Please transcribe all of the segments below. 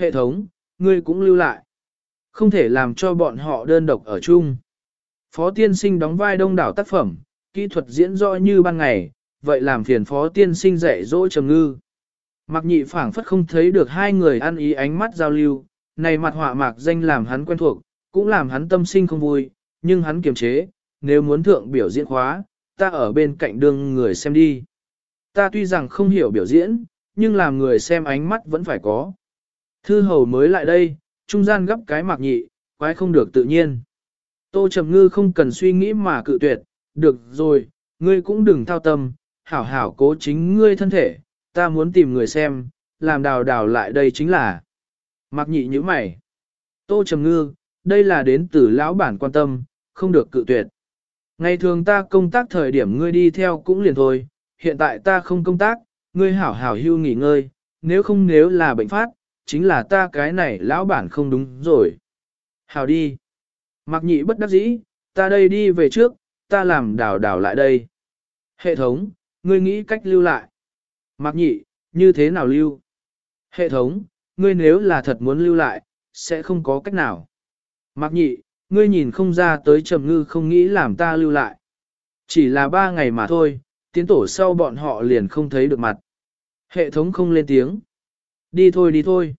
Hệ thống, ngươi cũng lưu lại. Không thể làm cho bọn họ đơn độc ở chung. Phó tiên sinh đóng vai đông đảo tác phẩm, kỹ thuật diễn rõ như ban ngày, vậy làm phiền phó tiên sinh dạy dỗ trầm ngư. Mặc nhị phảng phất không thấy được hai người ăn ý ánh mắt giao lưu, này mặt họa mạc danh làm hắn quen thuộc, cũng làm hắn tâm sinh không vui, nhưng hắn kiềm chế, nếu muốn thượng biểu diễn khóa, ta ở bên cạnh đường người xem đi. Ta tuy rằng không hiểu biểu diễn, nhưng làm người xem ánh mắt vẫn phải có. Thư hầu mới lại đây, trung gian gấp cái mạc nhị, quái không được tự nhiên. Tô Trầm Ngư không cần suy nghĩ mà cự tuyệt, được rồi, ngươi cũng đừng thao tâm, hảo hảo cố chính ngươi thân thể, ta muốn tìm người xem, làm đào đào lại đây chính là. Mạc nhị như mày. Tô Trầm Ngư, đây là đến từ lão bản quan tâm, không được cự tuyệt. Ngày thường ta công tác thời điểm ngươi đi theo cũng liền thôi, hiện tại ta không công tác, ngươi hảo hảo hưu nghỉ ngơi, nếu không nếu là bệnh phát, chính là ta cái này lão bản không đúng rồi. hào đi. Mặc nhị bất đắc dĩ, ta đây đi về trước, ta làm đảo đảo lại đây. Hệ thống, ngươi nghĩ cách lưu lại. Mặc nhị, như thế nào lưu? Hệ thống, ngươi nếu là thật muốn lưu lại, sẽ không có cách nào. Mặc nhị, ngươi nhìn không ra tới trầm ngư không nghĩ làm ta lưu lại. Chỉ là ba ngày mà thôi, tiến tổ sau bọn họ liền không thấy được mặt. Hệ thống không lên tiếng. Đi thôi đi thôi.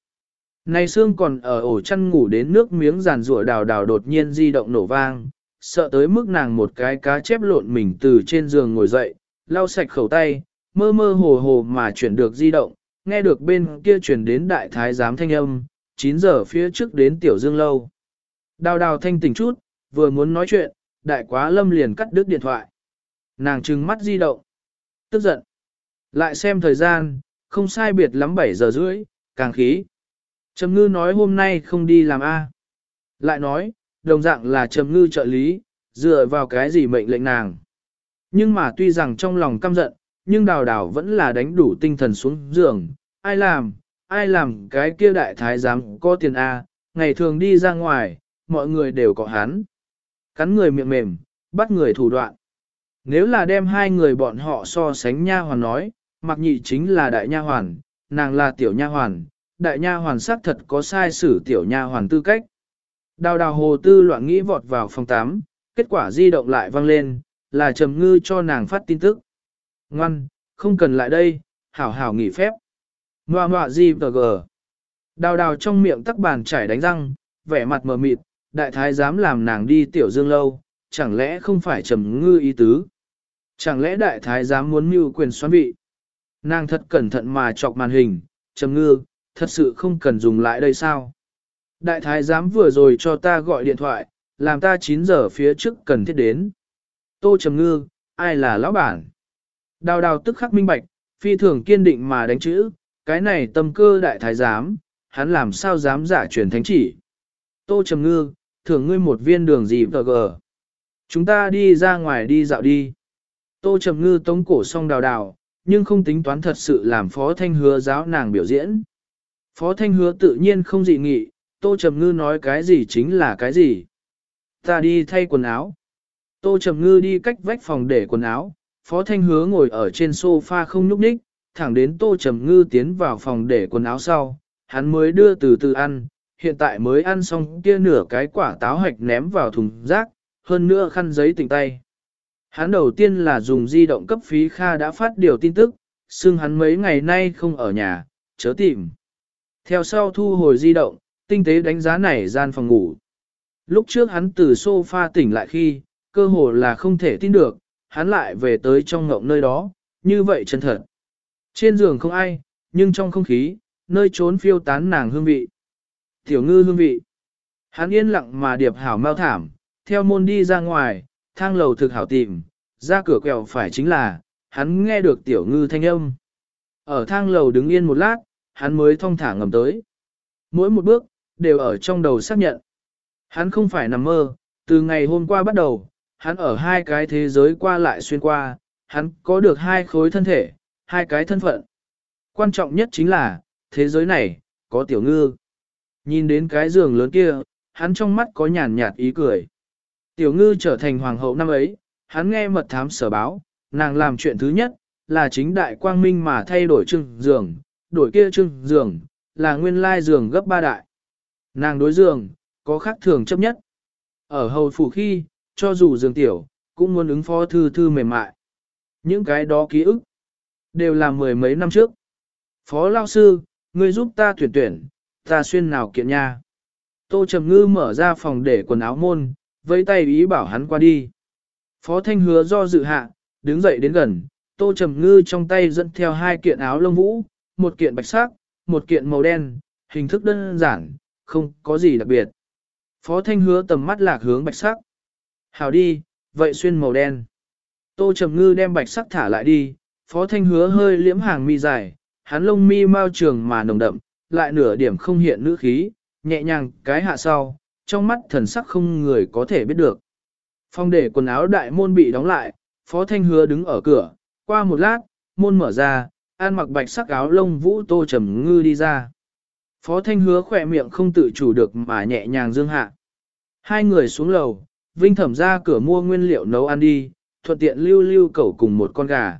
Này xương còn ở ổ chăn ngủ đến nước miếng giàn rủa đào đào đột nhiên di động nổ vang, sợ tới mức nàng một cái cá chép lộn mình từ trên giường ngồi dậy, lau sạch khẩu tay, mơ mơ hồ hồ mà chuyển được di động, nghe được bên kia chuyển đến đại thái giám thanh âm, 9 giờ phía trước đến tiểu dương lâu. Đào đào thanh tỉnh chút, vừa muốn nói chuyện, đại quá lâm liền cắt đứt điện thoại. Nàng trừng mắt di động. Tức giận. Lại xem thời gian, không sai biệt lắm 7 giờ rưỡi, càng khí. Trầm ngư nói hôm nay không đi làm A. Lại nói, đồng dạng là trầm ngư trợ lý, dựa vào cái gì mệnh lệnh nàng. Nhưng mà tuy rằng trong lòng căm giận, nhưng đào đào vẫn là đánh đủ tinh thần xuống giường. Ai làm, ai làm cái kia đại thái giám có tiền A, ngày thường đi ra ngoài, mọi người đều có hắn. Cắn người miệng mềm, bắt người thủ đoạn. Nếu là đem hai người bọn họ so sánh nha hoàn nói, mặc nhị chính là đại nha hoàn, nàng là tiểu nha hoàn, đại nha hoàn sắc thật có sai xử tiểu nha hoàn tư cách. Đào đào hồ tư loạn nghĩ vọt vào phòng 8, kết quả di động lại vang lên, là trầm ngư cho nàng phát tin tức. Ngoan, không cần lại đây, hảo hảo nghỉ phép. Ngoà ngoạ gì tờ gờ. Đào đào trong miệng tắc bàn chảy đánh răng, vẻ mặt mờ mịt, đại thái dám làm nàng đi tiểu dương lâu, chẳng lẽ không phải trầm ngư ý tứ. Chẳng lẽ đại thái dám muốn mưu quyền xoắn vị. Nàng thật cẩn thận mà chọc màn hình, trầm ngư, thật sự không cần dùng lại đây sao? Đại thái giám vừa rồi cho ta gọi điện thoại, làm ta 9 giờ phía trước cần thiết đến. Tô Trầm Ngư, ai là lão bản? Đào đào tức khắc minh bạch, phi thường kiên định mà đánh chữ, cái này tâm cơ đại thái giám, hắn làm sao dám giả truyền thánh chỉ. Tô Trầm Ngư, thưởng ngươi một viên đường gì vờ gờ. Chúng ta đi ra ngoài đi dạo đi. Tô Trầm Ngư tống cổ xong đào đào, nhưng không tính toán thật sự làm phó thanh hứa giáo nàng biểu diễn. Phó Thanh hứa tự nhiên không dị nghị, Tô Trầm Ngư nói cái gì chính là cái gì. Ta đi thay quần áo. Tô Trầm Ngư đi cách vách phòng để quần áo, Phó Thanh hứa ngồi ở trên sofa không nhúc nhích, thẳng đến Tô Trầm Ngư tiến vào phòng để quần áo sau, hắn mới đưa từ từ ăn, hiện tại mới ăn xong kia nửa cái quả táo hạch ném vào thùng rác, hơn nữa khăn giấy tỉnh tay. Hắn đầu tiên là dùng di động cấp phí Kha đã phát điều tin tức, xưng hắn mấy ngày nay không ở nhà, chớ tìm. Theo sau thu hồi di động, tinh tế đánh giá này gian phòng ngủ. Lúc trước hắn từ sofa tỉnh lại khi, cơ hồ là không thể tin được, hắn lại về tới trong ngộng nơi đó, như vậy chân thật. Trên giường không ai, nhưng trong không khí, nơi trốn phiêu tán nàng hương vị. Tiểu ngư hương vị. Hắn yên lặng mà điệp hảo mau thảm, theo môn đi ra ngoài, thang lầu thực hảo tìm, ra cửa quẹo phải chính là, hắn nghe được tiểu ngư thanh âm. Ở thang lầu đứng yên một lát, hắn mới thong thả ngầm tới. Mỗi một bước, đều ở trong đầu xác nhận. Hắn không phải nằm mơ, từ ngày hôm qua bắt đầu, hắn ở hai cái thế giới qua lại xuyên qua, hắn có được hai khối thân thể, hai cái thân phận. Quan trọng nhất chính là, thế giới này, có tiểu ngư. Nhìn đến cái giường lớn kia, hắn trong mắt có nhàn nhạt ý cười. Tiểu ngư trở thành hoàng hậu năm ấy, hắn nghe mật thám sở báo, nàng làm chuyện thứ nhất, là chính đại quang minh mà thay đổi trưng giường, đổi kia trưng giường, là nguyên lai giường gấp ba đại. Nàng đối giường, có khác thường chấp nhất. Ở hầu phủ khi, cho dù giường tiểu, cũng muốn ứng phó thư thư mềm mại. Những cái đó ký ức, đều là mười mấy năm trước. Phó lao sư, ngươi giúp ta tuyển tuyển, ta xuyên nào kiện nha. Tô Trầm Ngư mở ra phòng để quần áo môn, với tay ý bảo hắn qua đi. Phó Thanh hứa do dự hạ, đứng dậy đến gần, Tô Trầm Ngư trong tay dẫn theo hai kiện áo lông vũ, một kiện bạch sắc, một kiện màu đen, hình thức đơn giản, không có gì đặc biệt. Phó Thanh hứa tầm mắt lạc hướng bạch sắc. Hào đi, vậy xuyên màu đen. Tô Trầm Ngư đem bạch sắc thả lại đi, Phó Thanh hứa hơi liễm hàng mi dài, hắn lông mi mau trường mà nồng đậm, lại nửa điểm không hiện nữ khí, nhẹ nhàng cái hạ sau, trong mắt thần sắc không người có thể biết được. Phong để quần áo đại môn bị đóng lại, Phó Thanh hứa đứng ở cửa, qua một lát, môn mở ra, an mặc bạch sắc áo lông vũ tô trầm ngư đi ra. Phó Thanh hứa khỏe miệng không tự chủ được mà nhẹ nhàng dương hạ. Hai người xuống lầu, Vinh thẩm ra cửa mua nguyên liệu nấu ăn đi, thuận tiện lưu lưu cẩu cùng một con gà.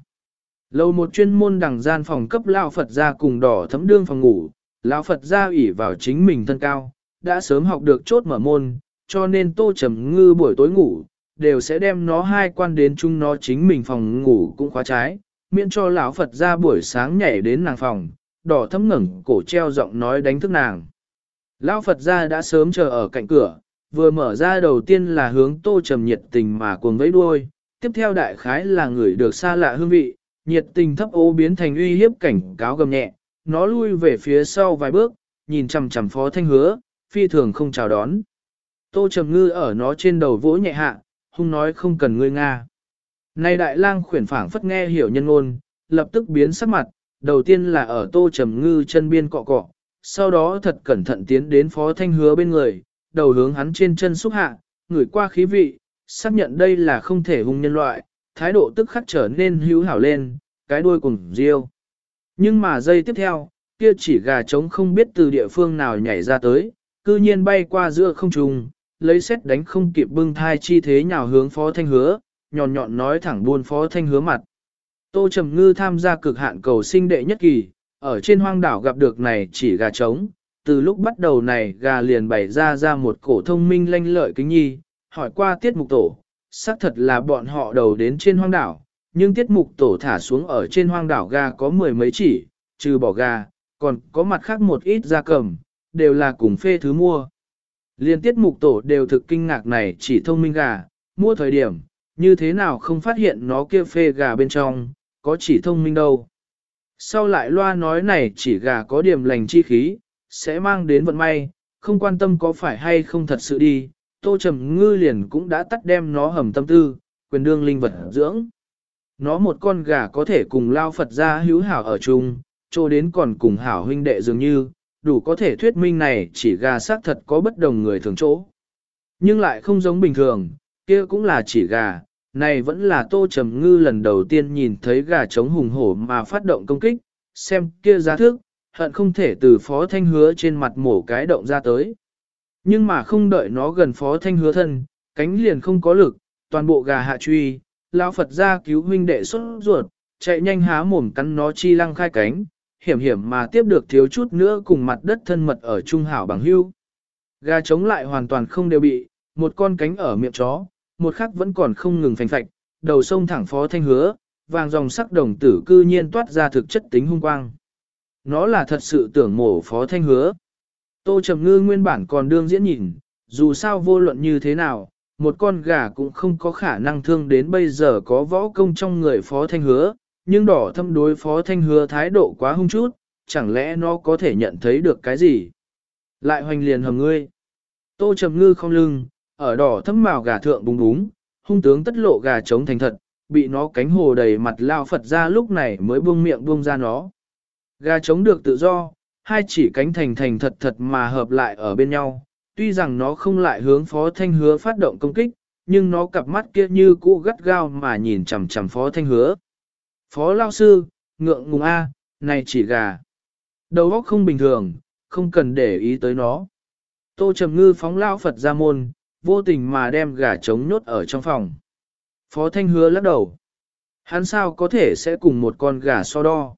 Lầu một chuyên môn đằng gian phòng cấp lão Phật ra cùng đỏ thấm đương phòng ngủ, lão Phật ra ủy vào chính mình thân cao, đã sớm học được chốt mở môn, cho nên tô trầm ngư buổi tối ngủ, đều sẽ đem nó hai quan đến chung nó chính mình phòng ngủ cũng khóa trái, miễn cho lão Phật ra buổi sáng nhảy đến nàng phòng, đỏ thấm ngẩng cổ treo giọng nói đánh thức nàng. Lão Phật ra đã sớm chờ ở cạnh cửa, vừa mở ra đầu tiên là hướng tô trầm nhiệt tình mà cuồng vẫy đuôi, tiếp theo đại khái là người được xa lạ hương vị, nhiệt tình thấp ô biến thành uy hiếp cảnh cáo gầm nhẹ, nó lui về phía sau vài bước, nhìn chằm chằm phó thanh hứa, phi thường không chào đón. Tô trầm ngư ở nó trên đầu vỗ nhẹ hạ, hung nói không cần ngươi Nga. Nay đại lang khuyển phảng phất nghe hiểu nhân ngôn, lập tức biến sắc mặt, đầu tiên là ở tô trầm ngư chân biên cọ cọ, sau đó thật cẩn thận tiến đến phó thanh hứa bên người, đầu hướng hắn trên chân xúc hạ, ngửi qua khí vị, xác nhận đây là không thể hung nhân loại, thái độ tức khắc trở nên hữu hảo lên, cái đuôi cùng riêu. Nhưng mà giây tiếp theo, kia chỉ gà trống không biết từ địa phương nào nhảy ra tới, cư nhiên bay qua giữa không trung, lấy xét đánh không kịp bưng thai chi thế nhào hướng phó thanh hứa, nhọn nhọn nói thẳng buôn phó thanh hứa mặt. Tô Trầm Ngư tham gia cực hạn cầu sinh đệ nhất kỳ, ở trên hoang đảo gặp được này chỉ gà trống, từ lúc bắt đầu này gà liền bày ra ra một cổ thông minh lanh lợi kính nhi, hỏi qua tiết mục tổ, xác thật là bọn họ đầu đến trên hoang đảo, nhưng tiết mục tổ thả xuống ở trên hoang đảo gà có mười mấy chỉ, trừ bỏ gà, còn có mặt khác một ít gia cầm, đều là cùng phê thứ mua. Liên tiết mục tổ đều thực kinh ngạc này chỉ thông minh gà, mua thời điểm, như thế nào không phát hiện nó kia phê gà bên trong, có chỉ thông minh đâu. Sau lại loa nói này chỉ gà có điểm lành chi khí, sẽ mang đến vận may, không quan tâm có phải hay không thật sự đi, tô trầm ngư liền cũng đã tắt đem nó hầm tâm tư, quyền đương linh vật dưỡng. Nó một con gà có thể cùng lao Phật ra hữu hảo ở chung, cho đến còn cùng hảo huynh đệ dường như, đủ có thể thuyết minh này chỉ gà xác thật có bất đồng người thường chỗ. Nhưng lại không giống bình thường, kia cũng là chỉ gà, này vẫn là tô trầm ngư lần đầu tiên nhìn thấy gà trống hùng hổ mà phát động công kích, xem kia giá thước, hận không thể từ phó thanh hứa trên mặt mổ cái động ra tới. Nhưng mà không đợi nó gần phó thanh hứa thân, cánh liền không có lực, toàn bộ gà hạ truy, lão Phật ra cứu huynh đệ xuất ruột, chạy nhanh há mồm cắn nó chi lăng khai cánh, hiểm hiểm mà tiếp được thiếu chút nữa cùng mặt đất thân mật ở trung hảo bằng hưu. Gà chống lại hoàn toàn không đều bị, một con cánh ở miệng chó, một khắc vẫn còn không ngừng phành phạch, đầu sông thẳng phó thanh hứa, vàng dòng sắc đồng tử cư nhiên toát ra thực chất tính hung quang. Nó là thật sự tưởng mổ phó thanh hứa. Tô Trầm Ngư nguyên bản còn đương diễn nhìn, dù sao vô luận như thế nào, một con gà cũng không có khả năng thương đến bây giờ có võ công trong người phó thanh hứa, nhưng đỏ thâm đối phó thanh hứa thái độ quá hung chút, chẳng lẽ nó có thể nhận thấy được cái gì? Lại hoành liền hầm ngươi. Tô Trầm Ngư không lưng, ở đỏ thấm màu gà thượng búng búng, hung tướng tất lộ gà trống thành thật, bị nó cánh hồ đầy mặt lao Phật ra lúc này mới buông miệng buông ra nó. Gà trống được tự do, hai chỉ cánh thành thành thật thật mà hợp lại ở bên nhau, tuy rằng nó không lại hướng phó thanh hứa phát động công kích, nhưng nó cặp mắt kia như cũ gắt gao mà nhìn chằm chằm phó thanh hứa. Phó lao sư, ngượng ngùng A, này chỉ gà. Đầu óc không bình thường, không cần để ý tới nó. Tô Trầm Ngư phóng lao Phật ra môn, vô tình mà đem gà trống nhốt ở trong phòng. Phó Thanh hứa lắc đầu. Hắn sao có thể sẽ cùng một con gà so đo.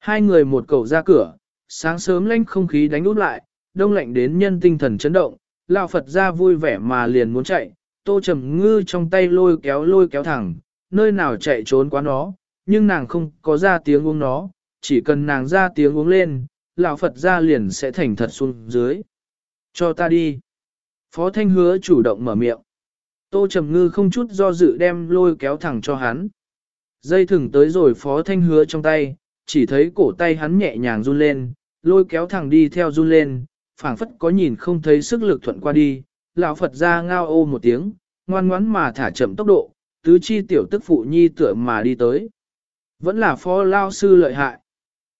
Hai người một cầu ra cửa, Sáng sớm lanh không khí đánh út lại, đông lạnh đến nhân tinh thần chấn động, lão Phật ra vui vẻ mà liền muốn chạy, tô trầm ngư trong tay lôi kéo lôi kéo thẳng, nơi nào chạy trốn quá nó, nhưng nàng không có ra tiếng uống nó, chỉ cần nàng ra tiếng uống lên, lão Phật ra liền sẽ thành thật xuống dưới. Cho ta đi. Phó Thanh hứa chủ động mở miệng. Tô Trầm Ngư không chút do dự đem lôi kéo thẳng cho hắn. Dây thừng tới rồi Phó Thanh hứa trong tay, chỉ thấy cổ tay hắn nhẹ nhàng run lên, lôi kéo thẳng đi theo run lên, phảng phất có nhìn không thấy sức lực thuận qua đi. Lão Phật ra ngao ô một tiếng, ngoan ngoãn mà thả chậm tốc độ, tứ chi tiểu tức phụ nhi tựa mà đi tới. Vẫn là phó lao sư lợi hại.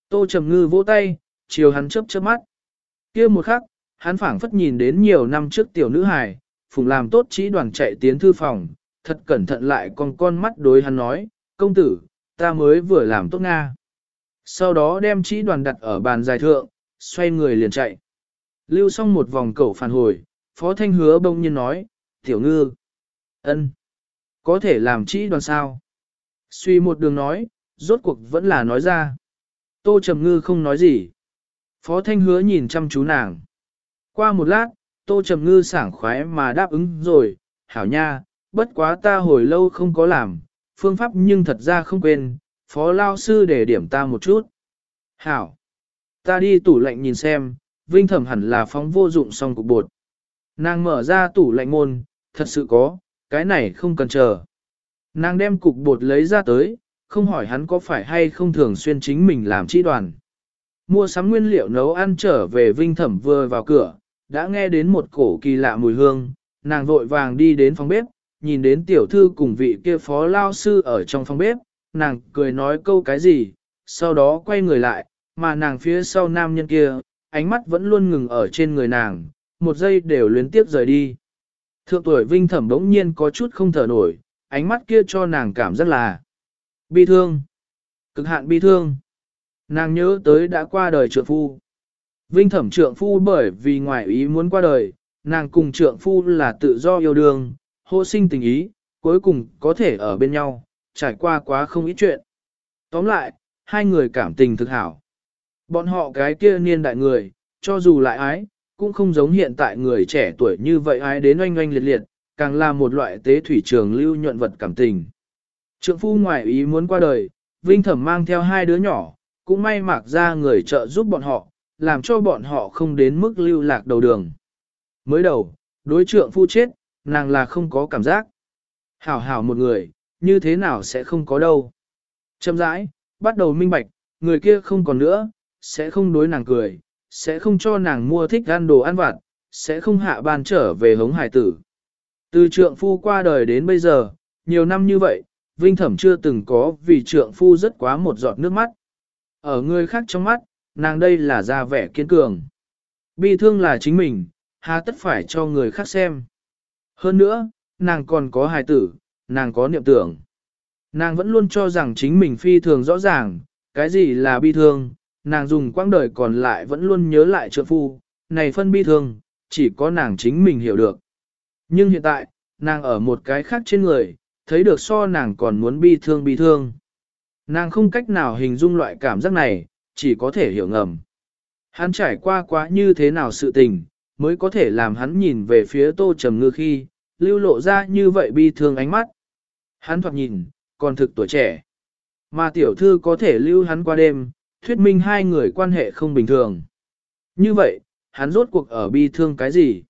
Tô Trầm Ngư vỗ tay, chiều hắn chớp chớp mắt. kia một khắc, hắn phảng phất nhìn đến nhiều năm trước tiểu nữ hài, phùng làm tốt chỉ đoàn chạy tiến thư phòng, thật cẩn thận lại con con mắt đối hắn nói, công tử, ta mới vừa làm tốt Nga. Sau đó đem chỉ đoàn đặt ở bàn dài thượng, xoay người liền chạy. Lưu xong một vòng cầu phản hồi, Phó Thanh hứa bông nhiên nói, tiểu ngư, ân, có thể làm chỉ đoàn sao. Suy một đường nói, rốt cuộc vẫn là nói ra. Tô Trầm Ngư không nói gì. Phó Thanh hứa nhìn chăm chú nàng. Qua một lát, Tô Trầm Ngư sảng khoái mà đáp ứng rồi, hảo nha, bất quá ta hồi lâu không có làm, phương pháp nhưng thật ra không quên, phó lao sư để điểm ta một chút. Hảo, ta đi tủ lạnh nhìn xem, vinh thẩm hẳn là phóng vô dụng xong cục bột. Nàng mở ra tủ lạnh môn, thật sự có, cái này không cần chờ. Nàng đem cục bột lấy ra tới, không hỏi hắn có phải hay không thường xuyên chính mình làm chi đoàn. Mua sắm nguyên liệu nấu ăn trở về vinh thẩm vừa vào cửa, đã nghe đến một cổ kỳ lạ mùi hương, nàng vội vàng đi đến phòng bếp, nhìn đến tiểu thư cùng vị kia phó lao sư ở trong phòng bếp, nàng cười nói câu cái gì, sau đó quay người lại, mà nàng phía sau nam nhân kia, ánh mắt vẫn luôn ngừng ở trên người nàng, một giây đều luyến tiếp rời đi. Thượng tuổi vinh thẩm bỗng nhiên có chút không thở nổi, ánh mắt kia cho nàng cảm rất là bi thương, cực hạn bi thương. Nàng nhớ tới đã qua đời trượng phu. Vinh thẩm trượng phu bởi vì ngoại ý muốn qua đời, nàng cùng trượng phu là tự do yêu đương, hô sinh tình ý, cuối cùng có thể ở bên nhau, trải qua quá không ít chuyện. Tóm lại, hai người cảm tình thực hảo. Bọn họ cái kia niên đại người, cho dù lại ái, cũng không giống hiện tại người trẻ tuổi như vậy ái đến oanh oanh liệt liệt, càng là một loại tế thủy trường lưu nhuận vật cảm tình. Trượng phu ngoại ý muốn qua đời, Vinh Thẩm mang theo hai đứa nhỏ, cũng may mặc ra người trợ giúp bọn họ, làm cho bọn họ không đến mức lưu lạc đầu đường. Mới đầu, đối trượng phu chết, nàng là không có cảm giác. Hảo hảo một người, như thế nào sẽ không có đâu. Châm rãi, bắt đầu minh bạch, người kia không còn nữa, sẽ không đối nàng cười, sẽ không cho nàng mua thích ăn đồ ăn vặt, sẽ không hạ ban trở về hống hải tử. Từ trượng phu qua đời đến bây giờ, nhiều năm như vậy, Vinh Thẩm chưa từng có vì trượng phu rất quá một giọt nước mắt. Ở người khác trong mắt, nàng đây là ra vẻ kiên cường. Bi thương là chính mình, hà tất phải cho người khác xem. Hơn nữa, nàng còn có hài tử, nàng có niệm tưởng. Nàng vẫn luôn cho rằng chính mình phi thường rõ ràng, cái gì là bi thương, nàng dùng quãng đời còn lại vẫn luôn nhớ lại trượng phu, này phân bi thương, chỉ có nàng chính mình hiểu được. Nhưng hiện tại, nàng ở một cái khác trên người, thấy được so nàng còn muốn bi thương bi thương. Nàng không cách nào hình dung loại cảm giác này, chỉ có thể hiểu ngầm. Hắn trải qua quá như thế nào sự tình, mới có thể làm hắn nhìn về phía tô trầm ngư khi, lưu lộ ra như vậy bi thương ánh mắt. Hắn thoạt nhìn, còn thực tuổi trẻ. Mà tiểu thư có thể lưu hắn qua đêm, thuyết minh hai người quan hệ không bình thường. Như vậy, hắn rốt cuộc ở bi thương cái gì?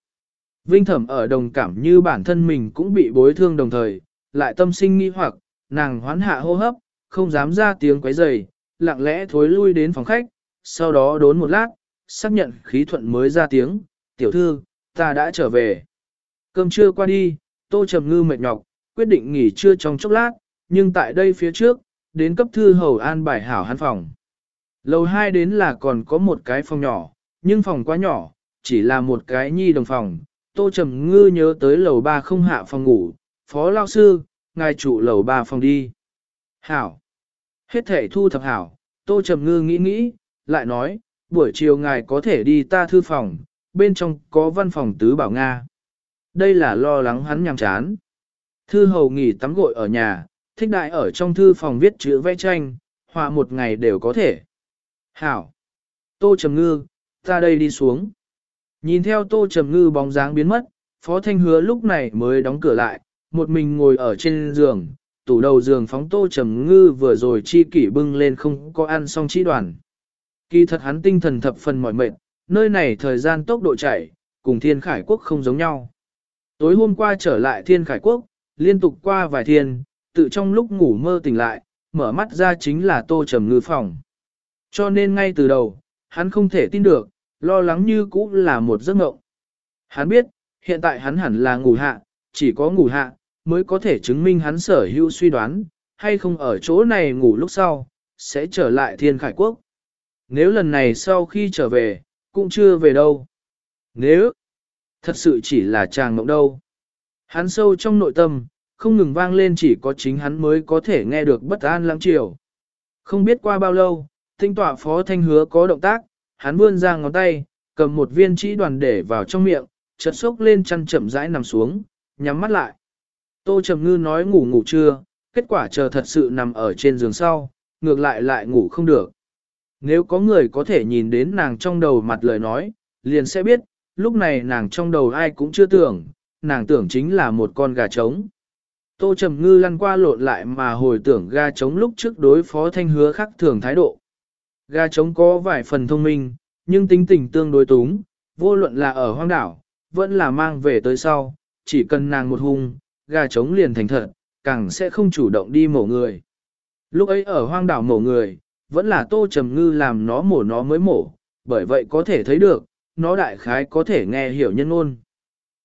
Vinh thẩm ở đồng cảm như bản thân mình cũng bị bối thương đồng thời, lại tâm sinh nghi hoặc, nàng hoán hạ hô hấp, không dám ra tiếng quấy rầy, lặng lẽ thối lui đến phòng khách, sau đó đốn một lát, xác nhận khí thuận mới ra tiếng, tiểu thư, ta đã trở về. Cơm trưa qua đi, tô trầm ngư mệt nhọc, quyết định nghỉ trưa trong chốc lát, nhưng tại đây phía trước, đến cấp thư hầu an bài hảo hán phòng. Lầu 2 đến là còn có một cái phòng nhỏ, nhưng phòng quá nhỏ, chỉ là một cái nhi đồng phòng. Tô Trầm Ngư nhớ tới lầu 3 không hạ phòng ngủ, phó lao sư, ngài trụ lầu 3 phòng đi. Hảo. Hết thể thu thập hảo, Tô Trầm Ngư nghĩ nghĩ, lại nói, buổi chiều ngài có thể đi ta thư phòng, bên trong có văn phòng tứ bảo Nga. Đây là lo lắng hắn nhằm chán. Thư hầu nghỉ tắm gội ở nhà, thích đại ở trong thư phòng viết chữ vẽ tranh, họa một ngày đều có thể. Hảo. Tô Trầm Ngư, ta đây đi xuống. Nhìn theo Tô Trầm Ngư bóng dáng biến mất, Phó Thanh Hứa lúc này mới đóng cửa lại, một mình ngồi ở trên giường, tủ đầu giường phóng Tô Trầm Ngư vừa rồi chi kỷ bưng lên không có ăn xong chi đoàn. Kỳ thật hắn tinh thần thập phần mỏi mệt, nơi này thời gian tốc độ chạy, cùng thiên khải quốc không giống nhau. Tối hôm qua trở lại thiên khải quốc, liên tục qua vài thiên, tự trong lúc ngủ mơ tỉnh lại, mở mắt ra chính là tô trầm ngư phòng. Cho nên ngay từ đầu, hắn không thể tin được, lo lắng như cũ là một giấc mộng. Hắn biết, hiện tại hắn hẳn là ngủ hạ, chỉ có ngủ hạ, mới có thể chứng minh hắn sở hữu suy đoán, hay không ở chỗ này ngủ lúc sau, sẽ trở lại thiên khải quốc. Nếu lần này sau khi trở về, cũng chưa về đâu. Nếu, thật sự chỉ là chàng mộng đâu. Hắn sâu trong nội tâm, không ngừng vang lên chỉ có chính hắn mới có thể nghe được bất an lắng chiều. Không biết qua bao lâu, tinh tọa phó thanh hứa có động tác, hắn vươn ra ngón tay, cầm một viên chỉ đoàn để vào trong miệng, chật sốc lên chăn chậm rãi nằm xuống, nhắm mắt lại. Tô Trầm Ngư nói ngủ ngủ chưa, kết quả chờ thật sự nằm ở trên giường sau, ngược lại lại ngủ không được. Nếu có người có thể nhìn đến nàng trong đầu mặt lời nói, liền sẽ biết, lúc này nàng trong đầu ai cũng chưa tưởng, nàng tưởng chính là một con gà trống. Tô Trầm Ngư lăn qua lộn lại mà hồi tưởng gà trống lúc trước đối phó thanh hứa khắc thường thái độ. Gà trống có vài phần thông minh, nhưng tính tình tương đối túng, vô luận là ở hoang đảo, vẫn là mang về tới sau, chỉ cần nàng một hung, gà trống liền thành thật, càng sẽ không chủ động đi mổ người. Lúc ấy ở hoang đảo mổ người, vẫn là tô trầm ngư làm nó mổ nó mới mổ, bởi vậy có thể thấy được, nó đại khái có thể nghe hiểu nhân ngôn.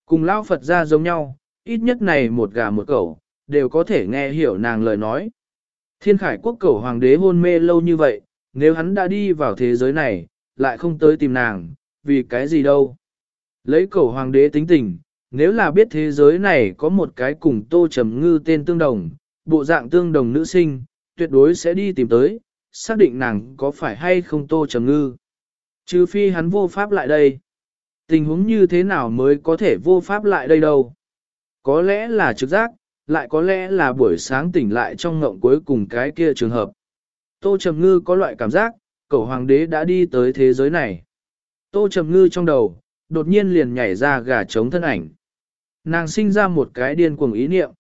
Cùng lao Phật ra giống nhau, ít nhất này một gà một cẩu, đều có thể nghe hiểu nàng lời nói. Thiên khải quốc cẩu hoàng đế hôn mê lâu như vậy, nếu hắn đã đi vào thế giới này, lại không tới tìm nàng, vì cái gì đâu. Lấy cẩu hoàng đế tính tình, nếu là biết thế giới này có một cái cùng tô trầm ngư tên tương đồng, bộ dạng tương đồng nữ sinh, tuyệt đối sẽ đi tìm tới, xác định nàng có phải hay không tô trầm ngư. Trừ phi hắn vô pháp lại đây. Tình huống như thế nào mới có thể vô pháp lại đây đâu? Có lẽ là trực giác, lại có lẽ là buổi sáng tỉnh lại trong ngộng cuối cùng cái kia trường hợp. Tô Trầm Ngư có loại cảm giác, cậu hoàng đế đã đi tới thế giới này. Tô Trầm Ngư trong đầu, đột nhiên liền nhảy ra gà trống thân ảnh. Nàng sinh ra một cái điên cuồng ý niệm.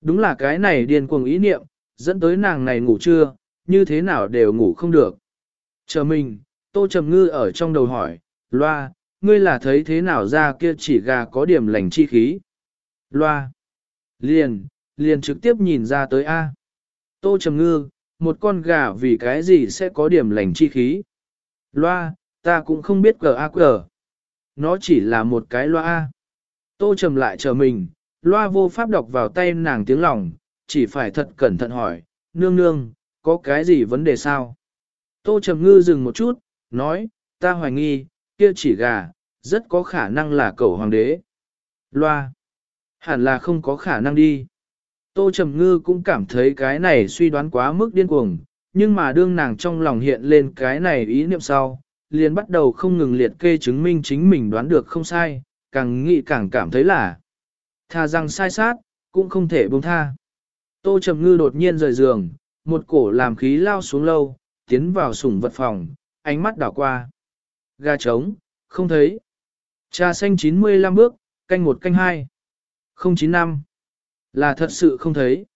Đúng là cái này điên cuồng ý niệm, dẫn tới nàng này ngủ trưa, như thế nào đều ngủ không được. Chờ mình, Tô Trầm Ngư ở trong đầu hỏi, Loa, ngươi là thấy thế nào ra kia chỉ gà có điểm lành chi khí? Loa, liền, liền trực tiếp nhìn ra tới A. Tô Trầm Ngư, một con gà vì cái gì sẽ có điểm lành chi khí? Loa, ta cũng không biết cờ A cờ. Nó chỉ là một cái loa A. Tô Trầm lại chờ mình, loa vô pháp đọc vào tay nàng tiếng lòng, chỉ phải thật cẩn thận hỏi, nương nương, có cái gì vấn đề sao? Tô Trầm Ngư dừng một chút, nói, ta hoài nghi, kia chỉ gà, rất có khả năng là cẩu hoàng đế. Loa, hẳn là không có khả năng đi. Tô Trầm Ngư cũng cảm thấy cái này suy đoán quá mức điên cuồng, nhưng mà đương nàng trong lòng hiện lên cái này ý niệm sau, liền bắt đầu không ngừng liệt kê chứng minh chính mình đoán được không sai, càng nghĩ càng cảm thấy là tha rằng sai sát, cũng không thể buông tha. Tô Trầm Ngư đột nhiên rời giường, một cổ làm khí lao xuống lâu, tiến vào sủng vật phòng, ánh mắt đảo qua. Gà trống, không thấy. Trà xanh 95 bước, canh một canh hai. 095. Là thật sự không thấy.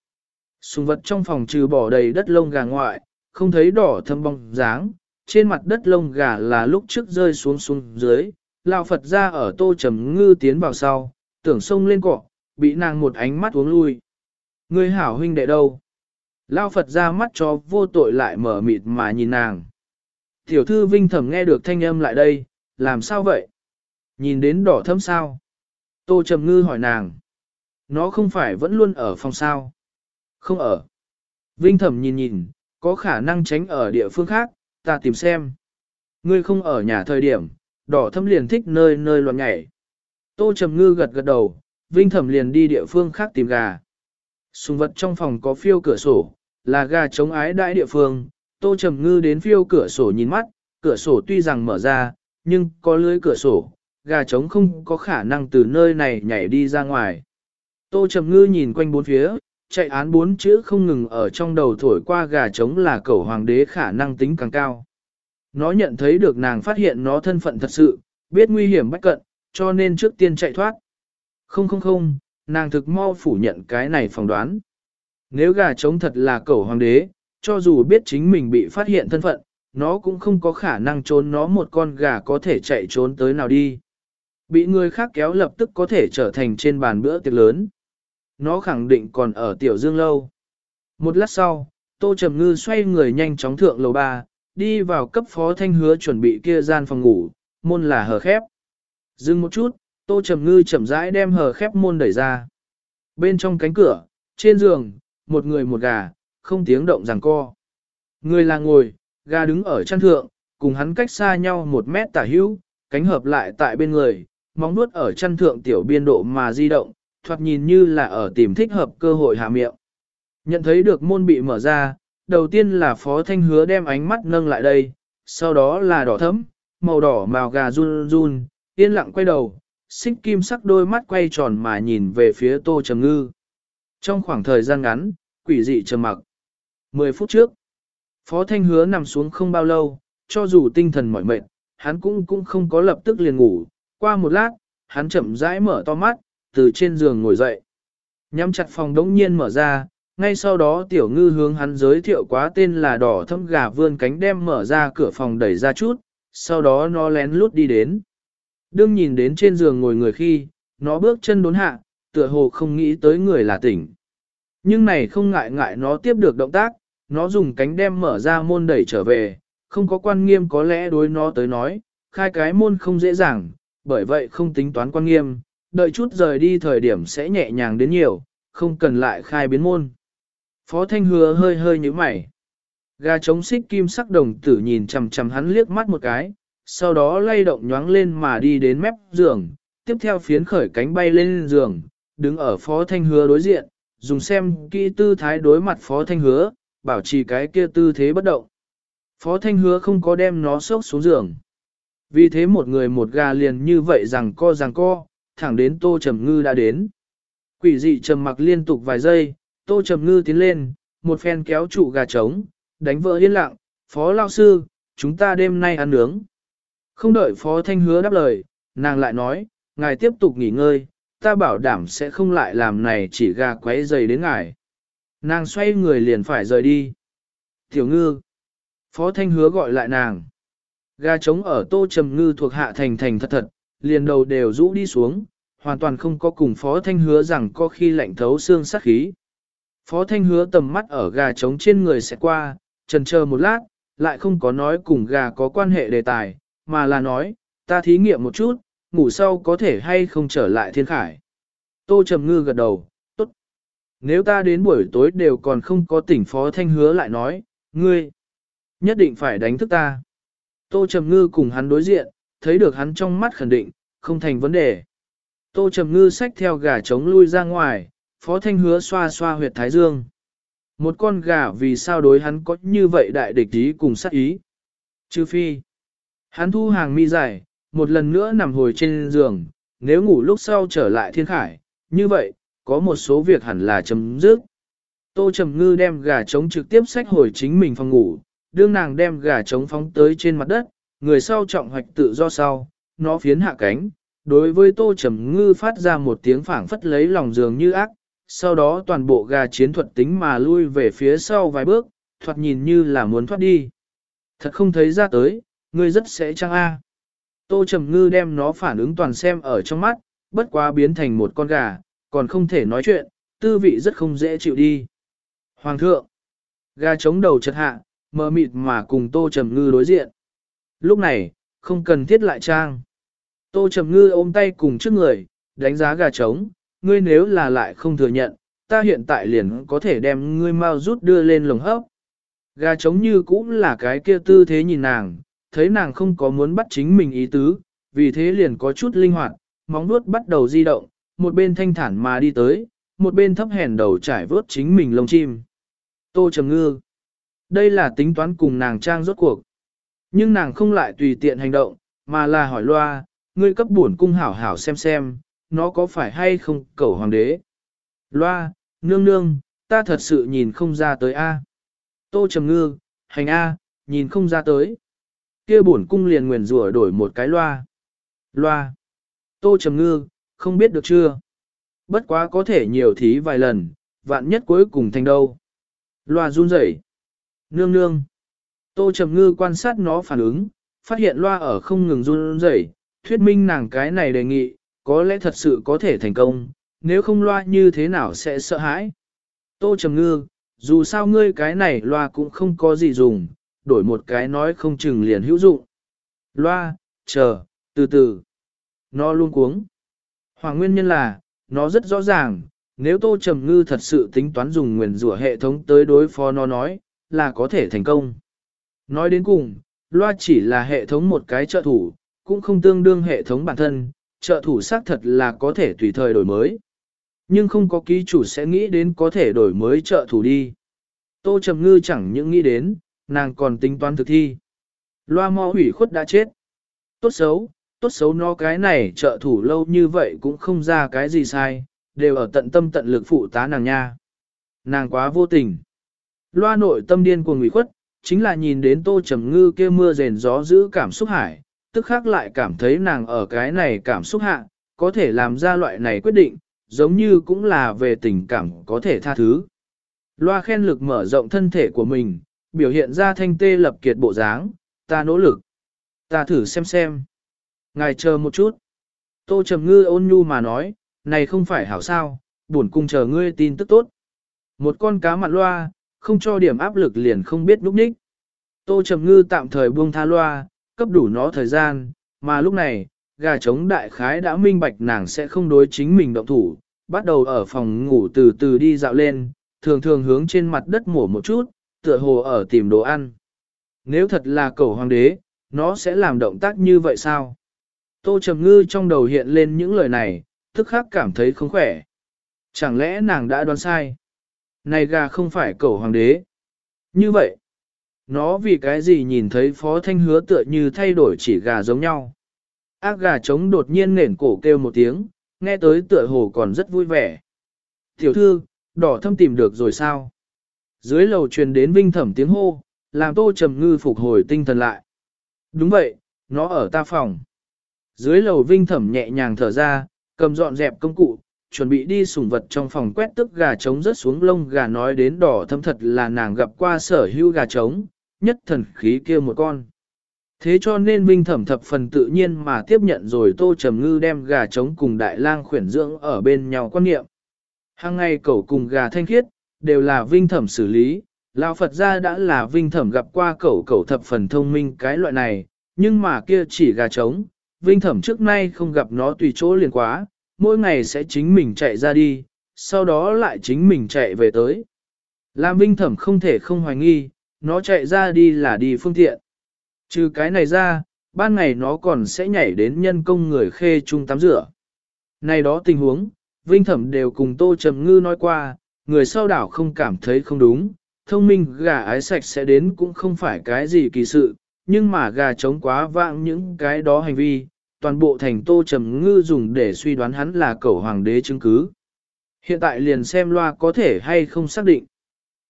Sùng vật trong phòng trừ bỏ đầy đất lông gà ngoại, không thấy đỏ thâm bóng dáng, trên mặt đất lông gà là lúc trước rơi xuống xuống dưới, lao Phật ra ở tô trầm ngư tiến vào sau, tưởng sông lên cọ, bị nàng một ánh mắt uống lui. Người hảo huynh đệ đâu? Lao Phật ra mắt cho vô tội lại mở mịt mà nhìn nàng. Tiểu thư vinh thẩm nghe được thanh âm lại đây, làm sao vậy? Nhìn đến đỏ thâm sao? Tô Trầm Ngư hỏi nàng. Nó không phải vẫn luôn ở phòng sao? Không ở. Vinh thẩm nhìn nhìn, có khả năng tránh ở địa phương khác, ta tìm xem. Ngươi không ở nhà thời điểm, đỏ thâm liền thích nơi nơi loạn nhảy. Tô Trầm Ngư gật gật đầu, Vinh thẩm liền đi địa phương khác tìm gà. Sùng vật trong phòng có phiêu cửa sổ, là gà chống ái đại địa phương, Tô Trầm Ngư đến phiêu cửa sổ nhìn mắt, cửa sổ tuy rằng mở ra, nhưng có lưới cửa sổ, gà trống không có khả năng từ nơi này nhảy đi ra ngoài. Tô Trầm Ngư nhìn quanh bốn phía, chạy án bốn chữ không ngừng ở trong đầu thổi qua gà trống là cẩu hoàng đế khả năng tính càng cao. Nó nhận thấy được nàng phát hiện nó thân phận thật sự, biết nguy hiểm bách cận, cho nên trước tiên chạy thoát. Không không không, nàng thực mau phủ nhận cái này phỏng đoán. Nếu gà trống thật là cẩu hoàng đế, cho dù biết chính mình bị phát hiện thân phận, nó cũng không có khả năng trốn nó một con gà có thể chạy trốn tới nào đi. Bị người khác kéo lập tức có thể trở thành trên bàn bữa tiệc lớn. Nó khẳng định còn ở tiểu dương lâu. Một lát sau, Tô Trầm Ngư xoay người nhanh chóng thượng lầu ba, đi vào cấp phó thanh hứa chuẩn bị kia gian phòng ngủ, môn là hờ khép. Dừng một chút, Tô Trầm Ngư chậm rãi đem hờ khép môn đẩy ra. Bên trong cánh cửa, trên giường, một người một gà, không tiếng động rằng co. Người là ngồi, gà đứng ở chăn thượng, cùng hắn cách xa nhau một mét tả hữu, cánh hợp lại tại bên người, móng nuốt ở chăn thượng tiểu biên độ mà di động, thoạt nhìn như là ở tìm thích hợp cơ hội hạ miệng. Nhận thấy được môn bị mở ra, đầu tiên là Phó Thanh Hứa đem ánh mắt nâng lại đây, sau đó là đỏ thấm, màu đỏ màu gà run run, yên lặng quay đầu, xích kim sắc đôi mắt quay tròn mà nhìn về phía Tô Trầm Ngư. Trong khoảng thời gian ngắn, quỷ dị trầm mặc. 10 phút trước, Phó Thanh Hứa nằm xuống không bao lâu, cho dù tinh thần mỏi mệt, hắn cũng cũng không có lập tức liền ngủ. Qua một lát, hắn chậm rãi mở to mắt, từ trên giường ngồi dậy. Nhắm chặt phòng đống nhiên mở ra, ngay sau đó tiểu ngư hướng hắn giới thiệu quá tên là đỏ thâm gà vươn cánh đem mở ra cửa phòng đẩy ra chút, sau đó nó lén lút đi đến. Đương nhìn đến trên giường ngồi người khi, nó bước chân đốn hạ, tựa hồ không nghĩ tới người là tỉnh. Nhưng này không ngại ngại nó tiếp được động tác, nó dùng cánh đem mở ra môn đẩy trở về, không có quan nghiêm có lẽ đối nó tới nói, khai cái môn không dễ dàng, bởi vậy không tính toán quan nghiêm, đợi chút rời đi thời điểm sẽ nhẹ nhàng đến nhiều, không cần lại khai biến môn. Phó Thanh Hứa hơi hơi nhíu mày. Gà trống xích kim sắc đồng tử nhìn chằm chằm hắn liếc mắt một cái, sau đó lay động nhoáng lên mà đi đến mép giường, tiếp theo phiến khởi cánh bay lên giường, đứng ở Phó Thanh Hứa đối diện, dùng xem kỹ tư thái đối mặt Phó Thanh Hứa, bảo trì cái kia tư thế bất động. Phó Thanh Hứa không có đem nó sốc xuống giường. Vì thế một người một gà liền như vậy rằng co rằng co, thẳng đến Tô Trầm Ngư đã đến. Quỷ dị trầm mặc liên tục vài giây, Tô Trầm Ngư tiến lên, một phen kéo trụ gà trống, đánh vỡ yên lặng, Phó Lao Sư, chúng ta đêm nay ăn nướng. Không đợi Phó Thanh hứa đáp lời, nàng lại nói, ngài tiếp tục nghỉ ngơi, ta bảo đảm sẽ không lại làm này chỉ gà quấy dày đến ngài. Nàng xoay người liền phải rời đi. Tiểu ngư. Phó Thanh hứa gọi lại nàng. Gà trống ở tô trầm ngư thuộc hạ thành thành thật thật, liền đầu đều rũ đi xuống, hoàn toàn không có cùng Phó Thanh hứa rằng có khi lạnh thấu xương sát khí. Phó Thanh hứa tầm mắt ở gà trống trên người sẽ qua, trần chờ một lát, lại không có nói cùng gà có quan hệ đề tài, mà là nói, ta thí nghiệm một chút, ngủ sau có thể hay không trở lại thiên khải. Tô Trầm Ngư gật đầu, tốt. Nếu ta đến buổi tối đều còn không có tỉnh Phó Thanh hứa lại nói, ngươi, nhất định phải đánh thức ta. Tô Trầm Ngư cùng hắn đối diện, thấy được hắn trong mắt khẳng định, không thành vấn đề. Tô Trầm Ngư xách theo gà trống lui ra ngoài, Phó Thanh hứa xoa xoa huyệt thái dương. Một con gà vì sao đối hắn có như vậy đại địch ý cùng sát ý. Chư phi. Hắn thu hàng mi dài, một lần nữa nằm hồi trên giường, nếu ngủ lúc sau trở lại thiên khải, như vậy, có một số việc hẳn là chấm dứt. Tô Trầm Ngư đem gà trống trực tiếp xách hồi chính mình phòng ngủ, đương nàng đem gà trống phóng tới trên mặt đất, người sau trọng hoạch tự do sau, nó phiến hạ cánh, đối với Tô Trầm Ngư phát ra một tiếng phảng phất lấy lòng giường như ác, sau đó toàn bộ gà chiến thuật tính mà lui về phía sau vài bước, thoạt nhìn như là muốn thoát đi. Thật không thấy ra tới, ngươi rất sẽ chăng a. Tô Trầm Ngư đem nó phản ứng toàn xem ở trong mắt, bất quá biến thành một con gà, còn không thể nói chuyện, tư vị rất không dễ chịu đi. Hoàng thượng, gà chống đầu chật hạ, mờ mịt mà cùng Tô Trầm Ngư đối diện. Lúc này, không cần thiết lại trang. Tô Trầm Ngư ôm tay cùng trước người, đánh giá gà trống, ngươi nếu là lại không thừa nhận, ta hiện tại liền có thể đem ngươi mau rút đưa lên lồng hấp. Gà trống như cũng là cái kia tư thế nhìn nàng, thấy nàng không có muốn bắt chính mình ý tứ, vì thế liền có chút linh hoạt, móng vuốt bắt đầu di động, một bên thanh thản mà đi tới, một bên thấp hèn đầu trải vớt chính mình lông chim. Tô Trầm Ngư. Đây là tính toán cùng nàng trang rốt cuộc. Nhưng nàng không lại tùy tiện hành động, mà là hỏi loa, ngươi cấp buồn cung hảo hảo xem xem, nó có phải hay không cầu hoàng đế. Loa, nương nương, ta thật sự nhìn không ra tới A. Tô Trầm Ngư, hành A, nhìn không ra tới. kia bổn cung liền nguyền rủa đổi một cái loa. Loa. Tô Trầm Ngư, không biết được chưa? Bất quá có thể nhiều thí vài lần, vạn nhất cuối cùng thành đâu. Loa run rẩy. Nương nương. Tô Trầm Ngư quan sát nó phản ứng, phát hiện loa ở không ngừng run rẩy, thuyết minh nàng cái này đề nghị, có lẽ thật sự có thể thành công, nếu không loa như thế nào sẽ sợ hãi. Tô Trầm Ngư, dù sao ngươi cái này loa cũng không có gì dùng, đổi một cái nói không chừng liền hữu dụng. Loa, chờ, từ từ. Nó luôn cuống. Hoàng nguyên nhân là, nó rất rõ ràng, nếu Tô Trầm Ngư thật sự tính toán dùng nguyền rủa hệ thống tới đối phó nó nói, là có thể thành công. Nói đến cùng, loa chỉ là hệ thống một cái trợ thủ, cũng không tương đương hệ thống bản thân, trợ thủ xác thật là có thể tùy thời đổi mới. Nhưng không có ký chủ sẽ nghĩ đến có thể đổi mới trợ thủ đi. Tô Trầm Ngư chẳng những nghĩ đến, nàng còn tính toán thực thi. Loa mò hủy khuất đã chết. Tốt xấu, tốt xấu nó cái này trợ thủ lâu như vậy cũng không ra cái gì sai, đều ở tận tâm tận lực phụ tá nàng nha. Nàng quá vô tình. Loa nội tâm điên của người khuất, chính là nhìn đến tô trầm ngư kia mưa rền gió giữ cảm xúc hải, tức khác lại cảm thấy nàng ở cái này cảm xúc hạ, có thể làm ra loại này quyết định, giống như cũng là về tình cảm có thể tha thứ. Loa khen lực mở rộng thân thể của mình, biểu hiện ra thanh tê lập kiệt bộ dáng, ta nỗ lực. Ta thử xem xem. Ngài chờ một chút. Tô Trầm Ngư ôn nhu mà nói, này không phải hảo sao, buồn cung chờ ngươi tin tức tốt. Một con cá mặt loa, không cho điểm áp lực liền không biết núp ních. Tô Trầm Ngư tạm thời buông tha loa, cấp đủ nó thời gian, mà lúc này, gà trống đại khái đã minh bạch nàng sẽ không đối chính mình động thủ, bắt đầu ở phòng ngủ từ từ đi dạo lên, thường thường hướng trên mặt đất mổ một chút, tựa hồ ở tìm đồ ăn. Nếu thật là cầu hoàng đế, nó sẽ làm động tác như vậy sao? Tô Trầm Ngư trong đầu hiện lên những lời này, thức khắc cảm thấy không khỏe. Chẳng lẽ nàng đã đoán sai? Này gà không phải cầu hoàng đế. Như vậy, nó vì cái gì nhìn thấy Phó Thanh hứa tựa như thay đổi chỉ gà giống nhau. Ác gà trống đột nhiên nền cổ kêu một tiếng, nghe tới tựa hồ còn rất vui vẻ. Tiểu thư, đỏ thâm tìm được rồi sao? Dưới lầu truyền đến vinh thẩm tiếng hô, làm tô trầm ngư phục hồi tinh thần lại. Đúng vậy, nó ở ta phòng. Dưới lầu vinh thẩm nhẹ nhàng thở ra, cầm dọn dẹp công cụ, chuẩn bị đi sủng vật trong phòng quét tức gà trống rớt xuống lông gà nói đến đỏ thâm thật là nàng gặp qua sở hữu gà trống, nhất thần khí kia một con. Thế cho nên Vinh Thẩm thập phần tự nhiên mà tiếp nhận rồi Tô Trầm Ngư đem gà trống cùng đại lang khuyển dưỡng ở bên nhau quan niệm. Hàng ngày cậu cùng gà thanh khiết, đều là Vinh Thẩm xử lý, Lão Phật gia đã là Vinh Thẩm gặp qua cậu cậu thập phần thông minh cái loại này, nhưng mà kia chỉ gà trống, Vinh Thẩm trước nay không gặp nó tùy chỗ liền quá, mỗi ngày sẽ chính mình chạy ra đi, sau đó lại chính mình chạy về tới. Làm Vinh Thẩm không thể không hoài nghi, nó chạy ra đi là đi phương tiện. Trừ cái này ra, ban ngày nó còn sẽ nhảy đến nhân công người khê chung tắm rửa. Này đó tình huống, Vinh Thẩm đều cùng Tô Trầm Ngư nói qua, người sau đảo không cảm thấy không đúng, thông minh gà ái sạch sẽ đến cũng không phải cái gì kỳ sự, nhưng mà gà trống quá vãng những cái đó hành vi, toàn bộ thành Tô Trầm Ngư dùng để suy đoán hắn là cẩu hoàng đế chứng cứ. Hiện tại liền xem loa có thể hay không xác định.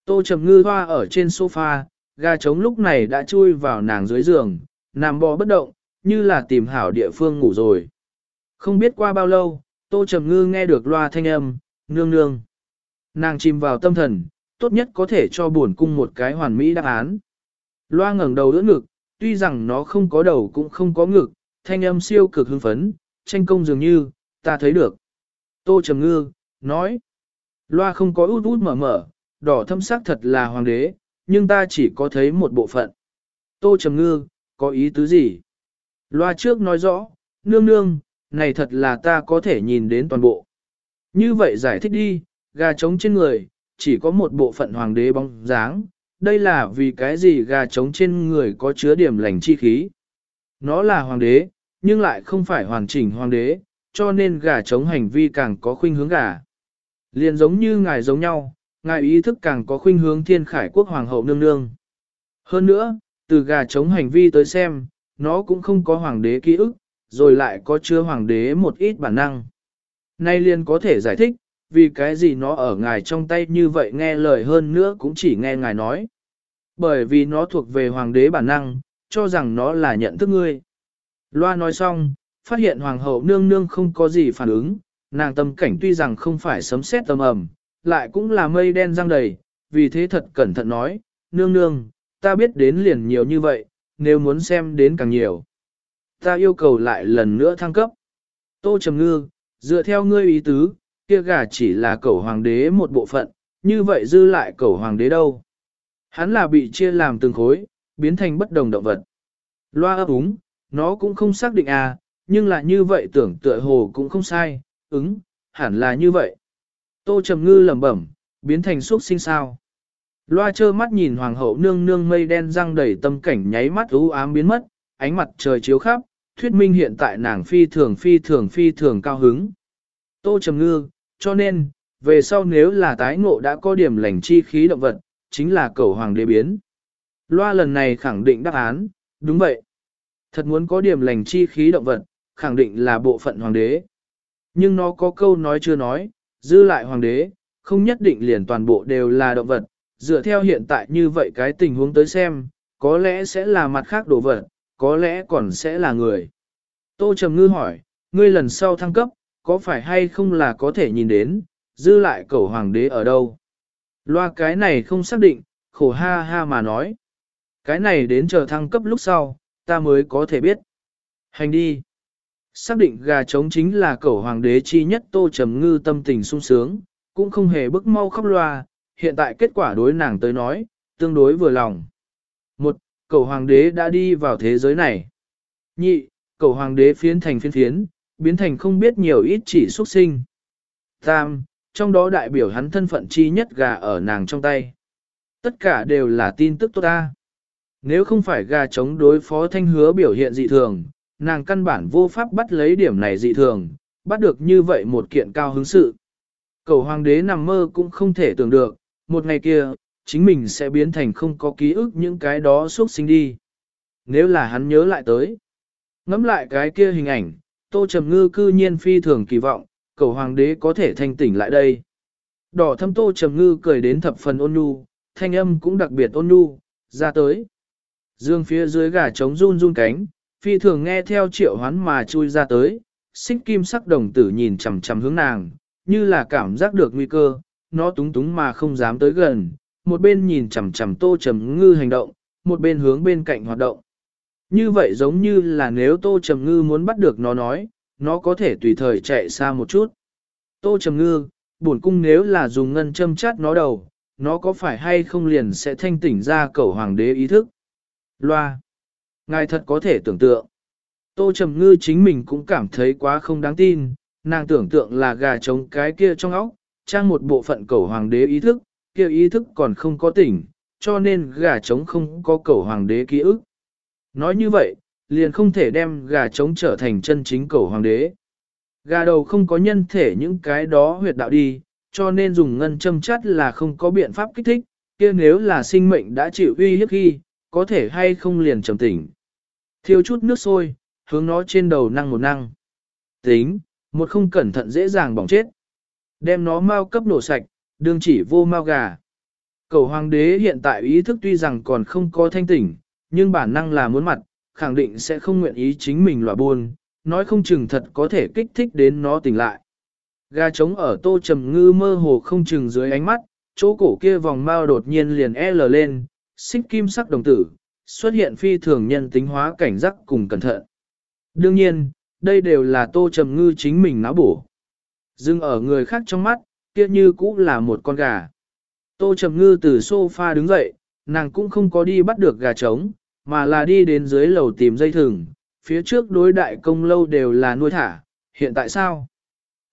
Tô Trầm Ngư hoa ở trên sofa, gà trống lúc này đã chui vào nàng dưới giường, nằm bò bất động, như là tìm hảo địa phương ngủ rồi. Không biết qua bao lâu, Tô Trầm Ngư nghe được loa thanh âm, nương nương. Nàng chìm vào tâm thần, tốt nhất có thể cho buồn cung một cái hoàn mỹ đáp án. Loa ngẩng đầu đỡ ngực, tuy rằng nó không có đầu cũng không có ngực, thanh âm siêu cực hưng phấn, tranh công dường như, ta thấy được. Tô Trầm Ngư, nói. Loa không có út út mở mở, đỏ thâm sắc thật là hoàng đế, nhưng ta chỉ có thấy một bộ phận. Tô Trầm Ngư, có ý tứ gì? Loa trước nói rõ, nương nương, này thật là ta có thể nhìn đến toàn bộ. Như vậy giải thích đi, gà trống trên người, chỉ có một bộ phận hoàng đế bóng dáng, đây là vì cái gì gà trống trên người có chứa điểm lành chi khí. Nó là hoàng đế, nhưng lại không phải hoàn chỉnh hoàng đế, cho nên gà trống hành vi càng có khuynh hướng gà. Liền giống như ngài giống nhau, ngài ý thức càng có khuynh hướng thiên khải quốc hoàng hậu nương nương. Hơn nữa, từ gà chống hành vi tới xem, nó cũng không có hoàng đế ký ức, rồi lại có chứa hoàng đế một ít bản năng. Nay liền có thể giải thích, vì cái gì nó ở ngài trong tay như vậy nghe lời hơn nữa cũng chỉ nghe ngài nói. Bởi vì nó thuộc về hoàng đế bản năng, cho rằng nó là nhận thức ngươi. Loa nói xong, phát hiện hoàng hậu nương nương không có gì phản ứng, nàng tâm cảnh tuy rằng không phải sấm sét tâm ầm, lại cũng là mây đen răng đầy, vì thế thật cẩn thận nói, nương nương, ta biết đến liền nhiều như vậy, nếu muốn xem đến càng nhiều. Ta yêu cầu lại lần nữa thăng cấp. Tô Trầm Ngư, dựa theo ngươi ý tứ, kia gà chỉ là cẩu hoàng đế một bộ phận, như vậy dư lại cẩu hoàng đế đâu? Hắn là bị chia làm từng khối, biến thành bất đồng động vật. Loa ấp úng, nó cũng không xác định à, nhưng là như vậy tưởng tựa hồ cũng không sai, ứng, hẳn là như vậy. Tô Trầm Ngư lẩm bẩm, biến thành xuất sinh sao. Loa trơ mắt nhìn hoàng hậu nương nương mây đen răng đầy tâm cảnh nháy mắt u ám biến mất, ánh mặt trời chiếu khắp, thuyết minh hiện tại nàng phi thường phi thường phi thường cao hứng. Tô Trầm Ngư, cho nên, về sau nếu là tái ngộ đã có điểm lành chi khí động vật, chính là cầu hoàng đế biến. Loa lần này khẳng định đáp án, đúng vậy. Thật muốn có điểm lành chi khí động vật, khẳng định là bộ phận hoàng đế. Nhưng nó có câu nói chưa nói, dư lại hoàng đế, không nhất định liền toàn bộ đều là động vật. Dựa theo hiện tại như vậy cái tình huống tới xem, có lẽ sẽ là mặt khác đồ vật, có lẽ còn sẽ là người. Tô Trầm Ngư hỏi, ngươi lần sau thăng cấp, có phải hay không là có thể nhìn đến, dư lại cầu hoàng đế ở đâu? Loa cái này không xác định, khổ ha ha mà nói. Cái này đến chờ thăng cấp lúc sau, ta mới có thể biết. Hành đi. Xác định gà trống chính là cẩu hoàng đế chi nhất tô trầm ngư tâm tình sung sướng, cũng không hề bức mau khóc loa, hiện tại kết quả đối nàng tới nói, tương đối vừa lòng. Một, cẩu hoàng đế đã đi vào thế giới này. Nhị, cẩu hoàng đế phiến thành phiến phiến, biến thành không biết nhiều ít chỉ xuất sinh. Tam, trong đó đại biểu hắn thân phận chi nhất gà ở nàng trong tay. Tất cả đều là tin tức tốt ta. Nếu không phải gà chống đối phó thanh hứa biểu hiện dị thường, nàng căn bản vô pháp bắt lấy điểm này dị thường, bắt được như vậy một kiện cao hứng sự. Cầu hoàng đế nằm mơ cũng không thể tưởng được, một ngày kia, chính mình sẽ biến thành không có ký ức những cái đó suốt sinh đi. Nếu là hắn nhớ lại tới, ngẫm lại cái kia hình ảnh, Tô Trầm Ngư cư nhiên phi thường kỳ vọng, cầu hoàng đế có thể thanh tỉnh lại đây. Đỏ thâm Tô Trầm Ngư cười đến thập phần ôn nhu, thanh âm cũng đặc biệt ôn nhu, ra tới. Dương phía dưới gà trống run run cánh, phi thường nghe theo triệu hoán mà chui ra tới, xích kim sắc đồng tử nhìn chằm chằm hướng nàng, như là cảm giác được nguy cơ, nó túng túng mà không dám tới gần, một bên nhìn chằm chằm tô trầm ngư hành động, một bên hướng bên cạnh hoạt động. Như vậy giống như là nếu tô trầm ngư muốn bắt được nó nói, nó có thể tùy thời chạy xa một chút. Tô trầm ngư, bổn cung nếu là dùng ngân châm chát nó đầu, nó có phải hay không liền sẽ thanh tỉnh ra cẩu hoàng đế ý thức. Loa. Ngài thật có thể tưởng tượng. Tô Trầm Ngư chính mình cũng cảm thấy quá không đáng tin, nàng tưởng tượng là gà trống cái kia trong óc, trang một bộ phận cẩu hoàng đế ý thức, kia ý thức còn không có tỉnh, cho nên gà trống không có cẩu hoàng đế ký ức. Nói như vậy, liền không thể đem gà trống trở thành chân chính cẩu hoàng đế. Gà đầu không có nhân thể những cái đó huyệt đạo đi, cho nên dùng ngân châm chắt là không có biện pháp kích thích, kia nếu là sinh mệnh đã chịu uy hiếp khi, có thể hay không liền trầm tỉnh. Thiêu chút nước sôi, hướng nó trên đầu năng một năng. Tính, một không cẩn thận dễ dàng bỏng chết. Đem nó mau cấp nổ sạch, đương chỉ vô mau gà. Cầu hoàng đế hiện tại ý thức tuy rằng còn không có thanh tỉnh, nhưng bản năng là muốn mặt, khẳng định sẽ không nguyện ý chính mình loại buồn, nói không chừng thật có thể kích thích đến nó tỉnh lại. Gà trống ở tô trầm ngư mơ hồ không chừng dưới ánh mắt, chỗ cổ kia vòng mau đột nhiên liền L lên, xích kim sắc đồng tử, xuất hiện phi thường nhân tính hóa cảnh giác cùng cẩn thận. Đương nhiên, đây đều là tô trầm ngư chính mình náo bổ. Dưng ở người khác trong mắt, kia như cũng là một con gà. Tô trầm ngư từ sofa đứng dậy, nàng cũng không có đi bắt được gà trống, mà là đi đến dưới lầu tìm dây thừng, phía trước đối đại công lâu đều là nuôi thả, hiện tại sao?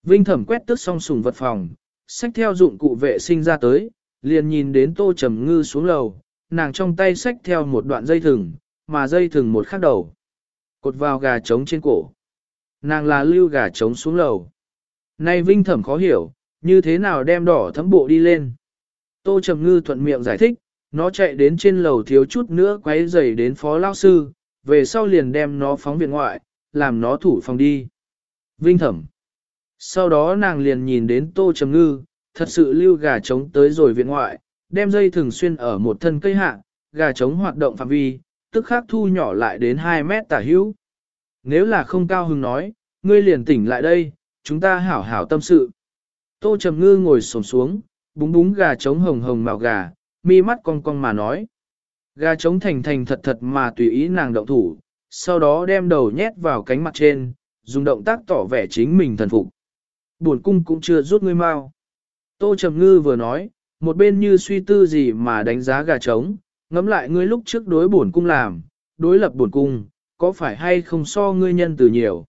Vinh thẩm quét tức xong sùng vật phòng, xách theo dụng cụ vệ sinh ra tới, liền nhìn đến tô trầm ngư xuống lầu, nàng trong tay xách theo một đoạn dây thừng, mà dây thừng một khắc đầu. Cột vào gà trống trên cổ. Nàng là lưu gà trống xuống lầu. Nay Vinh Thẩm khó hiểu, như thế nào đem đỏ thấm bộ đi lên. Tô Trầm Ngư thuận miệng giải thích, nó chạy đến trên lầu thiếu chút nữa quấy rầy đến phó lao sư, về sau liền đem nó phóng viện ngoại, làm nó thủ phòng đi. Vinh Thẩm. Sau đó nàng liền nhìn đến Tô Trầm Ngư, thật sự lưu gà trống tới rồi viện ngoại, đem dây thường xuyên ở một thân cây hạ, gà trống hoạt động phạm vi, tức khắc thu nhỏ lại đến 2 mét tả hữu. Nếu là không cao hứng nói, ngươi liền tỉnh lại đây, chúng ta hảo hảo tâm sự. Tô Trầm Ngư ngồi xổm xuống, búng búng gà trống hồng hồng mạo gà, mi mắt cong cong mà nói. Gà trống thành thành thật thật mà tùy ý nàng động thủ, sau đó đem đầu nhét vào cánh mặt trên, dùng động tác tỏ vẻ chính mình thần phục. Buồn cung cũng chưa rút ngươi mau. Tô Trầm Ngư vừa nói, một bên như suy tư gì mà đánh giá gà trống, ngẫm lại ngươi lúc trước đối bổn cung làm, đối lập bổn cung, có phải hay không so ngươi nhân từ nhiều.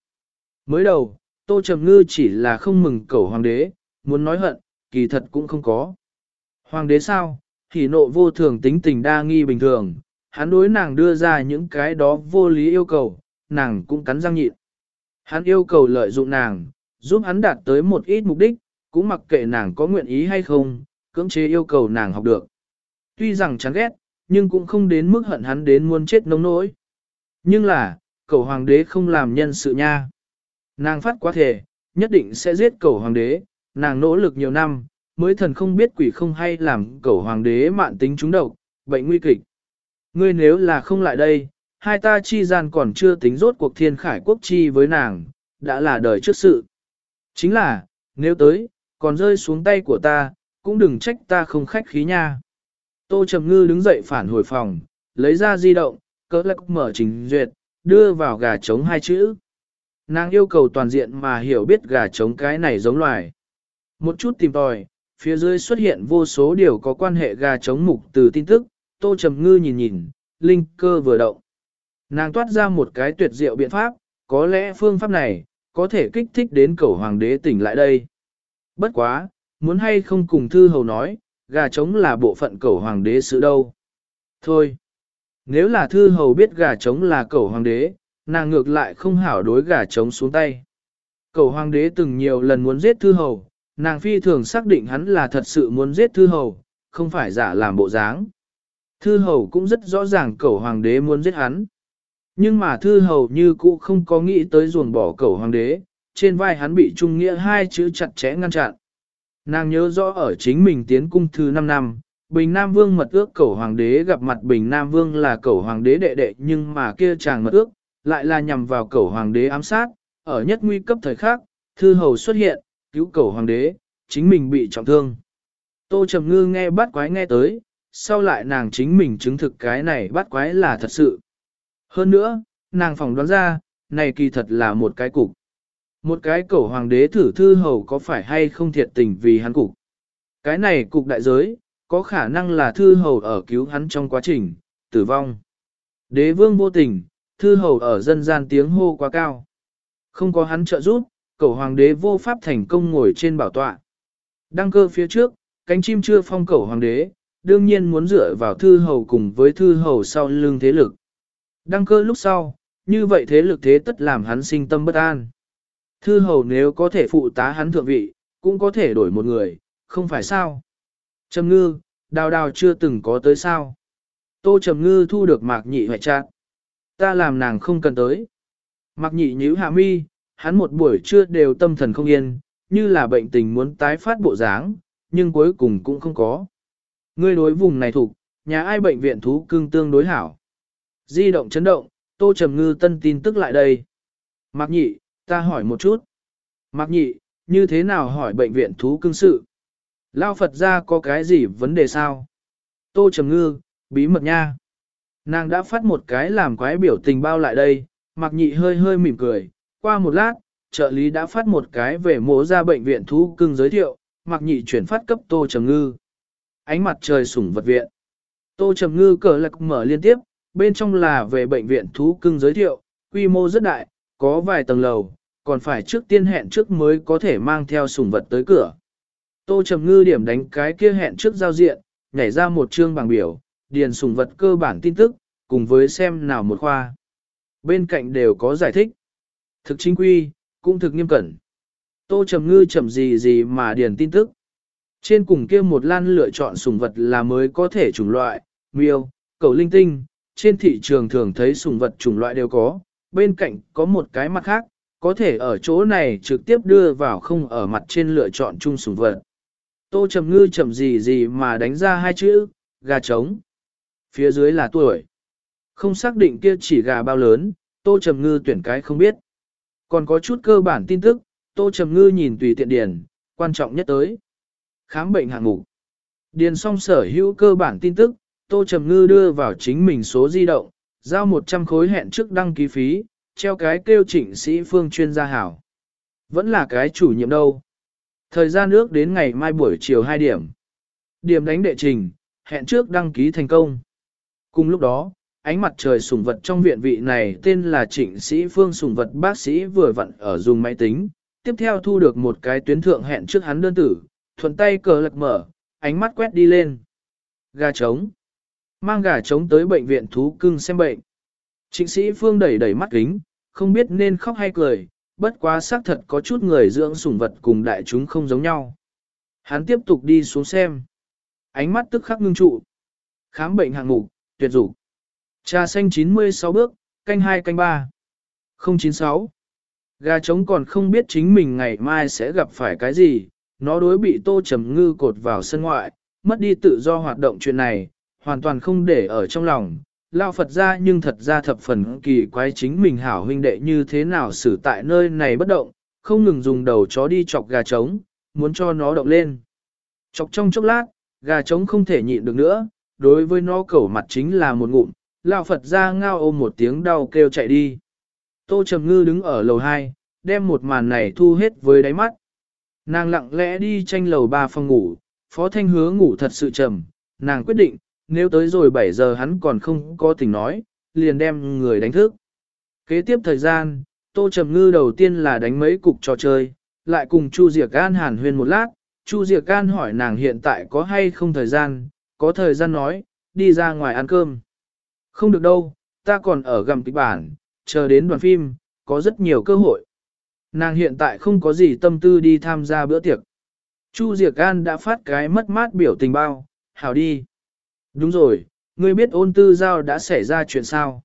Mới đầu, Tô Trầm Ngư chỉ là không mừng cầu hoàng đế, muốn nói hận, kỳ thật cũng không có. Hoàng đế sao, thì nộ vô thường tính tình đa nghi bình thường, hắn đối nàng đưa ra những cái đó vô lý yêu cầu, nàng cũng cắn răng nhịn. Hắn yêu cầu lợi dụng nàng, giúp hắn đạt tới một ít mục đích, cũng mặc kệ nàng có nguyện ý hay không, cưỡng chế yêu cầu nàng học được. Tuy rằng chán ghét, nhưng cũng không đến mức hận hắn đến muốn chết nông nỗi. Nhưng là, cầu hoàng đế không làm nhân sự nha. Nàng phát quá thể, nhất định sẽ giết cầu hoàng đế, nàng nỗ lực nhiều năm, mới thần không biết quỷ không hay làm cầu hoàng đế mạn tính trúng độc, bệnh nguy kịch. Ngươi nếu là không lại đây, hai ta chi gian còn chưa tính rốt cuộc thiên khải quốc chi với nàng, đã là đời trước sự. Chính là, nếu tới, còn rơi xuống tay của ta, cũng đừng trách ta không khách khí nha. Tô Trầm Ngư đứng dậy phản hồi phòng, lấy ra di động, cỡ lắc mở trình duyệt, đưa vào gà trống hai chữ. Nàng yêu cầu toàn diện mà hiểu biết gà trống cái này giống loài. Một chút tìm tòi, phía dưới xuất hiện vô số điều có quan hệ gà trống mục từ tin tức, Tô Trầm Ngư nhìn nhìn, linh cơ vừa động. Nàng toát ra một cái tuyệt diệu biện pháp, có lẽ phương pháp này, có thể kích thích đến cầu hoàng đế tỉnh lại đây. Bất quá, muốn hay không cùng thư hầu nói, gà trống là bộ phận cầu hoàng đế sự đâu. Thôi, nếu là thư hầu biết gà trống là cầu hoàng đế, nàng ngược lại không hảo đối gà trống xuống tay. Cầu hoàng đế từng nhiều lần muốn giết thư hầu, nàng phi thường xác định hắn là thật sự muốn giết thư hầu, không phải giả làm bộ dáng. Thư hầu cũng rất rõ ràng cầu hoàng đế muốn giết hắn. Nhưng mà thư hầu như cũ không có nghĩ tới ruồng bỏ cầu hoàng đế, trên vai hắn bị trung nghĩa hai chữ chặt chẽ ngăn chặn. Nàng nhớ rõ ở chính mình tiến cung thứ 5 năm, Bình Nam Vương mật ước cầu hoàng đế gặp mặt Bình Nam Vương là cầu hoàng đế đệ đệ nhưng mà kia chàng mật ước, lại là nhằm vào cầu hoàng đế ám sát, ở nhất nguy cấp thời khắc, thư hầu xuất hiện, cứu cầu hoàng đế, chính mình bị trọng thương. Tô Trầm Ngư nghe bắt quái nghe tới, sau lại nàng chính mình chứng thực cái này bắt quái là thật sự. Hơn nữa, nàng phỏng đoán ra, này kỳ thật là một cái cục. Một cái cổ hoàng đế thử thư hầu có phải hay không thiệt tình vì hắn cục. Cái này cục đại giới, có khả năng là thư hầu ở cứu hắn trong quá trình, tử vong. Đế vương vô tình, thư hầu ở dân gian tiếng hô quá cao. Không có hắn trợ giúp, cổ hoàng đế vô pháp thành công ngồi trên bảo tọa. Đăng cơ phía trước, cánh chim chưa phong cổ hoàng đế, đương nhiên muốn dựa vào thư hầu cùng với thư hầu sau lưng thế lực. Đăng cơ lúc sau, như vậy thế lực thế tất làm hắn sinh tâm bất an. Thư hầu nếu có thể phụ tá hắn thượng vị, cũng có thể đổi một người, không phải sao. Trầm ngư, đào đào chưa từng có tới sao. Tô Trầm ngư thu được mạc nhị hoại trạng. Ta làm nàng không cần tới. Mạc nhị nhíu hạ mi, hắn một buổi trưa đều tâm thần không yên, như là bệnh tình muốn tái phát bộ dáng, nhưng cuối cùng cũng không có. Ngươi đối vùng này thuộc, nhà ai bệnh viện thú cưng tương đối hảo. Di động chấn động, Tô Trầm Ngư tân tin tức lại đây. Mạc nhị, ta hỏi một chút. Mạc nhị, như thế nào hỏi bệnh viện thú cưng sự? Lao Phật ra có cái gì vấn đề sao? Tô Trầm Ngư, bí mật nha. Nàng đã phát một cái làm quái biểu tình bao lại đây, Mạc nhị hơi hơi mỉm cười. Qua một lát, trợ lý đã phát một cái về mố ra bệnh viện thú cưng giới thiệu, Mạc nhị chuyển phát cấp Tô Trầm Ngư. Ánh mặt trời sủng vật viện. Tô Trầm Ngư cờ lạc mở liên tiếp, bên trong là về bệnh viện thú cưng giới thiệu, quy mô rất đại, có vài tầng lầu, còn phải trước tiên hẹn trước mới có thể mang theo sủng vật tới cửa. Tô Trầm Ngư điểm đánh cái kia hẹn trước giao diện, nhảy ra một chương bảng biểu, điền sủng vật cơ bản tin tức, cùng với xem nào một khoa. Bên cạnh đều có giải thích. Thực chính quy, cũng thực nghiêm cẩn. Tô Trầm Ngư chậm gì gì mà điền tin tức. Trên cùng kia một lan lựa chọn sủng vật là mới có thể chủng loại, miêu, cầu linh tinh, trên thị trường thường thấy sủng vật chủng loại đều có, bên cạnh có một cái mặt khác, có thể ở chỗ này trực tiếp đưa vào không ở mặt trên lựa chọn chung sủng vật. Tô Trầm Ngư chậm gì gì mà đánh ra hai chữ, gà trống. Phía dưới là tuổi. Không xác định kia chỉ gà bao lớn, Tô Trầm Ngư tuyển cái không biết. Còn có chút cơ bản tin tức, Tô Trầm Ngư nhìn tùy tiện điền, quan trọng nhất tới. Khám bệnh hạng mục. Điền xong sở hữu cơ bản tin tức, Tô Trầm Ngư đưa vào chính mình số di động, giao 100 khối hẹn trước đăng ký phí, treo cái kêu trịnh sĩ phương chuyên gia hảo. Vẫn là cái chủ nhiệm đâu. Thời gian ước đến ngày mai buổi chiều 2 điểm. Điểm đánh đệ trình, hẹn trước đăng ký thành công. Cùng lúc đó, ánh mặt trời sủng vật trong viện vị này tên là trịnh sĩ phương sủng vật bác sĩ vừa vặn ở dùng máy tính, tiếp theo thu được một cái tuyến thượng hẹn trước hắn đơn tử, thuận tay cờ lật mở, ánh mắt quét đi lên. Gà trống. Mang gà trống tới bệnh viện thú cưng xem bệnh. Trịnh sĩ phương đẩy đẩy mắt kính, không biết nên khóc hay cười, bất quá xác thật có chút người dưỡng sủng vật cùng đại chúng không giống nhau. Hắn tiếp tục đi xuống xem. Ánh mắt tức khắc ngưng trụ. Khám bệnh hạng mục, tuyệt dục. Trà xanh 96 bước, canh 2 canh 3. 096. Gà trống còn không biết chính mình ngày mai sẽ gặp phải cái gì, nó đối bị tô trầm ngư cột vào sân ngoại, mất đi tự do hoạt động chuyện này, hoàn toàn không để ở trong lòng. Lao Phật ra nhưng thật ra thập phần kỳ quái chính mình hảo huynh đệ như thế nào xử tại nơi này bất động, không ngừng dùng đầu chó đi chọc gà trống, muốn cho nó động lên. Chọc trong chốc lát, gà trống không thể nhịn được nữa, đối với nó cẩu mặt chính là một ngụm, Lao Phật ra ngao ôm một tiếng đau kêu chạy đi. Tô Trầm Ngư đứng ở lầu 2, đem một màn này thu hết với đáy mắt. Nàng lặng lẽ đi tranh lầu ba phòng ngủ, Phó Thanh hứa ngủ thật sự trầm, nàng quyết định, nếu tới rồi 7 giờ hắn còn không có tình nói, liền đem người đánh thức. Kế tiếp thời gian, Tô Trầm Ngư đầu tiên là đánh mấy cục trò chơi, lại cùng Chu Diệc Gan hàn huyên một lát, Chu Diệc Gan hỏi nàng hiện tại có hay không thời gian, có thời gian nói, đi ra ngoài ăn cơm. Không được đâu, ta còn ở gầm kịch bản, chờ đến đoàn phim, có rất nhiều cơ hội. Nàng hiện tại không có gì tâm tư đi tham gia bữa tiệc. Chu Diệc An đã phát cái mất mát biểu tình bao, hảo đi. Đúng rồi, ngươi biết ôn tư giao đã xảy ra chuyện sao?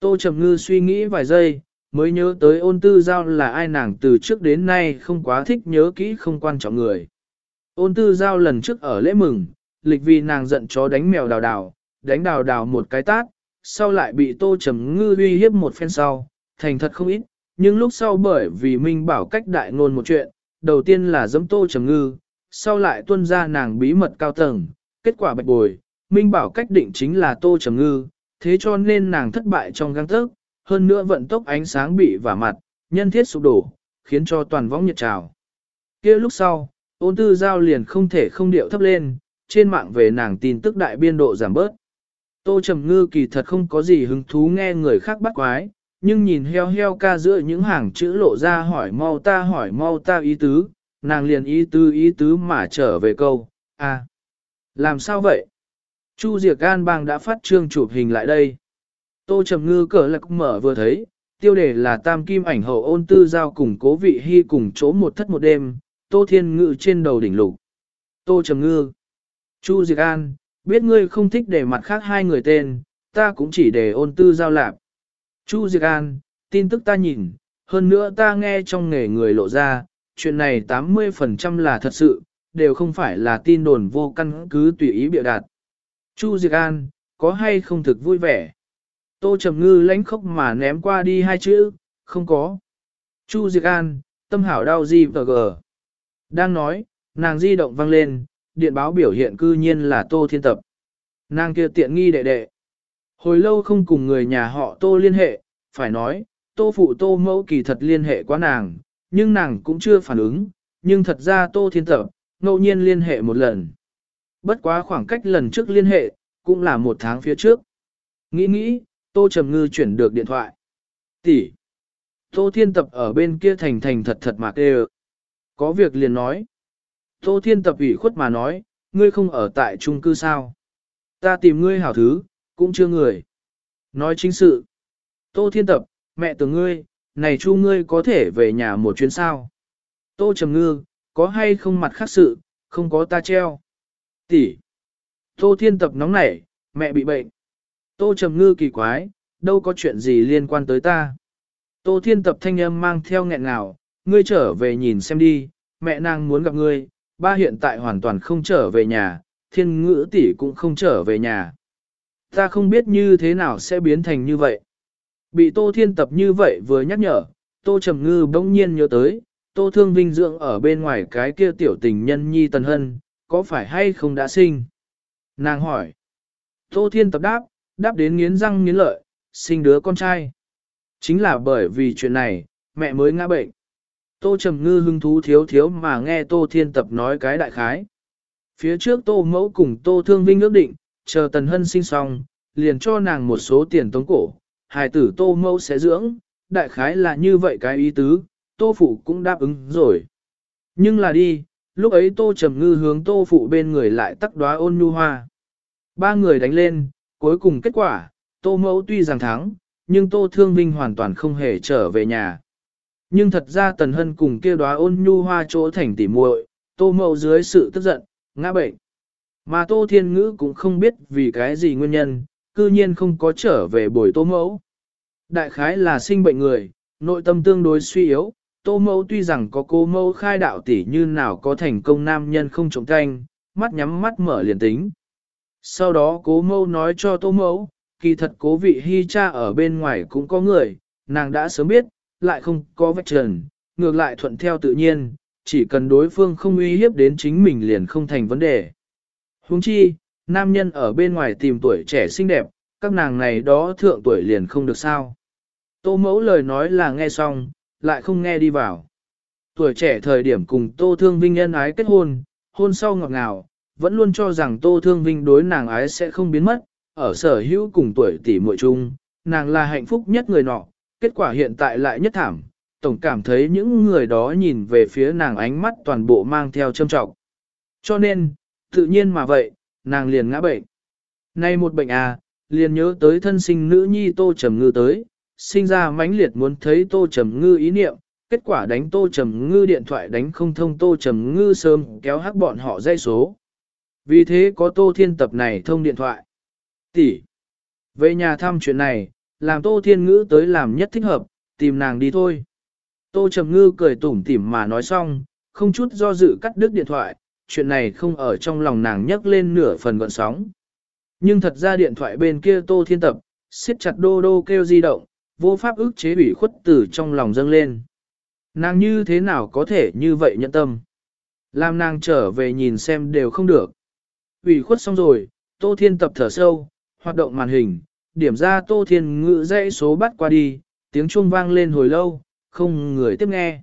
Tô Trầm Ngư suy nghĩ vài giây, mới nhớ tới ôn tư giao là ai nàng từ trước đến nay không quá thích nhớ kỹ không quan trọng người. Ôn tư giao lần trước ở lễ mừng, lịch vì nàng giận chó đánh mèo đào đào, đánh đào đào một cái tát, sau lại bị Tô Trầm Ngư uy hiếp một phen sau, thành thật không ít, nhưng lúc sau bởi vì Minh bảo cách đại ngôn một chuyện, đầu tiên là giấm Tô Trầm Ngư, sau lại tuân ra nàng bí mật cao tầng, kết quả bạch bồi, Minh bảo cách định chính là Tô Trầm Ngư, thế cho nên nàng thất bại trong găng tức, hơn nữa vận tốc ánh sáng bị vả mặt, nhân thiết sụp đổ, khiến cho toàn võng nhiệt trào. kia lúc sau, ôn tư giao liền không thể không điệu thấp lên, trên mạng về nàng tin tức đại biên độ giảm bớt. Tô Trầm Ngư kỳ thật không có gì hứng thú nghe người khác bắt quái, nhưng nhìn heo heo ca giữa những hàng chữ lộ ra hỏi mau ta hỏi mau ta ý tứ, nàng liền ý tứ ý tứ mà trở về câu, à, làm sao vậy? Chu Diệc An Bang đã phát trương chụp hình lại đây. Tô Trầm Ngư cờ lạc mở vừa thấy, tiêu đề là tam kim ảnh hậu ôn tư giao cùng cố vị hy cùng chỗ một thất một đêm, Tô Thiên Ngự trên đầu đỉnh lục. Tô Trầm Ngư. Chu Diệc An, biết ngươi không thích để mặt khác hai người tên, ta cũng chỉ để ôn tư giao lạp. Chu Diệc An, tin tức ta nhìn, hơn nữa ta nghe trong nghề người lộ ra, chuyện này 80% là thật sự, đều không phải là tin đồn vô căn cứ tùy ý bịa đặt. Chu Diệc An, có hay không thực vui vẻ? Tô Trầm Ngư lánh khóc mà ném qua đi hai chữ, không có. Chu Diệc An, tâm hảo đau gì vờ gờ. Đang nói, nàng di động vang lên, điện báo biểu hiện cư nhiên là Tô Thiên Tập. Nàng kia tiện nghi đệ đệ. Hồi lâu không cùng người nhà họ Tô liên hệ, phải nói, Tô phụ Tô mẫu kỳ thật liên hệ quá nàng, nhưng nàng cũng chưa phản ứng, nhưng thật ra Tô Thiên Tập, ngẫu nhiên liên hệ một lần. Bất quá khoảng cách lần trước liên hệ, cũng là một tháng phía trước. Nghĩ nghĩ, Tô Trầm Ngư chuyển được điện thoại. Tỷ. Tô Thiên Tập ở bên kia thành thành thật thật mà kêu. Có việc liền nói. Tô Thiên Tập ủy khuất mà nói, ngươi không ở tại trung cư sao? Ta tìm ngươi hảo thứ, cũng chưa người. Nói chính sự. Tô Thiên Tập, mẹ tưởng ngươi, này chu ngươi có thể về nhà một chuyến sao? Tô Trầm Ngư, có hay không mặt khác sự, không có ta treo. Tỷ. Tô Thiên Tập nóng nảy, mẹ bị bệnh. Tô Trầm Ngư kỳ quái, đâu có chuyện gì liên quan tới ta. Tô Thiên Tập thanh âm mang theo nghẹn ngào, ngươi trở về nhìn xem đi, mẹ nàng muốn gặp ngươi, ba hiện tại hoàn toàn không trở về nhà, thiên ngữ tỷ cũng không trở về nhà. Ta không biết như thế nào sẽ biến thành như vậy. Bị Tô Thiên tập như vậy vừa nhắc nhở, Tô Trầm Ngư bỗng nhiên nhớ tới, Tô Thương Vinh dưỡng ở bên ngoài cái kia tiểu tình nhân nhi tần hân, có phải hay không đã sinh? Nàng hỏi. Tô Thiên tập đáp, đáp đến nghiến răng nghiến lợi, sinh đứa con trai. Chính là bởi vì chuyện này, mẹ mới ngã bệnh. Tô Trầm Ngư hứng thú thiếu thiếu mà nghe Tô Thiên tập nói cái đại khái. Phía trước Tô Mẫu cùng Tô Thương Vinh ước định, chờ Tần Hân sinh xong, liền cho nàng một số tiền tống cổ, hài tử Tô Mẫu sẽ dưỡng, đại khái là như vậy cái ý tứ, Tô Phụ cũng đáp ứng rồi. Nhưng là đi, lúc ấy Tô Trầm Ngư hướng Tô Phụ bên người lại tắc đóa ôn nhu hoa. Ba người đánh lên, cuối cùng kết quả, Tô Mẫu tuy rằng thắng, nhưng Tô Thương Vinh hoàn toàn không hề trở về nhà. Nhưng thật ra Tần Hân cùng kia đóa ôn nhu hoa chỗ thành tỉ muội, Tô Mẫu dưới sự tức giận, ngã bệnh. Mà Tô Thiên Ngữ cũng không biết vì cái gì nguyên nhân, cư nhiên không có trở về buổi Tô Mẫu. Đại khái là sinh bệnh người, nội tâm tương đối suy yếu, Tô Mẫu tuy rằng có cô mẫu khai đạo tỷ như nào có thành công nam nhân không trọng canh, mắt nhắm mắt mở liền tính. Sau đó cố mẫu nói cho Tô Mẫu, kỳ thật cố vị hy cha ở bên ngoài cũng có người, nàng đã sớm biết, lại không có vách trần, ngược lại thuận theo tự nhiên, chỉ cần đối phương không uy hiếp đến chính mình liền không thành vấn đề. Huống chi, nam nhân ở bên ngoài tìm tuổi trẻ xinh đẹp, các nàng này đó thượng tuổi liền không được sao. Tô mẫu lời nói là nghe xong, lại không nghe đi vào. Tuổi trẻ thời điểm cùng Tô Thương Vinh nhân ái kết hôn, hôn sau ngọt ngào, vẫn luôn cho rằng Tô Thương Vinh đối nàng ái sẽ không biến mất, ở sở hữu cùng tuổi tỷ muội chung, nàng là hạnh phúc nhất người nọ, kết quả hiện tại lại nhất thảm, tổng cảm thấy những người đó nhìn về phía nàng ánh mắt toàn bộ mang theo châm trọng. Cho nên, tự nhiên mà vậy, nàng liền ngã bệnh. Nay một bệnh à, liền nhớ tới thân sinh nữ nhi Tô Trầm Ngư tới, sinh ra mãnh liệt muốn thấy Tô Trầm Ngư ý niệm, kết quả đánh Tô Trầm Ngư điện thoại đánh không thông Tô Trầm Ngư sớm kéo hắc bọn họ dây số. Vì thế có Tô Thiên tập này thông điện thoại. Tỷ. Về nhà thăm chuyện này, làm Tô Thiên Ngữ tới làm nhất thích hợp, tìm nàng đi thôi. Tô Trầm Ngư cười tủm tỉm mà nói xong, không chút do dự cắt đứt điện thoại, chuyện này không ở trong lòng nàng nhấc lên nửa phần gọn sóng. Nhưng thật ra điện thoại bên kia Tô Thiên Tập, siết chặt đô đô kêu di động, vô pháp ức chế ủy khuất tử trong lòng dâng lên. Nàng như thế nào có thể như vậy nhận tâm? Làm nàng trở về nhìn xem đều không được. ủy khuất xong rồi, Tô Thiên Tập thở sâu, hoạt động màn hình, điểm ra Tô Thiên ngự dãy số bắt qua đi, tiếng chuông vang lên hồi lâu, không người tiếp nghe.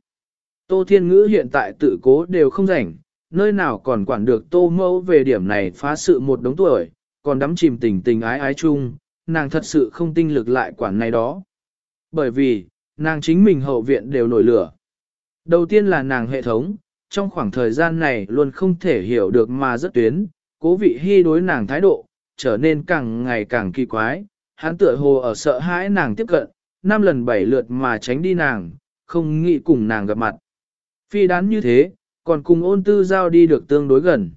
Tô Thiên Ngữ hiện tại tự cố đều không rảnh, nơi nào còn quản được Tô Mẫu về điểm này phá sự một đống tuổi, còn đắm chìm tình tình ái ái chung, nàng thật sự không tinh lực lại quản này đó. Bởi vì, nàng chính mình hậu viện đều nổi lửa. Đầu tiên là nàng hệ thống, trong khoảng thời gian này luôn không thể hiểu được mà rất tuyến, cố vị hy đối nàng thái độ, trở nên càng ngày càng kỳ quái, hắn tựa hồ ở sợ hãi nàng tiếp cận, năm lần bảy lượt mà tránh đi nàng, không nghĩ cùng nàng gặp mặt. Phi đán như thế, còn cùng ôn tư giao đi được tương đối gần.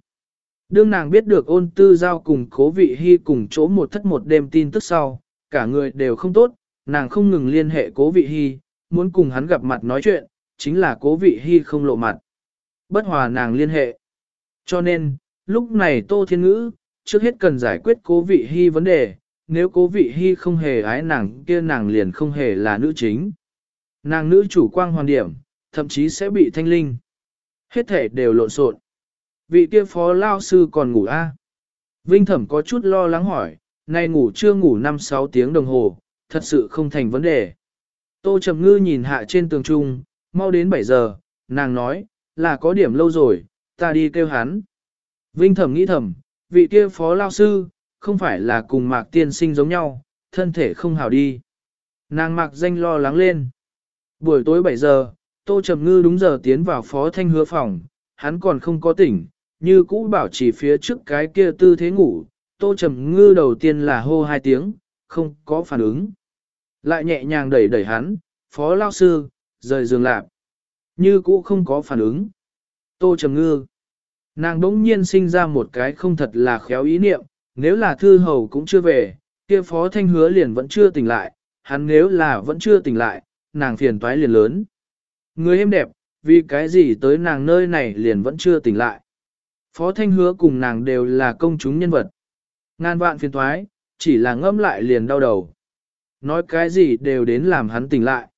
Đương nàng biết được ôn tư giao cùng cố vị hy cùng chỗ một thất một đêm tin tức sau, cả người đều không tốt, nàng không ngừng liên hệ cố vị hy, muốn cùng hắn gặp mặt nói chuyện, chính là cố vị hy không lộ mặt. Bất hòa nàng liên hệ. Cho nên, lúc này Tô Thiên Ngữ, trước hết cần giải quyết cố vị hy vấn đề, nếu cố vị hy không hề ái nàng kia nàng liền không hề là nữ chính. Nàng nữ chủ quang hoàn điểm, thậm chí sẽ bị thanh linh. Hết thể đều lộn xộn. Vị kia phó lao sư còn ngủ a? À? Vinh thẩm có chút lo lắng hỏi, nay ngủ chưa ngủ 5-6 tiếng đồng hồ, thật sự không thành vấn đề. Tô Trầm Ngư nhìn hạ trên tường trung, mau đến 7 giờ, nàng nói, là có điểm lâu rồi, ta đi kêu hắn. Vinh thẩm nghĩ thầm, vị kia phó lao sư, không phải là cùng mạc tiên sinh giống nhau, thân thể không hào đi. Nàng mạc danh lo lắng lên. Buổi tối 7 giờ, Tô Trầm Ngư đúng giờ tiến vào phó thanh hứa phòng, hắn còn không có tỉnh, như cũ bảo chỉ phía trước cái kia tư thế ngủ. Tô Trầm Ngư đầu tiên là hô hai tiếng, không có phản ứng. Lại nhẹ nhàng đẩy đẩy hắn, phó lao sư, rời giường lạp. Như cũ không có phản ứng. Tô Trầm Ngư. Nàng đống nhiên sinh ra một cái không thật là khéo ý niệm, nếu là thư hầu cũng chưa về, kia phó thanh hứa liền vẫn chưa tỉnh lại, hắn nếu là vẫn chưa tỉnh lại, nàng phiền toái liền lớn. Người em đẹp, vì cái gì tới nàng nơi này liền vẫn chưa tỉnh lại. Phó thanh hứa cùng nàng đều là công chúng nhân vật. Ngàn vạn phiền toái, chỉ là ngâm lại liền đau đầu. Nói cái gì đều đến làm hắn tỉnh lại.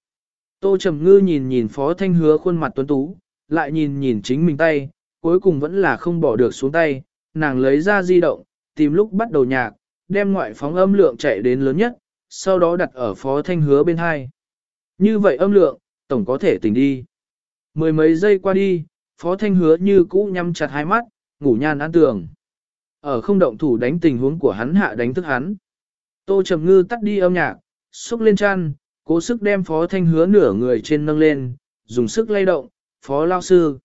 Tô Trầm Ngư nhìn nhìn Phó Thanh Hứa khuôn mặt tuấn tú, lại nhìn nhìn chính mình tay, cuối cùng vẫn là không bỏ được xuống tay, nàng lấy ra di động, tìm lúc bắt đầu nhạc, đem ngoại phóng âm lượng chạy đến lớn nhất, sau đó đặt ở Phó Thanh Hứa bên hai. Như vậy âm lượng, tổng có thể tỉnh đi. Mười mấy giây qua đi, Phó Thanh Hứa như cũ nhắm chặt hai mắt, ngủ nhan ăn tường. Ở không động thủ đánh tình huống của hắn hạ đánh thức hắn. Tô Trầm Ngư tắt đi âm nhạc, xúc lên chăn, cố sức đem Phó Thanh Hứa nửa người trên nâng lên, dùng sức lay động, Phó Lao Sư.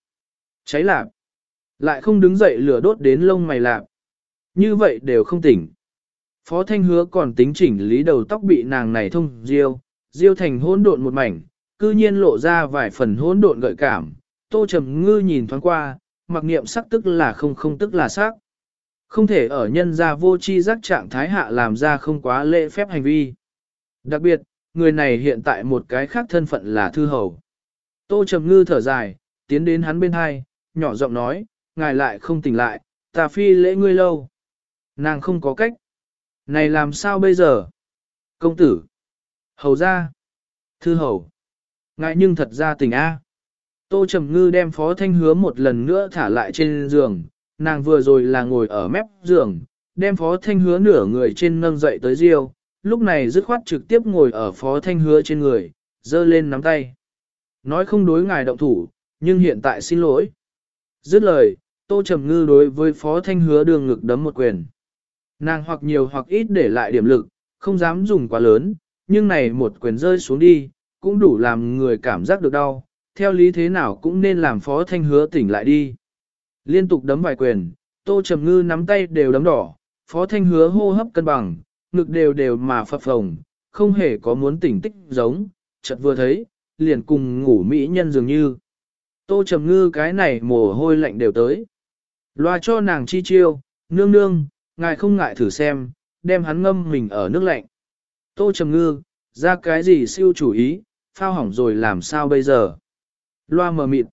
Cháy lạp. Lại không đứng dậy lửa đốt đến lông mày lạp. Như vậy đều không tỉnh. Phó Thanh Hứa còn tính chỉnh lý đầu tóc bị nàng này thông diêu, diêu thành hỗn độn một mảnh, cư nhiên lộ ra vài phần hỗn độn gợi cảm. Tô Trầm Ngư nhìn thoáng qua, mặc niệm sắc tức là không không tức là sắc. Không thể ở nhân ra vô chi giác trạng thái hạ làm ra không quá lễ phép hành vi. Đặc biệt, người này hiện tại một cái khác thân phận là thư hầu. Tô Trầm Ngư thở dài, tiến đến hắn bên hai, nhỏ giọng nói, ngài lại không tỉnh lại, ta phi lễ ngươi lâu. Nàng không có cách. Này làm sao bây giờ? Công tử. Hầu ra. Thư hầu. Ngại nhưng thật ra tỉnh A. Tô Trầm Ngư đem Phó Thanh Hứa một lần nữa thả lại trên giường, nàng vừa rồi là ngồi ở mép giường, đem Phó Thanh Hứa nửa người trên nâng dậy tới riêu, lúc này dứt khoát trực tiếp ngồi ở Phó Thanh Hứa trên người, dơ lên nắm tay. Nói không đối ngài động thủ, nhưng hiện tại xin lỗi. Dứt lời, Tô Trầm Ngư đối với Phó Thanh Hứa đường ngực đấm một quyền. Nàng hoặc nhiều hoặc ít để lại điểm lực, không dám dùng quá lớn, nhưng này một quyền rơi xuống đi, cũng đủ làm người cảm giác được đau, theo lý thế nào cũng nên làm Phó Thanh Hứa tỉnh lại đi. Liên tục đấm vài quyền, Tô Trầm Ngư nắm tay đều đấm đỏ, Phó Thanh Hứa hô hấp cân bằng, ngực đều đều mà phập phồng, không hề có muốn tỉnh tích giống, chợt vừa thấy, liền cùng ngủ mỹ nhân dường như. Tô Trầm Ngư cái này mồ hôi lạnh đều tới. Loa cho nàng chi chiêu, nương nương, ngài không ngại thử xem, đem hắn ngâm mình ở nước lạnh. Tô Trầm Ngư, ra cái gì siêu chủ ý, phao hỏng rồi làm sao bây giờ? Loa mờ mịt.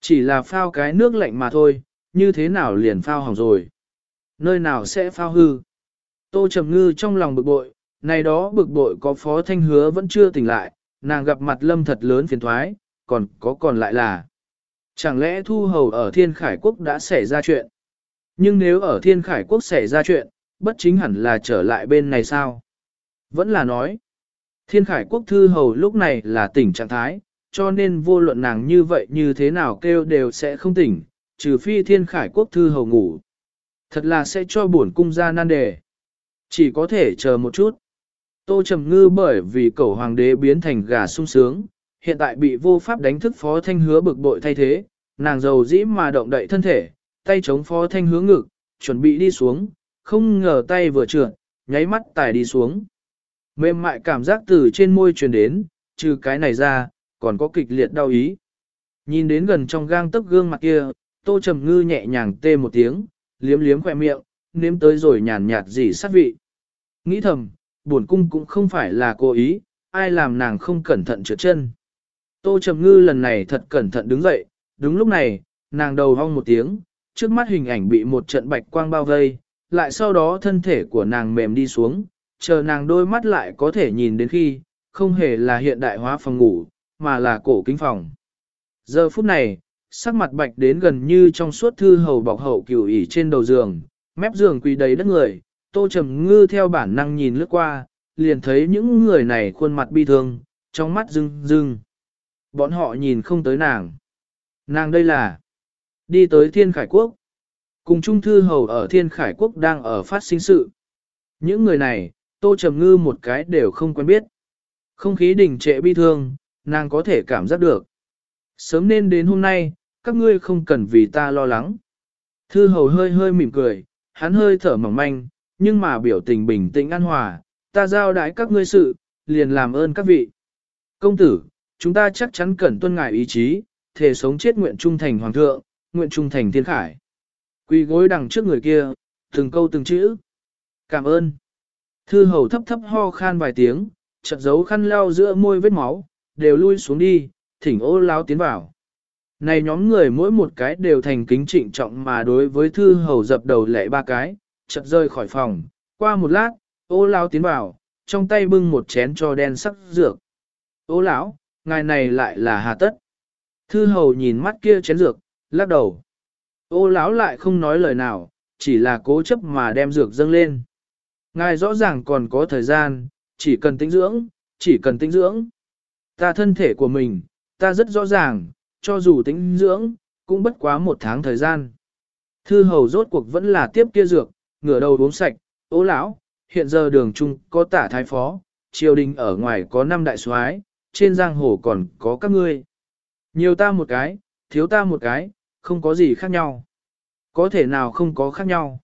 Chỉ là phao cái nước lạnh mà thôi, như thế nào liền phao hỏng rồi? Nơi nào sẽ phao hư? Tô Trầm Ngư trong lòng bực bội, này đó bực bội có phó thanh hứa vẫn chưa tỉnh lại, nàng gặp mặt lâm thật lớn phiền thoái, còn có còn lại là. Chẳng lẽ thu hầu ở thiên khải quốc đã xảy ra chuyện? Nhưng nếu ở thiên khải quốc xảy ra chuyện, bất chính hẳn là trở lại bên này sao? Vẫn là nói, thiên khải quốc thư hầu lúc này là tỉnh trạng thái, cho nên vô luận nàng như vậy như thế nào kêu đều sẽ không tỉnh, trừ phi thiên khải quốc thư hầu ngủ. Thật là sẽ cho buồn cung ra nan đề. Chỉ có thể chờ một chút. Tô Trầm Ngư bởi vì cẩu hoàng đế biến thành gà sung sướng, hiện tại bị vô pháp đánh thức phó thanh hứa bực bội thay thế, nàng giàu dĩ mà động đậy thân thể, tay chống phó thanh hứa ngực, chuẩn bị đi xuống, không ngờ tay vừa trượt, nháy mắt tải đi xuống. Mềm mại cảm giác từ trên môi truyền đến, trừ cái này ra, còn có kịch liệt đau ý. Nhìn đến gần trong gang tấc gương mặt kia, tô trầm ngư nhẹ nhàng tê một tiếng, liếm liếm khỏe miệng, nếm tới rồi nhàn nhạt gì sát vị. Nghĩ thầm, buồn cung cũng không phải là cố ý, ai làm nàng không cẩn thận trượt chân. Tô Trầm Ngư lần này thật cẩn thận đứng dậy, đúng lúc này, nàng đầu hong một tiếng, trước mắt hình ảnh bị một trận bạch quang bao vây, lại sau đó thân thể của nàng mềm đi xuống, chờ nàng đôi mắt lại có thể nhìn đến khi, không hề là hiện đại hóa phòng ngủ, mà là cổ kính phòng. Giờ phút này, sắc mặt bạch đến gần như trong suốt thư hầu bọc hậu cửu ỉ trên đầu giường, mép giường quỳ đầy đất người, tô trầm ngư theo bản năng nhìn lướt qua, liền thấy những người này khuôn mặt bi thương, trong mắt rưng rưng. Bọn họ nhìn không tới nàng. Nàng đây là đi tới thiên khải quốc. Cùng trung thư hầu ở thiên khải quốc đang ở phát sinh sự. Những người này, tô trầm ngư một cái đều không quen biết. Không khí đỉnh trệ bi thương, nàng có thể cảm giác được. Sớm nên đến hôm nay, các ngươi không cần vì ta lo lắng. Thư hầu hơi hơi mỉm cười, hắn hơi thở mỏng manh, nhưng mà biểu tình bình tĩnh an hòa, ta giao đái các ngươi sự, liền làm ơn các vị. Công tử, chúng ta chắc chắn cần tuân ngài ý chí, thể sống chết nguyện trung thành hoàng thượng, nguyện trung thành thiên khải. Quỳ gối đằng trước người kia, từng câu từng chữ. Cảm ơn. Thư hầu thấp thấp ho khan vài tiếng, chật giấu khăn lau giữa môi vết máu, đều lui xuống đi, thỉnh ô lao tiến vào. Này nhóm người mỗi một cái đều thành kính trịnh trọng mà đối với thư hầu dập đầu lệ ba cái, chật rơi khỏi phòng. Qua một lát, ô lão tiến vào, trong tay bưng một chén cho đen sắc dược. Ô lão, ngài này lại là hà tất. Thư hầu nhìn mắt kia chén dược, lắc đầu. Ô lão lại không nói lời nào, chỉ là cố chấp mà đem dược dâng lên. Ngài rõ ràng còn có thời gian, chỉ cần tinh dưỡng, chỉ cần tinh dưỡng. Ta thân thể của mình, ta rất rõ ràng, cho dù tính dưỡng, cũng bất quá một tháng thời gian. Thư hầu rốt cuộc vẫn là tiếp kia dược, ngửa đầu uống sạch, ố lão, hiện giờ đường trung có tả thái phó, triều đình ở ngoài có năm đại soái, trên giang hồ còn có các ngươi. Nhiều ta một cái, thiếu ta một cái, không có gì khác nhau. Có thể nào không có khác nhau.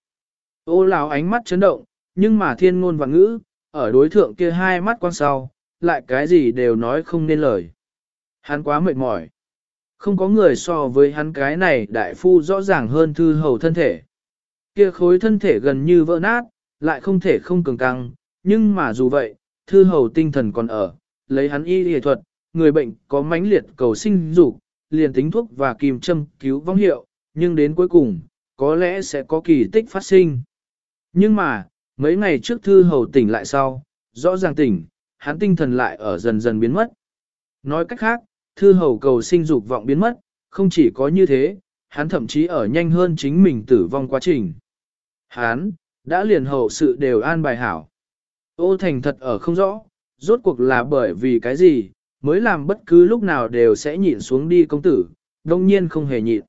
Ô lão ánh mắt chấn động, nhưng mà thiên ngôn và ngữ, ở đối thượng kia hai mắt quan sau, lại cái gì đều nói không nên lời. Hắn quá mệt mỏi. Không có người so với hắn cái này đại phu rõ ràng hơn thư hầu thân thể. Kia khối thân thể gần như vỡ nát, lại không thể không cường căng, nhưng mà dù vậy, thư hầu tinh thần còn ở, lấy hắn y y thuật, người bệnh có mãnh liệt cầu sinh dục, liền tính thuốc và kìm châm cứu vong hiệu, nhưng đến cuối cùng, có lẽ sẽ có kỳ tích phát sinh. Nhưng mà, mấy ngày trước thư hầu tỉnh lại sau, rõ ràng tỉnh, hắn tinh thần lại ở dần dần biến mất. Nói cách khác, thư hầu cầu sinh dục vọng biến mất, không chỉ có như thế, hắn thậm chí ở nhanh hơn chính mình tử vong quá trình. Hắn, đã liền hậu sự đều an bài hảo. Ô thành thật ở không rõ, rốt cuộc là bởi vì cái gì, mới làm bất cứ lúc nào đều sẽ nhịn xuống đi công tử, đông nhiên không hề nhịn.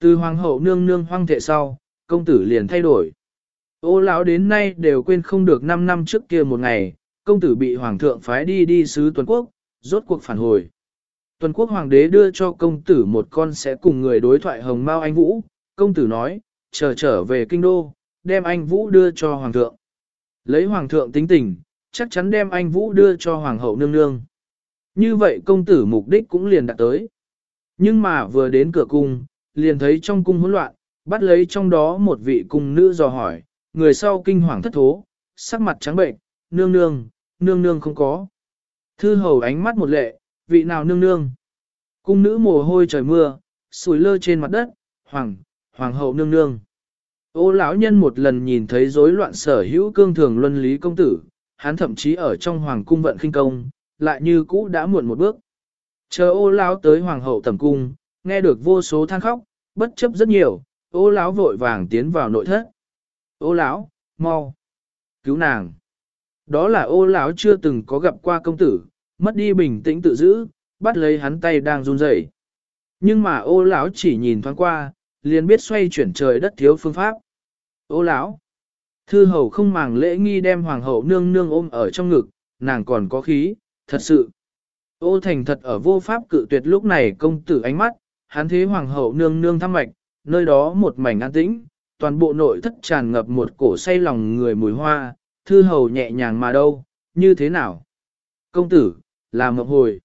Từ hoàng hậu nương nương hoang thệ sau, công tử liền thay đổi. Ô lão đến nay đều quên không được 5 năm trước kia một ngày, công tử bị hoàng thượng phái đi đi sứ tuần quốc, rốt cuộc phản hồi. Tuần quốc hoàng đế đưa cho công tử một con sẽ cùng người đối thoại hồng mao anh Vũ, công tử nói, chờ trở về kinh đô, đem anh Vũ đưa cho hoàng thượng. Lấy hoàng thượng tính tình, chắc chắn đem anh Vũ đưa cho hoàng hậu nương nương. Như vậy công tử mục đích cũng liền đạt tới. Nhưng mà vừa đến cửa cung, liền thấy trong cung hỗn loạn, bắt lấy trong đó một vị cung nữ dò hỏi, người sau kinh hoàng thất thố, sắc mặt trắng bệnh, nương nương, nương nương không có. Thư hầu ánh mắt một lệ, vị nào nương nương. Cung nữ mồ hôi trời mưa, sùi lơ trên mặt đất, hoàng, hoàng hậu nương nương. Ô lão nhân một lần nhìn thấy rối loạn sở hữu cương thường luân lý công tử, hắn thậm chí ở trong hoàng cung vận khinh công, lại như cũ đã muộn một bước. Chờ ô lão tới hoàng hậu tầm cung, nghe được vô số than khóc, bất chấp rất nhiều, ô lão vội vàng tiến vào nội thất. Ô lão, mau, cứu nàng. Đó là ô lão chưa từng có gặp qua công tử, mất đi bình tĩnh tự giữ, bắt lấy hắn tay đang run rẩy. Nhưng mà ô lão chỉ nhìn thoáng qua, liền biết xoay chuyển trời đất thiếu phương pháp. Ô lão, thư hầu không màng lễ nghi đem hoàng hậu nương nương ôm ở trong ngực, nàng còn có khí, thật sự. Ô thành thật ở vô pháp cự tuyệt lúc này công tử ánh mắt, hắn thế hoàng hậu nương nương thăm mạch, nơi đó một mảnh an tĩnh, toàn bộ nội thất tràn ngập một cổ say lòng người mùi hoa, thư hầu nhẹ nhàng mà đâu, như thế nào? Công tử, là mộng hồi.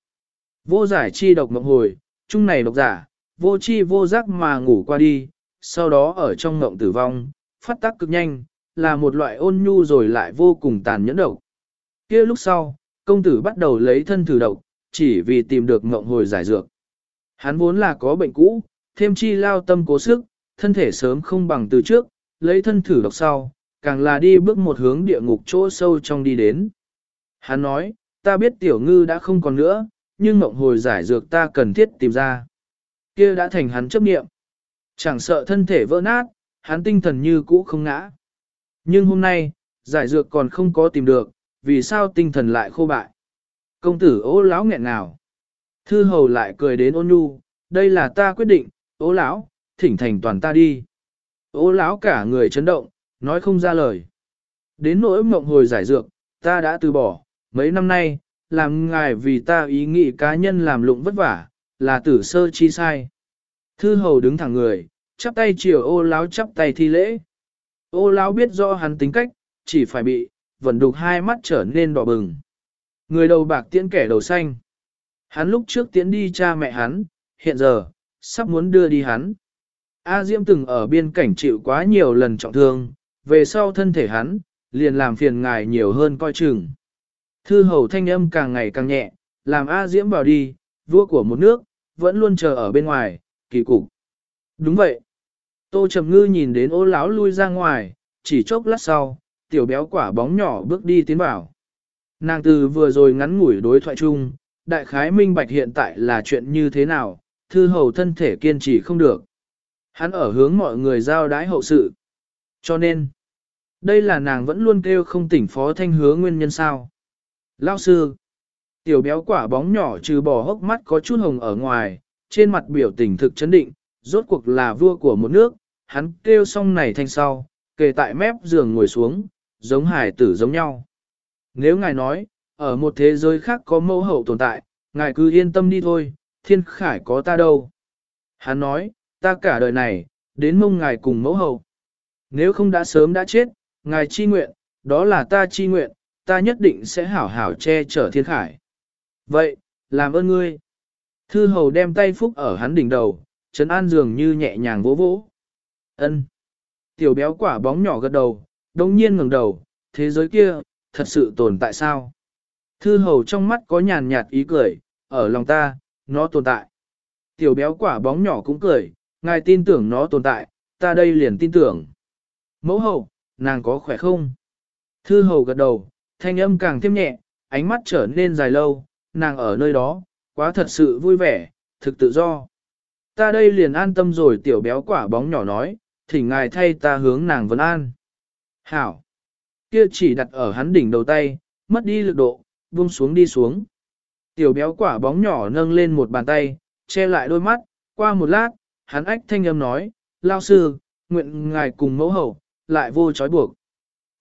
Vô giải chi độc mộng hồi, chung này độc giả, vô chi vô giác mà ngủ qua đi, sau đó ở trong mộng tử vong, phát tác cực nhanh, là một loại ôn nhu rồi lại vô cùng tàn nhẫn độc. kia lúc sau, công tử bắt đầu lấy thân thử độc, chỉ vì tìm được mộng hồi giải dược. Hắn vốn là có bệnh cũ, thêm chi lao tâm cố sức, thân thể sớm không bằng từ trước, lấy thân thử độc sau, càng là đi bước một hướng địa ngục chỗ sâu trong đi đến. Hắn nói, ta biết tiểu ngư đã không còn nữa, nhưng mộng hồi giải dược ta cần thiết tìm ra. kia đã thành hắn chấp nghiệm. Chẳng sợ thân thể vỡ nát, hắn tinh thần như cũ không ngã. Nhưng hôm nay, giải dược còn không có tìm được, vì sao tinh thần lại khô bại. Công tử ô lão nghẹn nào. Thư hầu lại cười đến ôn nhu, đây là ta quyết định, ô lão, thỉnh thành toàn ta đi. Ô lão cả người chấn động, nói không ra lời. Đến nỗi mộng hồi giải dược, ta đã từ bỏ, mấy năm nay, làm ngài vì ta ý nghĩ cá nhân làm lụng vất vả, là tử sơ chi sai. Thư hầu đứng thẳng người, chắp tay chiều ô lão chắp tay thi lễ. Ô lão biết rõ hắn tính cách, chỉ phải bị, vẫn đục hai mắt trở nên đỏ bừng. Người đầu bạc tiễn kẻ đầu xanh. Hắn lúc trước tiễn đi cha mẹ hắn, hiện giờ, sắp muốn đưa đi hắn. A Diễm từng ở biên cảnh chịu quá nhiều lần trọng thương, về sau thân thể hắn, liền làm phiền ngài nhiều hơn coi chừng. Thư hầu thanh âm càng ngày càng nhẹ, làm A Diễm vào đi, vua của một nước, vẫn luôn chờ ở bên ngoài, kỳ cục. Đúng vậy. Tô Trầm Ngư nhìn đến ô lão lui ra ngoài, chỉ chốc lát sau, tiểu béo quả bóng nhỏ bước đi tiến vào. Nàng từ vừa rồi ngắn ngủi đối thoại chung, đại khái minh bạch hiện tại là chuyện như thế nào, thư hầu thân thể kiên trì không được. Hắn ở hướng mọi người giao đái hậu sự. Cho nên, đây là nàng vẫn luôn kêu không tỉnh phó thanh hứa nguyên nhân sao. Lao sư, tiểu béo quả bóng nhỏ trừ bỏ hốc mắt có chút hồng ở ngoài, trên mặt biểu tình thực chấn định, rốt cuộc là vua của một nước, hắn kêu xong này thanh sau, kề tại mép giường ngồi xuống, giống hải tử giống nhau. Nếu ngài nói, ở một thế giới khác có mẫu hậu tồn tại, ngài cứ yên tâm đi thôi, thiên khải có ta đâu. Hắn nói, ta cả đời này, đến mông ngài cùng mẫu hậu. Nếu không đã sớm đã chết, ngài chi nguyện, đó là ta chi nguyện, ta nhất định sẽ hảo hảo che chở thiên khải. Vậy, làm ơn ngươi. Thư hầu đem tay phúc ở hắn đỉnh đầu, trấn an dường như nhẹ nhàng vỗ vỗ. ân Tiểu béo quả bóng nhỏ gật đầu, đồng nhiên ngẩng đầu, thế giới kia, thật sự tồn tại sao? Thư hầu trong mắt có nhàn nhạt ý cười, ở lòng ta, nó tồn tại. Tiểu béo quả bóng nhỏ cũng cười, ngài tin tưởng nó tồn tại, ta đây liền tin tưởng. Mẫu hậu, nàng có khỏe không? Thư hầu gật đầu, thanh âm càng thêm nhẹ, ánh mắt trở nên dài lâu, nàng ở nơi đó, quá thật sự vui vẻ, thực tự do. Ta đây liền an tâm rồi tiểu béo quả bóng nhỏ nói, thỉnh ngài thay ta hướng nàng vấn an. Hảo! Kia chỉ đặt ở hắn đỉnh đầu tay, mất đi lực độ, buông xuống đi xuống. Tiểu béo quả bóng nhỏ nâng lên một bàn tay, che lại đôi mắt, qua một lát, hắn ách thanh âm nói, lao sư, nguyện ngài cùng mẫu hậu, lại vô trói buộc.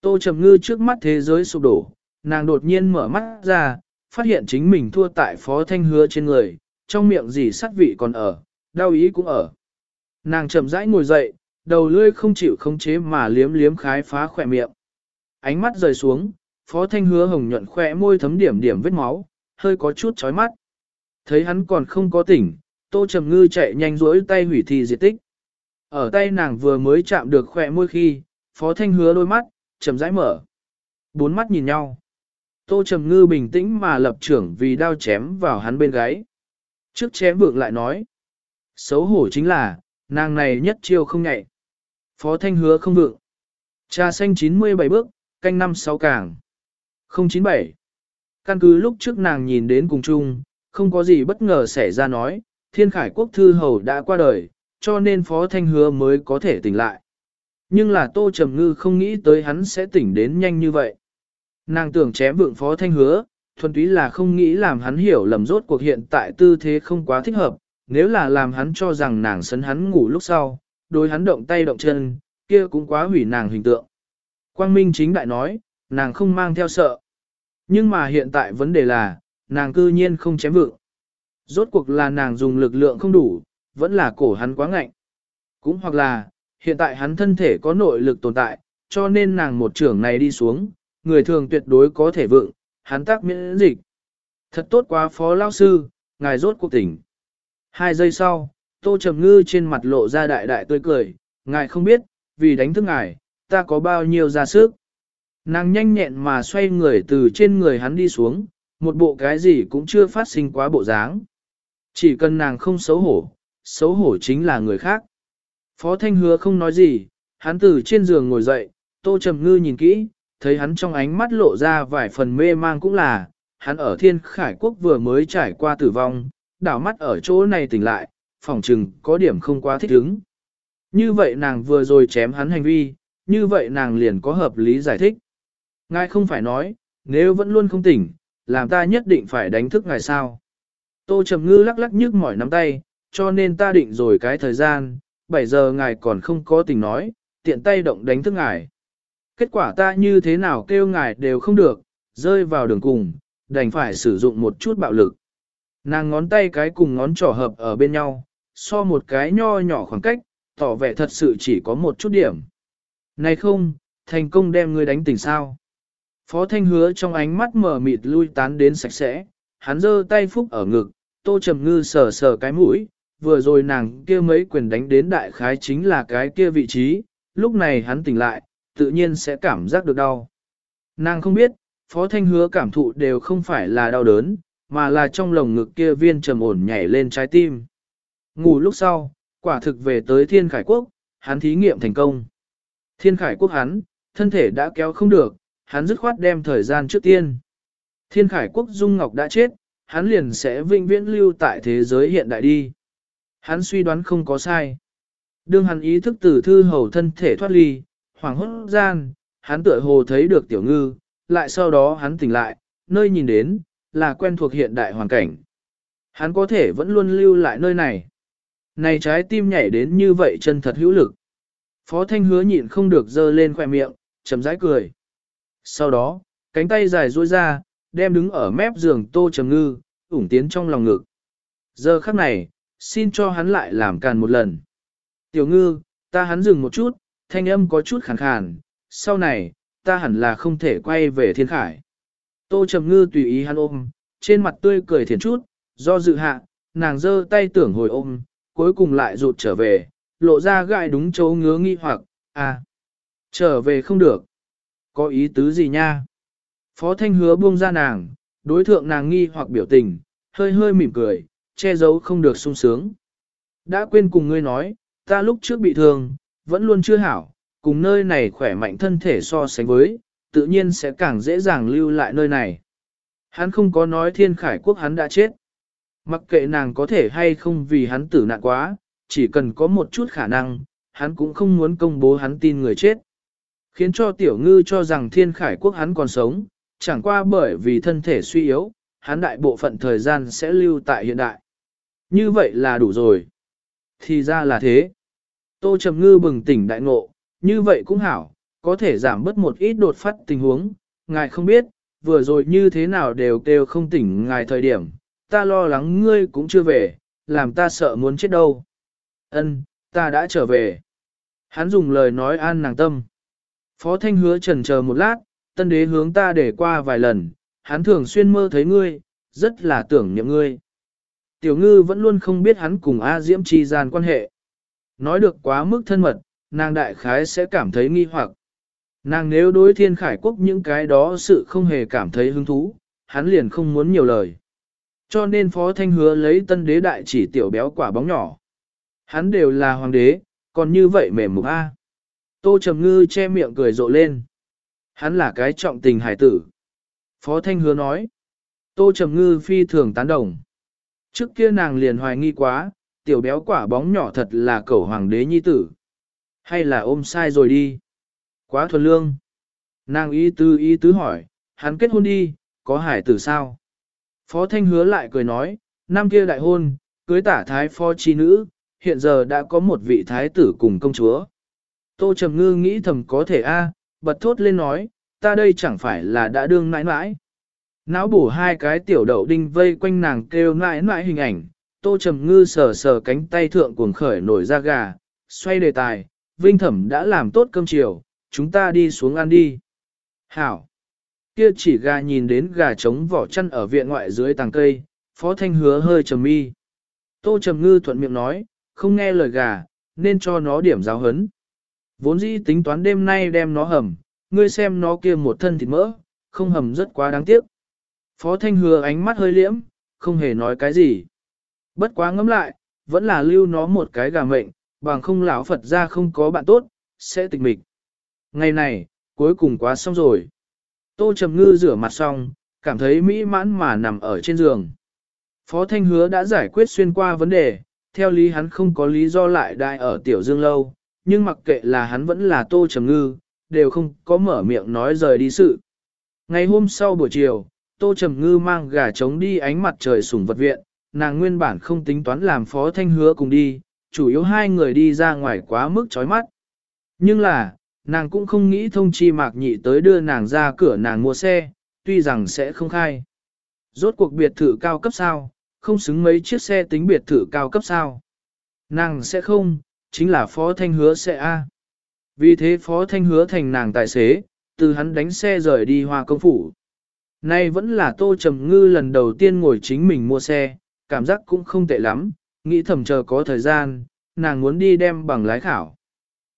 Tô Trầm Ngư trước mắt thế giới sụp đổ, nàng đột nhiên mở mắt ra, phát hiện chính mình thua tại phó thanh hứa trên người, trong miệng gì sắt vị còn ở, đau ý cũng ở. Nàng chậm rãi ngồi dậy, đầu lưỡi không chịu khống chế mà liếm liếm khái phá khỏe miệng. Ánh mắt rời xuống, phó thanh hứa hồng nhuận khỏe môi thấm điểm điểm vết máu, hơi có chút chói mắt. Thấy hắn còn không có tỉnh, tô trầm ngư chạy nhanh rỗi tay hủy thi diệt tích. Ở tay nàng vừa mới chạm được khỏe môi khi, phó thanh hứa đôi mắt, chậm rãi mở. Bốn mắt nhìn nhau. Tô trầm ngư bình tĩnh mà lập trưởng vì đao chém vào hắn bên gáy. Trước chém vượng lại nói. Xấu hổ chính là, nàng này nhất chiêu không nhạy. Phó thanh hứa không vượng. Trà xanh 97 bước, canh năm sáu càng. 097. Căn cứ lúc trước nàng nhìn đến cùng chung, không có gì bất ngờ xảy ra nói, thiên khải quốc thư hầu đã qua đời, cho nên phó thanh hứa mới có thể tỉnh lại. Nhưng là tô trầm ngư không nghĩ tới hắn sẽ tỉnh đến nhanh như vậy. Nàng tưởng chém vượng phó thanh hứa, thuần túy là không nghĩ làm hắn hiểu lầm rốt cuộc hiện tại tư thế không quá thích hợp, nếu là làm hắn cho rằng nàng sấn hắn ngủ lúc sau, đối hắn động tay động chân, kia cũng quá hủy nàng hình tượng. Quang Minh chính đại nói, nàng không mang theo sợ. Nhưng mà hiện tại vấn đề là, nàng cư nhiên không chém vượng. Rốt cuộc là nàng dùng lực lượng không đủ, vẫn là cổ hắn quá ngạnh. Cũng hoặc là, hiện tại hắn thân thể có nội lực tồn tại, cho nên nàng một trưởng này đi xuống, người thường tuyệt đối có thể vượng, hắn tác miễn dịch. Thật tốt quá phó lao sư, ngài rốt cuộc tỉnh. Hai giây sau, tô trầm ngư trên mặt lộ ra đại đại tươi cười, ngài không biết, vì đánh thức ngài, ta có bao nhiêu ra sức. Nàng nhanh nhẹn mà xoay người từ trên người hắn đi xuống, một bộ cái gì cũng chưa phát sinh quá bộ dáng. Chỉ cần nàng không xấu hổ, xấu hổ chính là người khác. Phó Thanh Hứa không nói gì, hắn từ trên giường ngồi dậy, Tô Trầm Ngư nhìn kỹ, thấy hắn trong ánh mắt lộ ra vài phần mê mang cũng là, hắn ở thiên khải quốc vừa mới trải qua tử vong, đảo mắt ở chỗ này tỉnh lại, phỏng chừng có điểm không quá thích ứng. Như vậy nàng vừa rồi chém hắn hành vi, như vậy nàng liền có hợp lý giải thích. Ngài không phải nói, nếu vẫn luôn không tỉnh, làm ta nhất định phải đánh thức ngài sao. Tô Trầm Ngư lắc lắc nhức mỏi nắm tay, cho nên ta định rồi cái thời gian, 7 giờ ngài còn không có tình nói, tiện tay động đánh thức ngài. Kết quả ta như thế nào kêu ngài đều không được, rơi vào đường cùng, đành phải sử dụng một chút bạo lực. Nàng ngón tay cái cùng ngón trỏ hợp ở bên nhau, so một cái nho nhỏ khoảng cách, tỏ vẻ thật sự chỉ có một chút điểm. Này không, thành công đem ngươi đánh tỉnh sao. Phó Thanh hứa trong ánh mắt mở mịt lui tán đến sạch sẽ, hắn giơ tay phúc ở ngực, tô trầm ngư sờ sờ cái mũi, vừa rồi nàng kia mấy quyền đánh đến đại khái chính là cái kia vị trí, lúc này hắn tỉnh lại, tự nhiên sẽ cảm giác được đau. Nàng không biết, Phó Thanh hứa cảm thụ đều không phải là đau đớn, mà là trong lồng ngực kia viên trầm ổn nhảy lên trái tim. Ngủ lúc sau, quả thực về tới Thiên Khải Quốc, hắn thí nghiệm thành công. Thiên Khải Quốc hắn, thân thể đã kéo không được, hắn dứt khoát đem thời gian trước tiên. Thiên khải quốc Dung Ngọc đã chết, hắn liền sẽ vinh viễn lưu tại thế giới hiện đại đi. Hắn suy đoán không có sai. Đương hắn ý thức từ thư hầu thân thể thoát ly, hoảng hốt gian, hắn tựa hồ thấy được tiểu ngư, lại sau đó hắn tỉnh lại, nơi nhìn đến, là quen thuộc hiện đại hoàn cảnh. Hắn có thể vẫn luôn lưu lại nơi này. Này trái tim nhảy đến như vậy chân thật hữu lực. Phó Thanh hứa nhịn không được dơ lên khỏe miệng, chấm rãi cười. Sau đó, cánh tay dài duỗi ra, đem đứng ở mép giường tô trầm ngư, ủng tiến trong lòng ngực. Giờ khắc này, xin cho hắn lại làm càn một lần. Tiểu ngư, ta hắn dừng một chút, thanh âm có chút khàn khàn, sau này, ta hẳn là không thể quay về thiên khải. Tô trầm ngư tùy ý hắn ôm, trên mặt tươi cười thiền chút, do dự hạ, nàng giơ tay tưởng hồi ôm, cuối cùng lại rụt trở về, lộ ra gại đúng chỗ ngứa nghi hoặc, à, trở về không được. Có ý tứ gì nha? Phó Thanh hứa buông ra nàng, đối thượng nàng nghi hoặc biểu tình, hơi hơi mỉm cười, che giấu không được sung sướng. Đã quên cùng ngươi nói, ta lúc trước bị thương, vẫn luôn chưa hảo, cùng nơi này khỏe mạnh thân thể so sánh với, tự nhiên sẽ càng dễ dàng lưu lại nơi này. Hắn không có nói thiên khải quốc hắn đã chết. Mặc kệ nàng có thể hay không vì hắn tử nạn quá, chỉ cần có một chút khả năng, hắn cũng không muốn công bố hắn tin người chết. Khiến cho tiểu ngư cho rằng thiên khải quốc hắn còn sống, chẳng qua bởi vì thân thể suy yếu, hắn đại bộ phận thời gian sẽ lưu tại hiện đại. Như vậy là đủ rồi. Thì ra là thế. Tô Trầm Ngư bừng tỉnh đại ngộ, như vậy cũng hảo, có thể giảm bớt một ít đột phát tình huống, ngài không biết, vừa rồi như thế nào đều kêu không tỉnh ngài thời điểm, ta lo lắng ngươi cũng chưa về, làm ta sợ muốn chết đâu. Ân, ta đã trở về. Hắn dùng lời nói an nàng tâm. Phó Thanh hứa trần chờ một lát, tân đế hướng ta để qua vài lần, hắn thường xuyên mơ thấy ngươi, rất là tưởng niệm ngươi. Tiểu ngư vẫn luôn không biết hắn cùng A Diễm chi gian quan hệ. Nói được quá mức thân mật, nàng đại khái sẽ cảm thấy nghi hoặc. Nàng nếu đối thiên khải quốc những cái đó sự không hề cảm thấy hứng thú, hắn liền không muốn nhiều lời. Cho nên Phó Thanh hứa lấy tân đế đại chỉ tiểu béo quả bóng nhỏ. Hắn đều là hoàng đế, còn như vậy mềm mục A. Tô Trầm Ngư che miệng cười rộ lên. Hắn là cái trọng tình hải tử. Phó Thanh hứa nói. Tô Trầm Ngư phi thường tán đồng. Trước kia nàng liền hoài nghi quá, tiểu béo quả bóng nhỏ thật là cẩu hoàng đế nhi tử. Hay là ôm sai rồi đi. Quá thuần lương. Nàng ý tư ý tứ hỏi, hắn kết hôn đi, có hải tử sao? Phó Thanh hứa lại cười nói, năm kia đại hôn, cưới tả thái phó chi nữ, hiện giờ đã có một vị thái tử cùng công chúa. Tô Trầm Ngư nghĩ thầm có thể a, bật thốt lên nói, ta đây chẳng phải là đã đương nãi nãi. Não bổ hai cái tiểu đậu đinh vây quanh nàng kêu nãi nãi hình ảnh, Tô Trầm Ngư sờ sờ cánh tay thượng cuồng khởi nổi ra gà, xoay đề tài, Vinh Thẩm đã làm tốt cơm chiều, chúng ta đi xuống ăn đi. Hảo! Kia chỉ gà nhìn đến gà trống vỏ chăn ở viện ngoại dưới tàng cây, Phó Thanh hứa hơi trầm mi. Tô Trầm Ngư thuận miệng nói, không nghe lời gà, nên cho nó điểm giáo hấn. Vốn dĩ tính toán đêm nay đem nó hầm, ngươi xem nó kia một thân thịt mỡ, không hầm rất quá đáng tiếc. Phó Thanh hứa ánh mắt hơi liễm, không hề nói cái gì. Bất quá ngẫm lại, vẫn là lưu nó một cái gà mệnh, bằng không lão Phật ra không có bạn tốt, sẽ tịch mịch. Ngày này, cuối cùng quá xong rồi. Tô Trầm Ngư rửa mặt xong, cảm thấy mỹ mãn mà nằm ở trên giường. Phó Thanh Hứa đã giải quyết xuyên qua vấn đề, theo lý hắn không có lý do lại đại ở Tiểu Dương Lâu, nhưng mặc kệ là hắn vẫn là Tô Trầm Ngư, đều không có mở miệng nói rời đi sự. Ngày hôm sau buổi chiều, Tô Trầm Ngư mang gà trống đi ánh mặt trời sủng vật viện, nàng nguyên bản không tính toán làm Phó Thanh Hứa cùng đi, chủ yếu hai người đi ra ngoài quá mức chói mắt. Nhưng là, nàng cũng không nghĩ thông chi mạc nhị tới đưa nàng ra cửa nàng mua xe, tuy rằng sẽ không khai. Rốt cuộc biệt thự cao cấp sao, không xứng mấy chiếc xe tính biệt thự cao cấp sao. Nàng sẽ không, chính là phó thanh hứa sẽ A. Vì thế phó thanh hứa thành nàng tài xế, từ hắn đánh xe rời đi hoa công phủ. Nay vẫn là tô trầm ngư lần đầu tiên ngồi chính mình mua xe, cảm giác cũng không tệ lắm, nghĩ thầm chờ có thời gian, nàng muốn đi đem bằng lái khảo.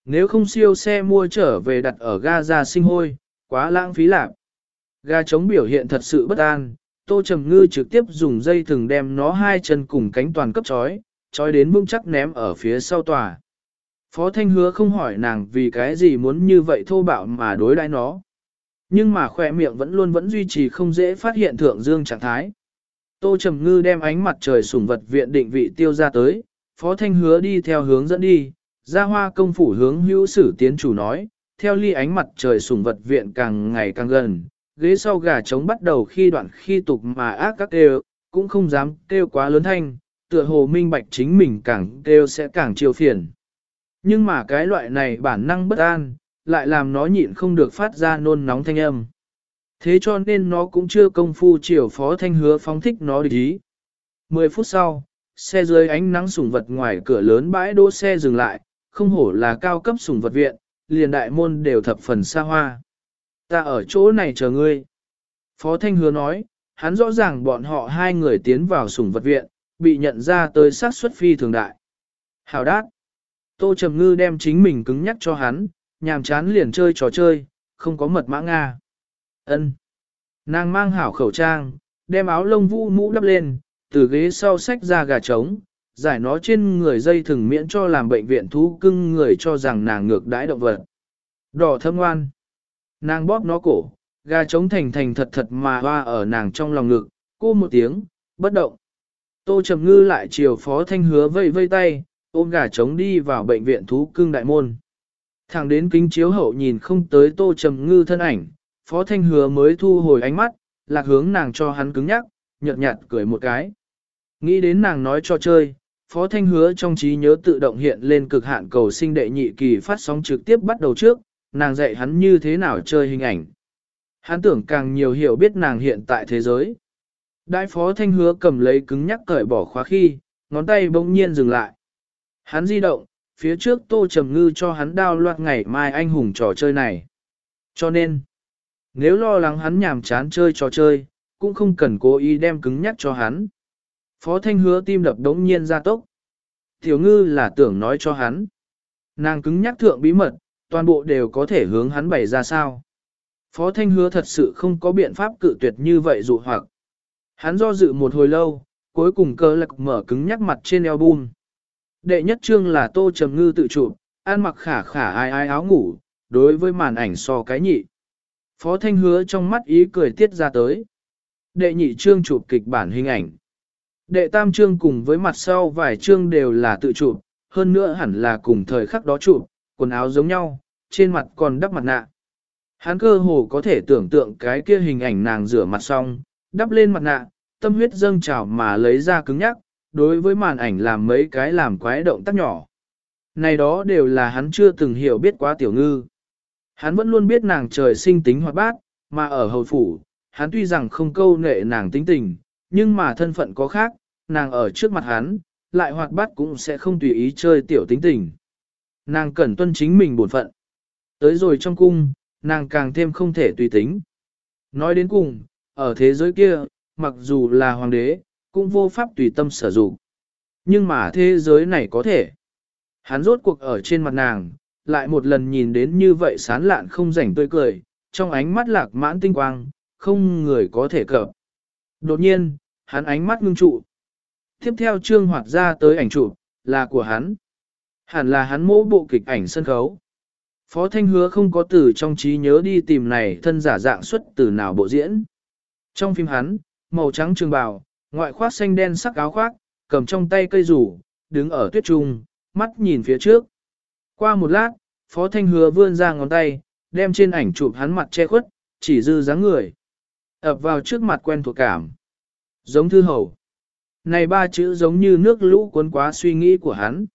Nếu không siêu xe mua trở về đặt ở ga ra sinh hôi, quá lãng phí lạc. Ga chống biểu hiện thật sự bất an, Tô Trầm Ngư trực tiếp dùng dây thừng đem nó hai chân cùng cánh toàn cấp chói, chói đến vững chắc ném ở phía sau tòa. Phó Thanh hứa không hỏi nàng vì cái gì muốn như vậy thô bạo mà đối đãi nó. Nhưng mà khỏe miệng vẫn luôn vẫn duy trì không dễ phát hiện thượng dương trạng thái. Tô Trầm Ngư đem ánh mặt trời sủng vật viện định vị tiêu ra tới, Phó Thanh hứa đi theo hướng dẫn đi, ra hoa công phủ hướng hữu sử tiến chủ nói, theo ly ánh mặt trời sủng vật viện càng ngày càng gần, ghế sau gà trống bắt đầu khi đoạn khi tục mà ác các kêu, cũng không dám kêu quá lớn thanh, tựa hồ minh bạch chính mình càng kêu sẽ càng chiêu phiền. Nhưng mà cái loại này bản năng bất an, lại làm nó nhịn không được phát ra nôn nóng thanh âm. Thế cho nên nó cũng chưa công phu chiều phó thanh hứa phóng thích nó địch ý. Mười phút sau, xe dưới ánh nắng sủng vật ngoài cửa lớn bãi đỗ xe dừng lại, không hổ là cao cấp sủng vật viện, liền đại môn đều thập phần xa hoa. Ta ở chỗ này chờ ngươi. Phó Thanh Hứa nói, hắn rõ ràng bọn họ hai người tiến vào sủng vật viện, bị nhận ra tới sát xuất phi thường đại. Hào đát. Tô Trầm Ngư đem chính mình cứng nhắc cho hắn, nhàm chán liền chơi trò chơi, không có mật mã Nga. ân Nàng mang hảo khẩu trang, đem áo lông vũ mũ đắp lên, từ ghế sau sách ra gà trống, giải nó trên người dây thừng miễn cho làm bệnh viện thú cưng người cho rằng nàng ngược đãi động vật. Đỏ thâm ngoan. Nàng bóp nó cổ, gà trống thành thành thật thật mà hoa ở nàng trong lòng ngực, cô một tiếng, bất động. Tô Trầm Ngư lại chiều phó thanh hứa vây vây tay, ôm gà trống đi vào bệnh viện thú cưng đại môn. Thẳng đến kính chiếu hậu nhìn không tới Tô Trầm Ngư thân ảnh, phó thanh hứa mới thu hồi ánh mắt, lạc hướng nàng cho hắn cứng nhắc, nhợt nhạt cười một cái. Nghĩ đến nàng nói cho chơi, Phó Thanh hứa trong trí nhớ tự động hiện lên cực hạn cầu sinh đệ nhị kỳ phát sóng trực tiếp bắt đầu trước, nàng dạy hắn như thế nào chơi hình ảnh. Hắn tưởng càng nhiều hiểu biết nàng hiện tại thế giới. Đại Phó Thanh hứa cầm lấy cứng nhắc cởi bỏ khóa khi, ngón tay bỗng nhiên dừng lại. Hắn di động, phía trước Tô Trầm Ngư cho hắn đao loạt ngày mai anh hùng trò chơi này. Cho nên, nếu lo lắng hắn nhàm chán chơi trò chơi, cũng không cần cố ý đem cứng nhắc cho hắn. Phó Thanh hứa tim đập đống nhiên ra tốc. Tiểu ngư là tưởng nói cho hắn. Nàng cứng nhắc thượng bí mật, toàn bộ đều có thể hướng hắn bày ra sao. Phó Thanh hứa thật sự không có biện pháp cự tuyệt như vậy dụ hoặc. Hắn do dự một hồi lâu, cuối cùng cơ lạc mở cứng nhắc mặt trên album. Đệ nhất trương là tô trầm ngư tự chụp, an mặc khả khả ai ai áo ngủ, đối với màn ảnh so cái nhị. Phó Thanh hứa trong mắt ý cười tiết ra tới. Đệ nhị trương chụp kịch bản hình ảnh. Đệ tam chương cùng với mặt sau vài chương đều là tự chụp, hơn nữa hẳn là cùng thời khắc đó chụp, quần áo giống nhau, trên mặt còn đắp mặt nạ. Hắn cơ hồ có thể tưởng tượng cái kia hình ảnh nàng rửa mặt xong, đắp lên mặt nạ, tâm huyết dâng trào mà lấy ra cứng nhắc, đối với màn ảnh làm mấy cái làm quái động tác nhỏ. Này đó đều là hắn chưa từng hiểu biết quá tiểu ngư. Hắn vẫn luôn biết nàng trời sinh tính hoạt bát, mà ở hầu phủ, hắn tuy rằng không câu nệ nàng tính tình, nhưng mà thân phận có khác, nàng ở trước mặt hắn, lại hoạt bát cũng sẽ không tùy ý chơi tiểu tính tình. Nàng cần tuân chính mình bổn phận. Tới rồi trong cung, nàng càng thêm không thể tùy tính. Nói đến cùng, ở thế giới kia, mặc dù là hoàng đế, cũng vô pháp tùy tâm sử dụng. Nhưng mà thế giới này có thể. Hắn rốt cuộc ở trên mặt nàng, lại một lần nhìn đến như vậy sán lạn không rảnh tươi cười, trong ánh mắt lạc mãn tinh quang, không người có thể cập. Đột nhiên, hắn ánh mắt ngưng trụ. Tiếp theo trương hoạt ra tới ảnh chụp là của hắn. Hẳn là hắn mỗ bộ kịch ảnh sân khấu. Phó Thanh Hứa không có từ trong trí nhớ đi tìm này thân giả dạng xuất từ nào bộ diễn. Trong phim hắn, màu trắng trường bào, ngoại khoác xanh đen sắc áo khoác, cầm trong tay cây rủ, đứng ở tuyết trung, mắt nhìn phía trước. Qua một lát, Phó Thanh Hứa vươn ra ngón tay, đem trên ảnh chụp hắn mặt che khuất, chỉ dư dáng người. ập vào trước mặt quen thuộc cảm. Giống thư hầu. Này ba chữ giống như nước lũ cuốn quá suy nghĩ của hắn.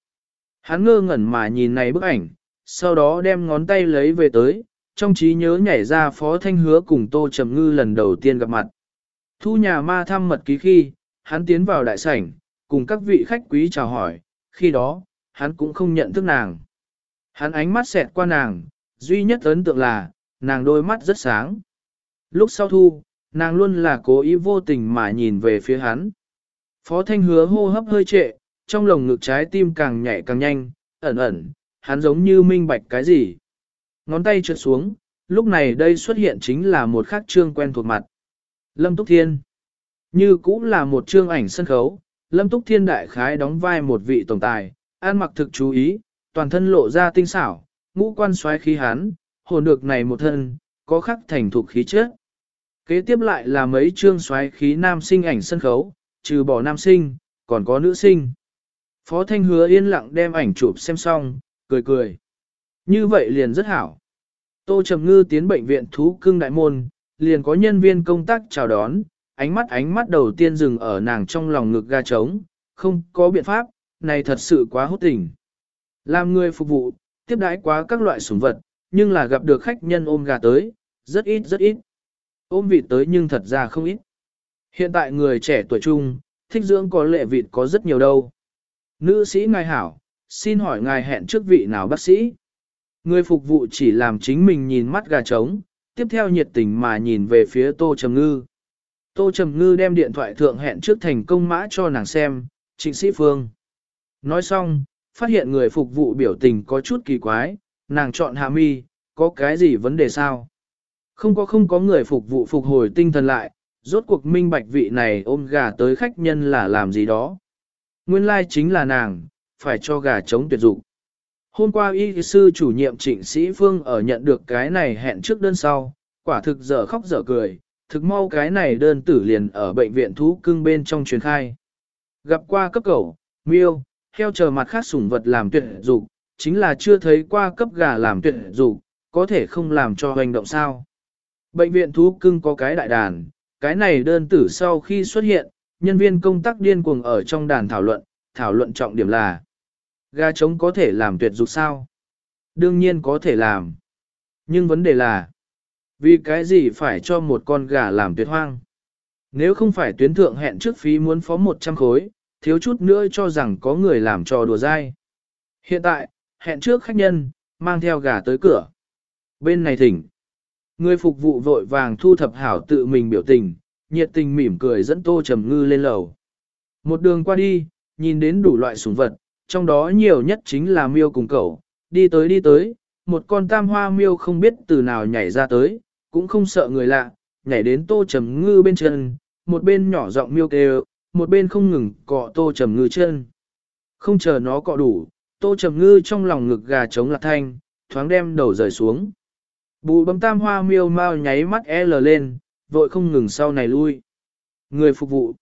Hắn ngơ ngẩn mà nhìn này bức ảnh, sau đó đem ngón tay lấy về tới, trong trí nhớ nhảy ra phó thanh hứa cùng tô trầm ngư lần đầu tiên gặp mặt. Thu nhà ma thăm mật ký khi, hắn tiến vào đại sảnh, cùng các vị khách quý chào hỏi, khi đó, hắn cũng không nhận thức nàng. Hắn ánh mắt xẹt qua nàng, duy nhất ấn tượng là, nàng đôi mắt rất sáng. Lúc sau thu, nàng luôn là cố ý vô tình mà nhìn về phía hắn. Phó Thanh hứa hô hấp hơi trệ, trong lồng ngực trái tim càng nhảy càng nhanh, ẩn ẩn, hắn giống như minh bạch cái gì. Ngón tay trượt xuống, lúc này đây xuất hiện chính là một khắc trương quen thuộc mặt. Lâm Túc Thiên. Như cũng là một chương ảnh sân khấu, Lâm Túc Thiên đại khái đóng vai một vị tổng tài, an mặc thực chú ý, toàn thân lộ ra tinh xảo, ngũ quan xoáy khí hán, hồn được này một thân, có khắc thành thuộc khí chất. Kế tiếp lại là mấy chương xoáy khí nam sinh ảnh sân khấu, trừ bỏ nam sinh, còn có nữ sinh. Phó Thanh hứa yên lặng đem ảnh chụp xem xong, cười cười. Như vậy liền rất hảo. Tô Trầm Ngư tiến bệnh viện thú cưng đại môn, liền có nhân viên công tác chào đón, ánh mắt ánh mắt đầu tiên dừng ở nàng trong lòng ngực ga trống, không có biện pháp, này thật sự quá hút tình. Làm người phục vụ, tiếp đãi quá các loại sủng vật, nhưng là gặp được khách nhân ôm gà tới, rất ít rất ít. Ôm vịt tới nhưng thật ra không ít. Hiện tại người trẻ tuổi trung, thích dưỡng có lệ vịt có rất nhiều đâu. Nữ sĩ ngài hảo, xin hỏi ngài hẹn trước vị nào bác sĩ? Người phục vụ chỉ làm chính mình nhìn mắt gà trống, tiếp theo nhiệt tình mà nhìn về phía Tô Trầm Ngư. Tô Trầm Ngư đem điện thoại thượng hẹn trước thành công mã cho nàng xem, trịnh sĩ phương. Nói xong, phát hiện người phục vụ biểu tình có chút kỳ quái, nàng chọn hạ mi, có cái gì vấn đề sao? Không có không có người phục vụ phục hồi tinh thần lại, rốt cuộc minh bạch vị này ôm gà tới khách nhân là làm gì đó. Nguyên lai like chính là nàng, phải cho gà chống tuyệt dụng. Hôm qua y sư chủ nhiệm trịnh sĩ phương ở nhận được cái này hẹn trước đơn sau, quả thực dở khóc dở cười, thực mau cái này đơn tử liền ở bệnh viện thú cưng bên trong truyền khai. Gặp qua cấp cầu, miêu, heo chờ mặt khác sủng vật làm tuyệt dục, chính là chưa thấy qua cấp gà làm tuyệt dục, có thể không làm cho hành động sao. Bệnh viện thú cưng có cái đại đàn, cái này đơn tử sau khi xuất hiện, nhân viên công tác điên cuồng ở trong đàn thảo luận, thảo luận trọng điểm là Gà trống có thể làm tuyệt dục sao? Đương nhiên có thể làm. Nhưng vấn đề là, vì cái gì phải cho một con gà làm tuyệt hoang? Nếu không phải tuyến thượng hẹn trước phí muốn phó 100 khối, thiếu chút nữa cho rằng có người làm trò đùa dai. Hiện tại, hẹn trước khách nhân, mang theo gà tới cửa. Bên này thỉnh. Người phục vụ vội vàng thu thập hảo tự mình biểu tình, nhiệt tình mỉm cười dẫn tô trầm ngư lên lầu. Một đường qua đi, nhìn đến đủ loại sủng vật, trong đó nhiều nhất chính là miêu cùng cậu, đi tới đi tới, một con tam hoa miêu không biết từ nào nhảy ra tới, cũng không sợ người lạ, nhảy đến tô trầm ngư bên chân, một bên nhỏ giọng miêu kêu, một bên không ngừng cọ tô trầm ngư chân. Không chờ nó cọ đủ, tô trầm ngư trong lòng ngực gà trống lạc thanh, thoáng đem đầu rời xuống. Bù bấm tam hoa miêu mau nháy mắt L lên, vội không ngừng sau này lui. Người phục vụ.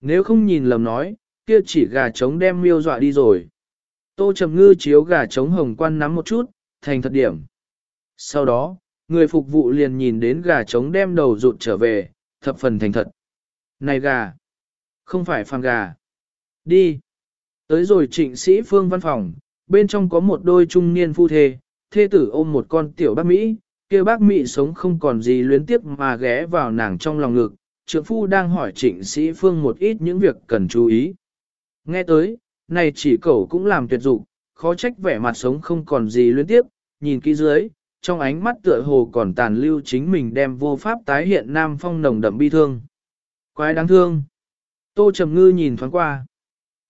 Nếu không nhìn lầm nói, kia chỉ gà trống đem miêu dọa đi rồi. Tô Trầm Ngư chiếu gà trống hồng quan nắm một chút, thành thật điểm. Sau đó, người phục vụ liền nhìn đến gà trống đem đầu rụt trở về, thập phần thành thật. Này gà! Không phải phàm gà. Đi! Tới rồi trịnh sĩ phương văn phòng, bên trong có một đôi trung niên phu thê, thê tử ôm một con tiểu bác Mỹ, kia bác Mỹ sống không còn gì luyến tiếc mà ghé vào nàng trong lòng ngực. Trượng phu đang hỏi trịnh sĩ phương một ít những việc cần chú ý. Nghe tới, này chỉ cẩu cũng làm tuyệt dụng, khó trách vẻ mặt sống không còn gì luyến tiếp, nhìn kỹ dưới, trong ánh mắt tựa hồ còn tàn lưu chính mình đem vô pháp tái hiện nam phong nồng đậm bi thương. Quái đáng thương. Tô Trầm Ngư nhìn thoáng qua.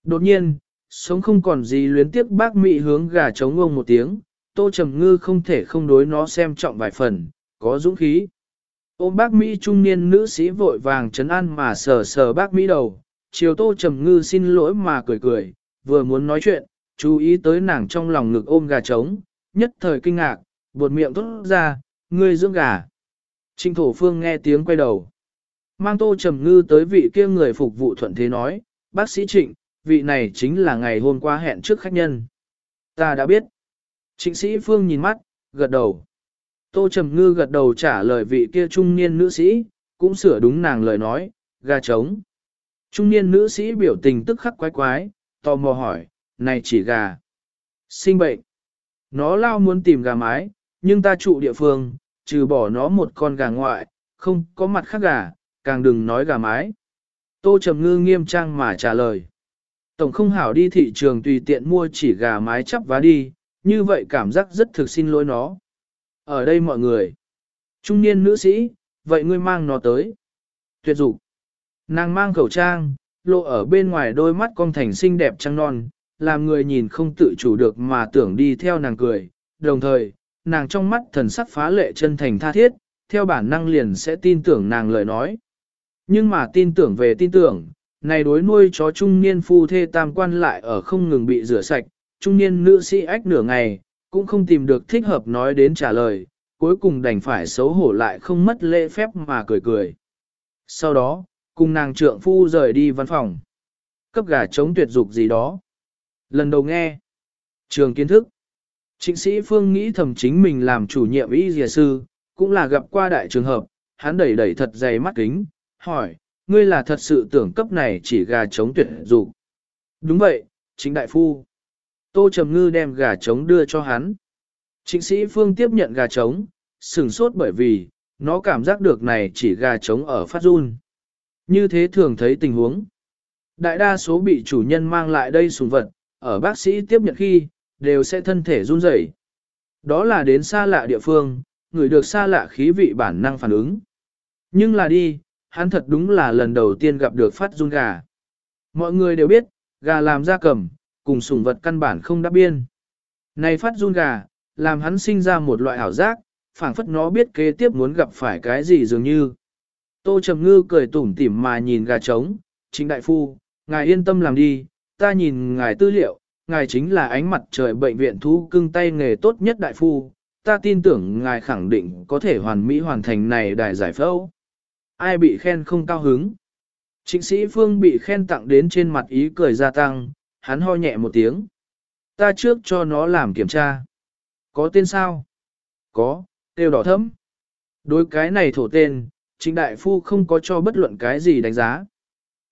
Đột nhiên, sống không còn gì luyến tiếp bác mị hướng gà trống ông một tiếng, Tô Trầm Ngư không thể không đối nó xem trọng vài phần, có dũng khí. Ôm bác Mỹ trung niên nữ sĩ vội vàng chấn an mà sờ sờ bác Mỹ đầu, chiều tô trầm ngư xin lỗi mà cười cười, vừa muốn nói chuyện, chú ý tới nàng trong lòng ngực ôm gà trống, nhất thời kinh ngạc, buột miệng thốt ra, ngươi dưỡng gà. Trinh thổ phương nghe tiếng quay đầu. Mang tô trầm ngư tới vị kia người phục vụ thuận thế nói, bác sĩ trịnh, vị này chính là ngày hôm qua hẹn trước khách nhân. Ta đã biết. Trịnh sĩ phương nhìn mắt, gật đầu. Tô trầm ngư gật đầu trả lời vị kia trung niên nữ sĩ, cũng sửa đúng nàng lời nói, gà trống. Trung niên nữ sĩ biểu tình tức khắc quái quái, tò mò hỏi, này chỉ gà. Sinh bệnh. Nó lao muốn tìm gà mái, nhưng ta trụ địa phương, trừ bỏ nó một con gà ngoại, không có mặt khác gà, càng đừng nói gà mái. Tô Trầm Ngư nghiêm trang mà trả lời. Tổng không hảo đi thị trường tùy tiện mua chỉ gà mái chắp vá đi, như vậy cảm giác rất thực xin lỗi nó. Ở đây mọi người. Trung niên nữ sĩ, vậy ngươi mang nó tới. Tuyệt dục. Nàng mang khẩu trang, lộ ở bên ngoài đôi mắt con thành xinh đẹp trăng non, làm người nhìn không tự chủ được mà tưởng đi theo nàng cười, đồng thời, nàng trong mắt thần sắc phá lệ chân thành tha thiết, theo bản năng liền sẽ tin tưởng nàng lời nói. Nhưng mà tin tưởng về tin tưởng, này đối nuôi chó trung niên phu thê tam quan lại ở không ngừng bị rửa sạch, trung niên nữ sĩ ách nửa ngày, cũng không tìm được thích hợp nói đến trả lời, cuối cùng đành phải xấu hổ lại không mất lễ phép mà cười cười. Sau đó, cùng nàng trượng phu rời đi văn phòng. Cấp gà chống tuyệt dục gì đó. Lần đầu nghe. Trường kiến thức. Trịnh sĩ Phương nghĩ thầm chính mình làm chủ nhiệm y dìa sư, cũng là gặp qua đại trường hợp, hắn đẩy đẩy thật dày mắt kính, hỏi, ngươi là thật sự tưởng cấp này chỉ gà chống tuyệt dục Đúng vậy, chính đại phu. Tô Trầm Ngư đem gà trống đưa cho hắn. Trịnh sĩ Phương tiếp nhận gà trống, sửng sốt bởi vì, nó cảm giác được này chỉ gà trống ở phát run. Như thế thường thấy tình huống. Đại đa số bị chủ nhân mang lại đây sùng vật, ở bác sĩ tiếp nhận khi, đều sẽ thân thể run rẩy. Đó là đến xa lạ địa phương, người được xa lạ khí vị bản năng phản ứng. Nhưng là đi, hắn thật đúng là lần đầu tiên gặp được phát run gà. Mọi người đều biết, gà làm ra cầm, cùng sủng vật căn bản không đáp biên. Này phát run gà, làm hắn sinh ra một loại ảo giác, phảng phất nó biết kế tiếp muốn gặp phải cái gì dường như. Tô Trầm Ngư cười tủm tỉm mà nhìn gà trống, chính đại phu, ngài yên tâm làm đi, ta nhìn ngài tư liệu, ngài chính là ánh mặt trời bệnh viện thú cưng tay nghề tốt nhất đại phu, ta tin tưởng ngài khẳng định có thể hoàn mỹ hoàn thành này đại giải phẫu. Ai bị khen không cao hứng? Trịnh sĩ Phương bị khen tặng đến trên mặt ý cười gia tăng, hắn ho nhẹ một tiếng. Ta trước cho nó làm kiểm tra. Có tên sao? Có, tiêu đỏ thấm. Đối cái này thổ tên, trịnh đại phu không có cho bất luận cái gì đánh giá.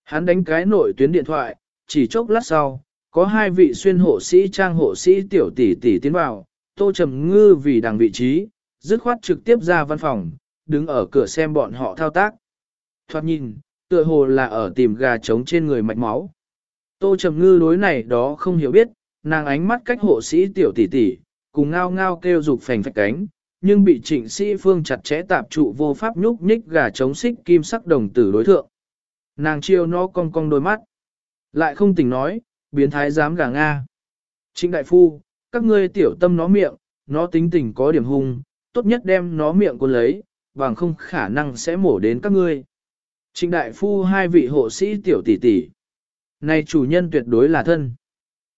Hắn đánh cái nội tuyến điện thoại, chỉ chốc lát sau, có hai vị xuyên hộ sĩ trang hộ sĩ tiểu tỷ tỷ tiến vào, tô trầm ngư vì đằng vị trí, dứt khoát trực tiếp ra văn phòng, đứng ở cửa xem bọn họ thao tác. Thoát nhìn, tựa hồ là ở tìm gà trống trên người mạch máu. Tô trầm ngư đối này đó không hiểu biết, nàng ánh mắt cách hộ sĩ tiểu tỷ tỷ, cùng ngao ngao kêu dục phành phạch cánh, nhưng bị trịnh sĩ phương chặt chẽ tạp trụ vô pháp nhúc nhích gà chống xích kim sắc đồng tử đối thượng. Nàng chiêu nó cong cong đôi mắt. Lại không tỉnh nói, biến thái dám gà Nga. Trịnh đại phu, các ngươi tiểu tâm nó miệng, nó tính tình có điểm hung, tốt nhất đem nó miệng cuốn lấy, bằng không khả năng sẽ mổ đến các ngươi. Trịnh đại phu hai vị hộ sĩ tiểu tỷ tỷ. Này chủ nhân tuyệt đối là thân.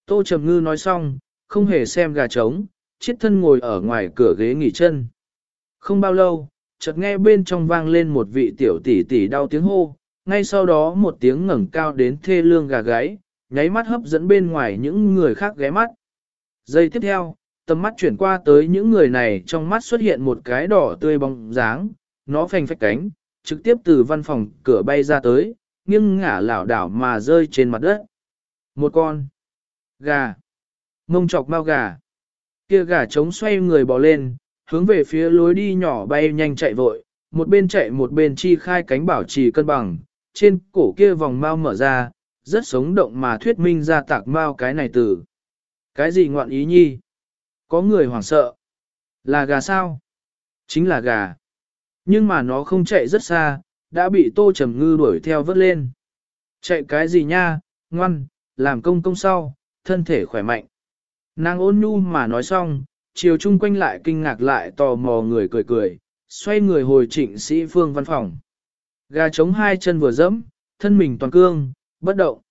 Tô Trầm Ngư nói xong, không hề xem gà trống, chiết thân ngồi ở ngoài cửa ghế nghỉ chân. Không bao lâu, chợt nghe bên trong vang lên một vị tiểu tỷ tỷ đau tiếng hô, ngay sau đó một tiếng ngẩng cao đến thê lương gà gáy, nháy mắt hấp dẫn bên ngoài những người khác ghé mắt. Giây tiếp theo, tầm mắt chuyển qua tới những người này trong mắt xuất hiện một cái đỏ tươi bóng dáng, nó phanh phách cánh, trực tiếp từ văn phòng cửa bay ra tới, nghiêng ngả lảo đảo mà rơi trên mặt đất. Một con gà, mông chọc bao gà, kia gà trống xoay người bò lên, hướng về phía lối đi nhỏ bay nhanh chạy vội, một bên chạy một bên chi khai cánh bảo trì cân bằng, trên cổ kia vòng mau mở ra, rất sống động mà thuyết minh ra tạc mau cái này từ. Cái gì ngoạn ý nhi? Có người hoảng sợ. Là gà sao? Chính là gà. Nhưng mà nó không chạy rất xa, đã bị tô trầm ngư đuổi theo vớt lên. Chạy cái gì nha, ngoan, làm công công sau, thân thể khỏe mạnh. Nàng ôn nhu mà nói xong, chiều chung quanh lại kinh ngạc lại tò mò người cười cười, xoay người hồi trịnh sĩ phương văn phòng. Gà chống hai chân vừa dẫm, thân mình toàn cương, bất động.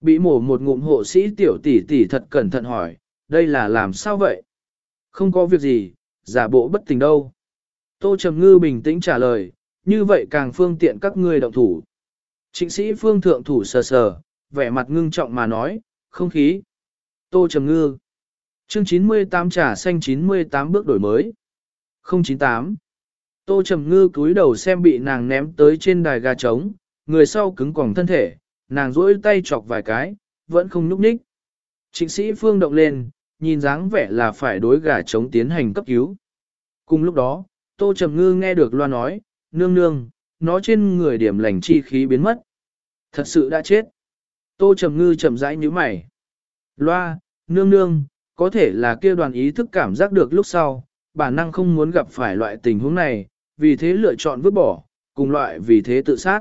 Bị mổ một ngụm hộ sĩ tiểu tỷ tỷ thật cẩn thận hỏi, đây là làm sao vậy? Không có việc gì, giả bộ bất tình đâu. Tô Trầm Ngư bình tĩnh trả lời, như vậy càng phương tiện các ngươi động thủ. Trịnh sĩ phương thượng thủ sờ sờ, vẻ mặt ngưng trọng mà nói, không khí. Tô Trầm Ngư. Chương 98 trà xanh 98 bước đổi mới. 098. Tô Trầm Ngư cúi đầu xem bị nàng ném tới trên đài gà trống, người sau cứng còng thân thể, nàng duỗi tay chọc vài cái, vẫn không nhúc nhích. Trịnh sĩ phương động lên, nhìn dáng vẻ là phải đối gà trống tiến hành cấp cứu. Cùng lúc đó, Tô Trầm Ngư nghe được loa nói, nương nương, nó trên người điểm lành chi khí biến mất. Thật sự đã chết. Tô Trầm Ngư chậm rãi như mày. Loa, nương nương, có thể là kia đoàn ý thức cảm giác được lúc sau, bản năng không muốn gặp phải loại tình huống này, vì thế lựa chọn vứt bỏ, cùng loại vì thế tự sát.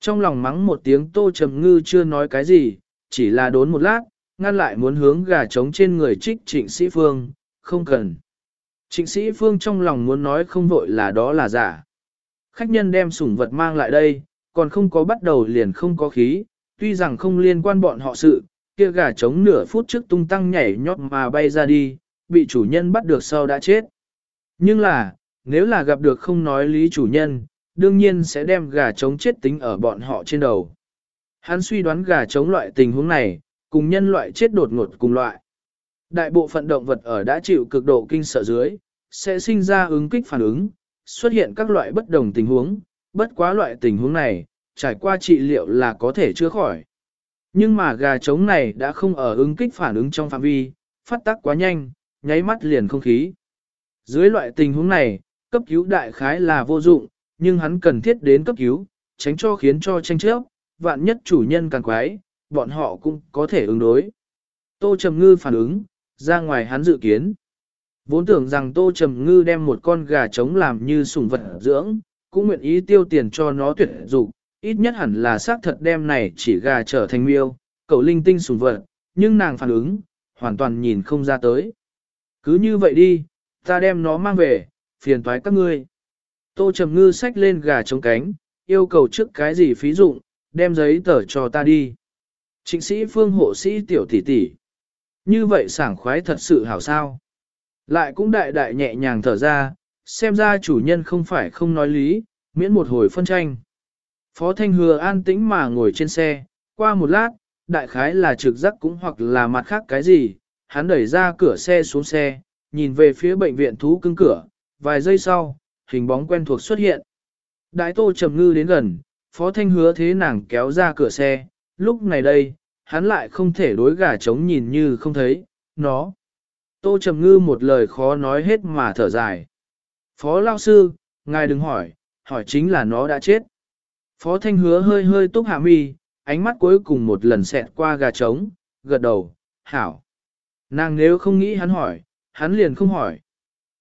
Trong lòng mắng một tiếng Tô Trầm Ngư chưa nói cái gì, chỉ là đốn một lát, ngăn lại muốn hướng gà trống trên người trích trịnh sĩ phương, không cần. Trịnh sĩ phương trong lòng muốn nói không vội là đó là giả. Khách nhân đem sủng vật mang lại đây, còn không có bắt đầu liền không có khí, tuy rằng không liên quan bọn họ sự, kia gà trống nửa phút trước tung tăng nhảy nhót mà bay ra đi, bị chủ nhân bắt được sau đã chết. Nhưng là, nếu là gặp được không nói lý chủ nhân, đương nhiên sẽ đem gà trống chết tính ở bọn họ trên đầu. Hắn suy đoán gà trống loại tình huống này, cùng nhân loại chết đột ngột cùng loại. Đại bộ phận động vật ở đã chịu cực độ kinh sợ dưới, sẽ sinh ra ứng kích phản ứng, xuất hiện các loại bất đồng tình huống, bất quá loại tình huống này, trải qua trị liệu là có thể chữa khỏi. Nhưng mà gà trống này đã không ở ứng kích phản ứng trong phạm vi, phát tác quá nhanh, nháy mắt liền không khí. Dưới loại tình huống này, cấp cứu đại khái là vô dụng, nhưng hắn cần thiết đến cấp cứu, tránh cho khiến cho tranh chấp, vạn nhất chủ nhân càng quái, bọn họ cũng có thể ứng đối. Tô Trầm Ngư phản ứng, ra ngoài hắn dự kiến. Vốn tưởng rằng Tô Trầm Ngư đem một con gà trống làm như sủng vật dưỡng, cũng nguyện ý tiêu tiền cho nó tuyệt dụng, ít nhất hẳn là xác thật đem này chỉ gà trở thành miêu, cậu linh tinh sùn vật, nhưng nàng phản ứng, hoàn toàn nhìn không ra tới. Cứ như vậy đi, ta đem nó mang về, phiền toái các ngươi. Tô Trầm Ngư xách lên gà trống cánh, yêu cầu trước cái gì phí dụng, đem giấy tờ cho ta đi. Trịnh sĩ phương hộ sĩ tiểu tỷ tỷ. Như vậy sảng khoái thật sự hảo sao. Lại cũng đại đại nhẹ nhàng thở ra, xem ra chủ nhân không phải không nói lý, miễn một hồi phân tranh. Phó Thanh Hừa an tĩnh mà ngồi trên xe, qua một lát, đại khái là trực giác cũng hoặc là mặt khác cái gì, hắn đẩy ra cửa xe xuống xe, nhìn về phía bệnh viện thú cưng cửa, vài giây sau, hình bóng quen thuộc xuất hiện. Đại tô trầm ngư đến gần, Phó Thanh hứa thế nàng kéo ra cửa xe, lúc này đây, hắn lại không thể đối gà trống nhìn như không thấy, nó. Tô Trầm Ngư một lời khó nói hết mà thở dài. Phó Lao Sư, ngài đừng hỏi, hỏi chính là nó đã chết. Phó Thanh hứa hơi hơi túc hạ mi, ánh mắt cuối cùng một lần xẹt qua gà trống, gật đầu, hảo. Nàng nếu không nghĩ hắn hỏi, hắn liền không hỏi.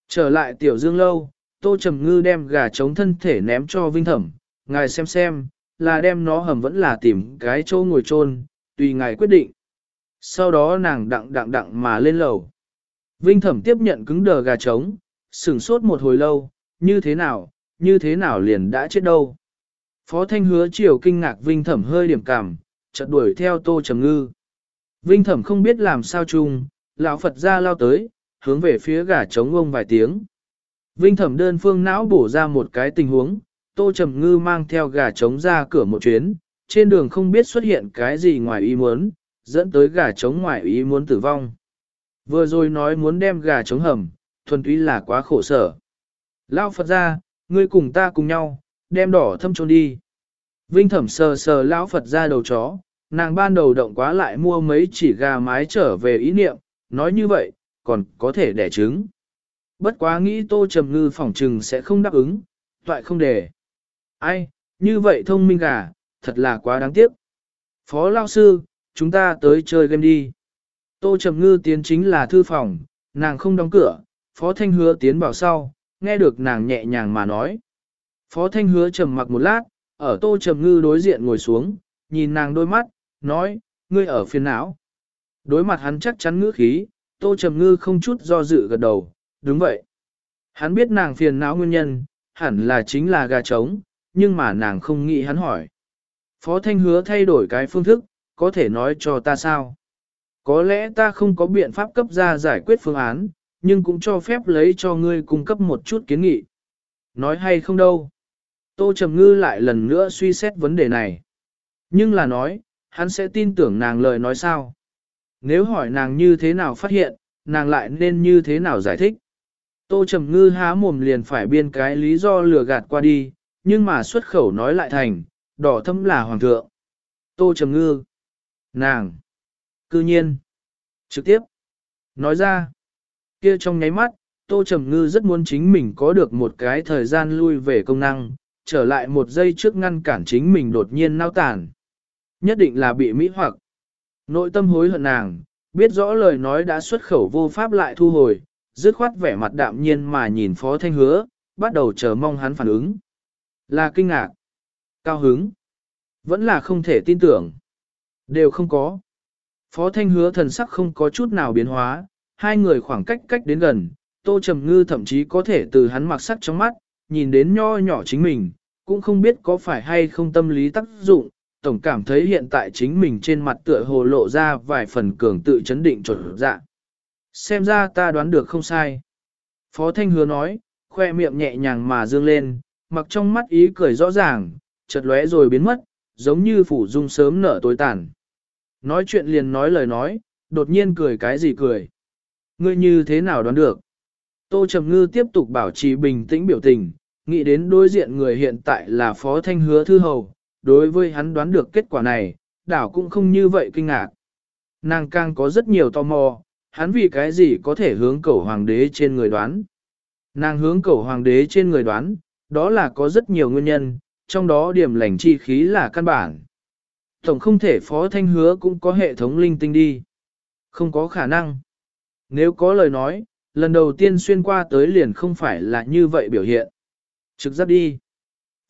Trở lại tiểu dương lâu, Tô Trầm Ngư đem gà trống thân thể ném cho Vinh Thẩm, ngài xem xem, là đem nó hầm vẫn là tìm cái chỗ ngồi chôn, tùy ngài quyết định. Sau đó nàng đặng đặng đặng mà lên lầu. Vinh Thẩm tiếp nhận cứng đờ gà trống, sửng sốt một hồi lâu, như thế nào, như thế nào liền đã chết đâu. Phó Thanh hứa chiều kinh ngạc Vinh Thẩm hơi điểm cảm, chợt đuổi theo Tô Trầm Ngư. Vinh Thẩm không biết làm sao chung, lão Phật ra lao tới, hướng về phía gà trống ông vài tiếng. Vinh Thẩm đơn phương não bổ ra một cái tình huống, Tô Trầm Ngư mang theo gà trống ra cửa một chuyến, trên đường không biết xuất hiện cái gì ngoài ý muốn, dẫn tới gà trống ngoài ý muốn tử vong. Vừa rồi nói muốn đem gà trống hầm, thuần túy là quá khổ sở. Lao Phật ra, ngươi cùng ta cùng nhau, đem đỏ thâm trốn đi. Vinh thẩm sờ sờ lão Phật ra đầu chó, nàng ban đầu động quá lại mua mấy chỉ gà mái trở về ý niệm, nói như vậy, còn có thể đẻ trứng. Bất quá nghĩ tô trầm ngư phỏng trừng sẽ không đáp ứng, toại không để. Ai, như vậy thông minh gà, thật là quá đáng tiếc. Phó lao sư, chúng ta tới chơi game đi. Tô Trầm Ngư tiến chính là thư phòng, nàng không đóng cửa, Phó Thanh Hứa tiến vào sau, nghe được nàng nhẹ nhàng mà nói. Phó Thanh Hứa trầm mặc một lát, ở Tô Trầm Ngư đối diện ngồi xuống, nhìn nàng đôi mắt, nói, ngươi ở phiền não. Đối mặt hắn chắc chắn ngữ khí, Tô Trầm Ngư không chút do dự gật đầu, đúng vậy. Hắn biết nàng phiền não nguyên nhân, hẳn là chính là gà trống, nhưng mà nàng không nghĩ hắn hỏi. Phó Thanh hứa thay đổi cái phương thức, có thể nói cho ta sao? Có lẽ ta không có biện pháp cấp ra giải quyết phương án, nhưng cũng cho phép lấy cho ngươi cung cấp một chút kiến nghị. Nói hay không đâu? Tô Trầm Ngư lại lần nữa suy xét vấn đề này. Nhưng là nói, hắn sẽ tin tưởng nàng lời nói sao? Nếu hỏi nàng như thế nào phát hiện, nàng lại nên như thế nào giải thích? Tô Trầm Ngư há mồm liền phải biên cái lý do lừa gạt qua đi, nhưng mà xuất khẩu nói lại thành, đỏ thâm là hoàng thượng. Tô Trầm Ngư. Nàng. Cư nhiên. Trực tiếp. Nói ra. Kia trong nháy mắt, Tô Trầm Ngư rất muốn chính mình có được một cái thời gian lui về công năng, trở lại một giây trước ngăn cản chính mình đột nhiên nao tàn. Nhất định là bị mỹ hoặc. Nội tâm hối hận nàng, biết rõ lời nói đã xuất khẩu vô pháp lại thu hồi, dứt khoát vẻ mặt đạm nhiên mà nhìn Phó Thanh Hứa, bắt đầu chờ mong hắn phản ứng. Là kinh ngạc, cao hứng, vẫn là không thể tin tưởng. Đều không có. Phó Thanh hứa thần sắc không có chút nào biến hóa, hai người khoảng cách cách đến gần, Tô Trầm Ngư thậm chí có thể từ hắn mặc sắc trong mắt, nhìn đến nho nhỏ chính mình, cũng không biết có phải hay không tâm lý tác dụng, tổng cảm thấy hiện tại chính mình trên mặt tựa hồ lộ ra vài phần cường tự chấn định trột dạ. Xem ra ta đoán được không sai. Phó Thanh Hứa nói, khoe miệng nhẹ nhàng mà dương lên, mặc trong mắt ý cười rõ ràng, chợt lóe rồi biến mất, giống như phủ dung sớm nở tối tàn. Nói chuyện liền nói lời nói, đột nhiên cười cái gì cười. Ngươi như thế nào đoán được? Tô Trầm Ngư tiếp tục bảo trì bình tĩnh biểu tình, nghĩ đến đối diện người hiện tại là Phó Thanh Hứa Thư Hầu, đối với hắn đoán được kết quả này, đảo cũng không như vậy kinh ngạc. Nàng càng có rất nhiều tò mò, hắn vì cái gì có thể hướng cầu hoàng đế trên người đoán. Nàng hướng cầu hoàng đế trên người đoán, đó là có rất nhiều nguyên nhân, trong đó điểm lành chi khí là căn bản. Tổng không thể phó thanh hứa cũng có hệ thống linh tinh đi. Không có khả năng. Nếu có lời nói, lần đầu tiên xuyên qua tới liền không phải là như vậy biểu hiện. Trực giáp đi.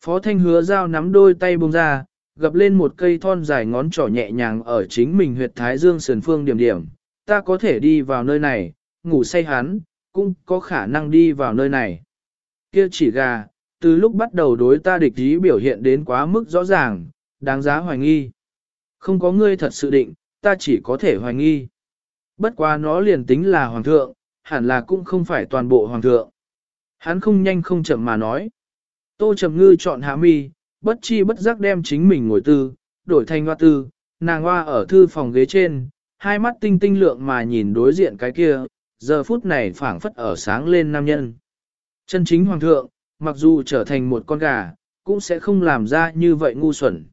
Phó thanh hứa giao nắm đôi tay bông ra, gập lên một cây thon dài ngón trỏ nhẹ nhàng ở chính mình huyệt thái dương sườn phương điểm điểm. Ta có thể đi vào nơi này, ngủ say hắn, cũng có khả năng đi vào nơi này. Kia chỉ gà, từ lúc bắt đầu đối ta địch ý biểu hiện đến quá mức rõ ràng, đáng giá hoài nghi. Không có ngươi thật sự định, ta chỉ có thể hoài nghi. Bất quá nó liền tính là hoàng thượng, hẳn là cũng không phải toàn bộ hoàng thượng. Hắn không nhanh không chậm mà nói. Tô Trầm Ngư chọn hạ mi, bất chi bất giác đem chính mình ngồi tư, đổi thành hoa tư, nàng hoa ở thư phòng ghế trên, hai mắt tinh tinh lượng mà nhìn đối diện cái kia, giờ phút này phảng phất ở sáng lên nam nhân. Chân chính hoàng thượng, mặc dù trở thành một con gà, cũng sẽ không làm ra như vậy ngu xuẩn.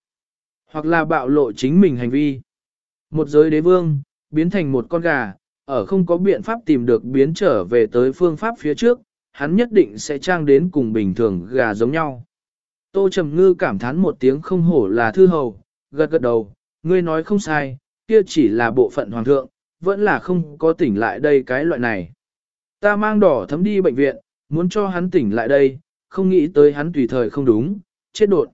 Hoặc là bạo lộ chính mình hành vi. Một giới đế vương, biến thành một con gà, ở không có biện pháp tìm được biến trở về tới phương pháp phía trước, hắn nhất định sẽ trang đến cùng bình thường gà giống nhau. Tô Trầm Ngư cảm thán một tiếng không hổ là thư hầu, gật gật đầu, ngươi nói không sai, kia chỉ là bộ phận hoàng thượng, vẫn là không có tỉnh lại đây cái loại này. Ta mang đỏ thấm đi bệnh viện, muốn cho hắn tỉnh lại đây, không nghĩ tới hắn tùy thời không đúng, chết đột.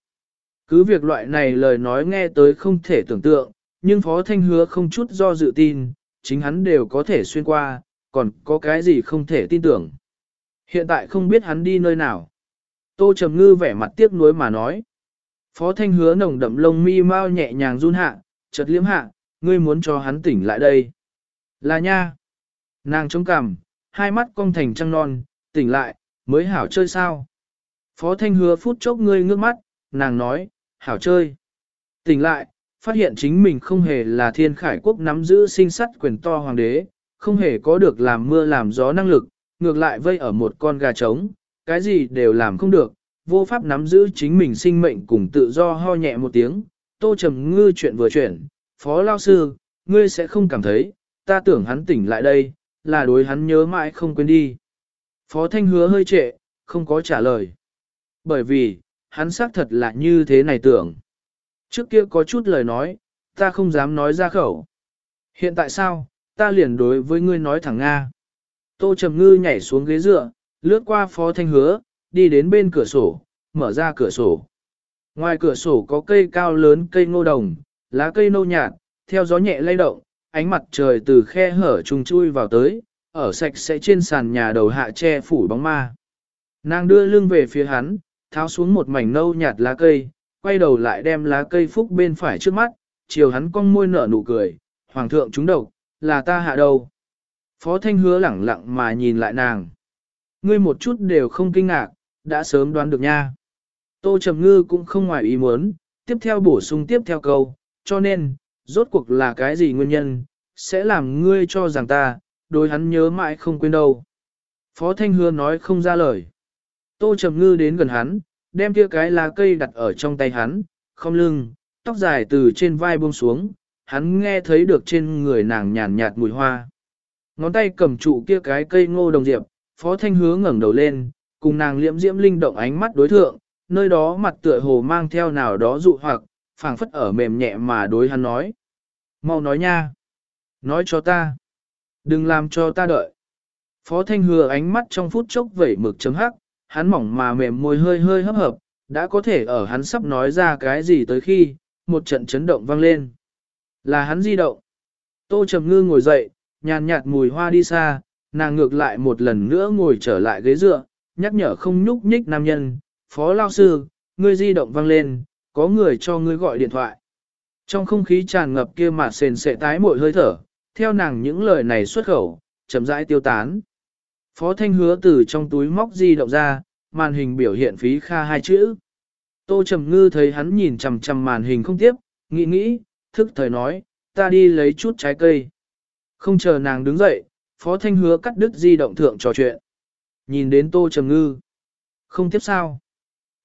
Cứ việc loại này lời nói nghe tới không thể tưởng tượng, nhưng Phó Thanh hứa không chút do dự tin, chính hắn đều có thể xuyên qua, còn có cái gì không thể tin tưởng. Hiện tại không biết hắn đi nơi nào. Tô Trầm Ngư vẻ mặt tiếc nuối mà nói. Phó Thanh hứa nồng đậm lông mi mau nhẹ nhàng run hạ, chợt liếm hạ, ngươi muốn cho hắn tỉnh lại đây. Là nha. Nàng chống cằm, hai mắt cong thành trăng non, tỉnh lại, mới hảo chơi sao. Phó Thanh hứa phút chốc ngươi ngước mắt, nàng nói, hảo chơi. Tỉnh lại, phát hiện chính mình không hề là thiên khải quốc nắm giữ sinh sắt quyền to hoàng đế, không hề có được làm mưa làm gió năng lực, ngược lại vây ở một con gà trống, cái gì đều làm không được, vô pháp nắm giữ chính mình sinh mệnh cùng tự do ho nhẹ một tiếng, tô trầm ngư chuyện vừa chuyển, phó lao sư, ngươi sẽ không cảm thấy, ta tưởng hắn tỉnh lại đây, là đối hắn nhớ mãi không quên đi. Phó thanh hứa hơi trệ, không có trả lời. Bởi vì, hắn xác thật là như thế này tưởng. Trước kia có chút lời nói, ta không dám nói ra khẩu. Hiện tại sao, ta liền đối với ngươi nói thẳng Nga. Tô Trầm Ngư nhảy xuống ghế dựa, lướt qua phó thanh hứa, đi đến bên cửa sổ, mở ra cửa sổ. Ngoài cửa sổ có cây cao lớn cây ngô đồng, lá cây nâu nhạt, theo gió nhẹ lay động, ánh mặt trời từ khe hở trùng chui vào tới, ở sạch sẽ trên sàn nhà đầu hạ che phủ bóng ma. Nàng đưa lưng về phía hắn, tháo xuống một mảnh nâu nhạt lá cây, quay đầu lại đem lá cây phúc bên phải trước mắt, chiều hắn cong môi nở nụ cười, hoàng thượng chúng độc, là ta hạ đầu. Phó Thanh hứa lẳng lặng mà nhìn lại nàng. Ngươi một chút đều không kinh ngạc, đã sớm đoán được nha. Tô Trầm Ngư cũng không ngoài ý muốn, tiếp theo bổ sung tiếp theo câu, cho nên, rốt cuộc là cái gì nguyên nhân, sẽ làm ngươi cho rằng ta, đối hắn nhớ mãi không quên đâu. Phó Thanh Hứa nói không ra lời. Tô Trầm Ngư đến gần hắn, đem kia cái lá cây đặt ở trong tay hắn, không lưng, tóc dài từ trên vai buông xuống, hắn nghe thấy được trên người nàng nhàn nhạt mùi hoa. Ngón tay cầm trụ kia cái cây ngô đồng diệp, Phó Thanh Hứa ngẩng đầu lên, cùng nàng liễm diễm linh động ánh mắt đối thượng, nơi đó mặt tựa hồ mang theo nào đó dụ hoặc, phảng phất ở mềm nhẹ mà đối hắn nói. Mau nói nha. Nói cho ta. Đừng làm cho ta đợi. Phó Thanh Hứa ánh mắt trong phút chốc vẩy mực chấm hắc, hắn mỏng mà mềm môi hơi hơi hấp hợp, đã có thể ở hắn sắp nói ra cái gì tới khi, một trận chấn động vang lên. Là hắn di động. Tô Trầm Ngư ngồi dậy, nhàn nhạt mùi hoa đi xa, nàng ngược lại một lần nữa ngồi trở lại ghế dựa, nhắc nhở không nhúc nhích nam nhân, phó lao sư, ngươi di động vang lên, có người cho ngươi gọi điện thoại. Trong không khí tràn ngập kia mà sền sệ tái mội hơi thở, theo nàng những lời này xuất khẩu, chậm rãi tiêu tán. Phó Thanh hứa từ trong túi móc di động ra, màn hình biểu hiện phí kha hai chữ. Tô Trầm Ngư thấy hắn nhìn chằm chằm màn hình không tiếp, nghĩ nghĩ, thức thời nói, ta đi lấy chút trái cây. Không chờ nàng đứng dậy, Phó Thanh hứa cắt đứt di động thượng trò chuyện. Nhìn đến Tô Trầm Ngư. Không tiếp sao.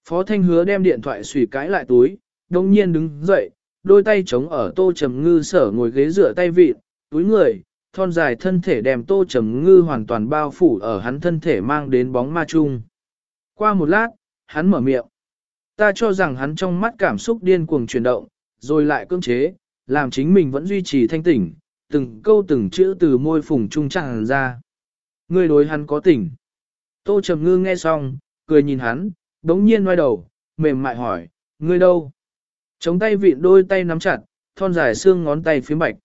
Phó Thanh hứa đem điện thoại xủy cãi lại túi, đồng nhiên đứng dậy, đôi tay chống ở Tô Trầm Ngư sở ngồi ghế rửa tay vịt, túi người, thon dài thân thể đem Tô Trầm Ngư hoàn toàn bao phủ ở hắn thân thể mang đến bóng ma chung. Qua một lát, hắn mở miệng. Ta cho rằng hắn trong mắt cảm xúc điên cuồng chuyển động, rồi lại cưỡng chế, làm chính mình vẫn duy trì thanh tỉnh, từng câu từng chữ từ môi phùng trung tràn ra. Ngươi đối hắn có tỉnh. Tô Trầm Ngư nghe xong, cười nhìn hắn, đống nhiên ngoái đầu, mềm mại hỏi, ngươi đâu? Chống tay vịn đôi tay nắm chặt, thon dài xương ngón tay phía bạch.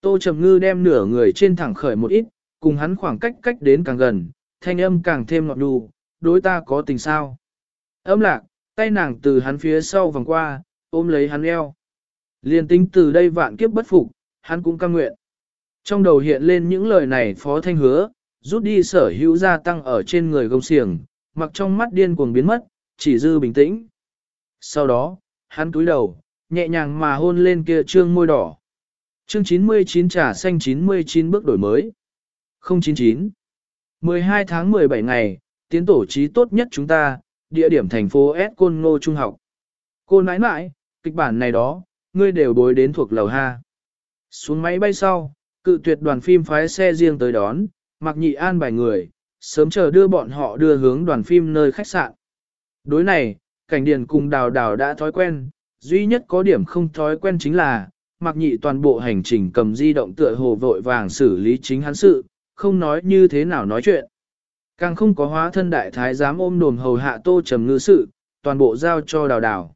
Tô Trầm Ngư đem nửa người trên thẳng khởi một ít, cùng hắn khoảng cách cách đến càng gần, thanh âm càng thêm ngọt đù, đối ta có tình sao. Âm lạc, tay nàng từ hắn phía sau vòng qua, ôm lấy hắn eo. Liên tính từ đây vạn kiếp bất phục, hắn cũng căng nguyện. Trong đầu hiện lên những lời này phó thanh hứa, rút đi sở hữu gia tăng ở trên người gông xiềng, mặc trong mắt điên cuồng biến mất, chỉ dư bình tĩnh. Sau đó, hắn túi đầu, nhẹ nhàng mà hôn lên kia trương môi đỏ. Chương 99 trà xanh 99 bước đổi mới. 099. 12 tháng 17 ngày, tiến tổ trí tốt nhất chúng ta, địa điểm thành phố S Côn Ngô Trung học. Cô nãi nãi, kịch bản này đó, ngươi đều bối đến thuộc lầu ha. Xuống máy bay sau, cự tuyệt đoàn phim phái xe riêng tới đón, mặc nhị an bài người, sớm chờ đưa bọn họ đưa hướng đoàn phim nơi khách sạn. Đối này, cảnh điền cùng đào đào đã thói quen, duy nhất có điểm không thói quen chính là, mặc nhị toàn bộ hành trình cầm di động tựa hồ vội vàng xử lý chính hắn sự, không nói như thế nào nói chuyện. Càng không có hóa thân đại thái dám ôm đồm hầu hạ tô trầm ngư sự, toàn bộ giao cho đào đào.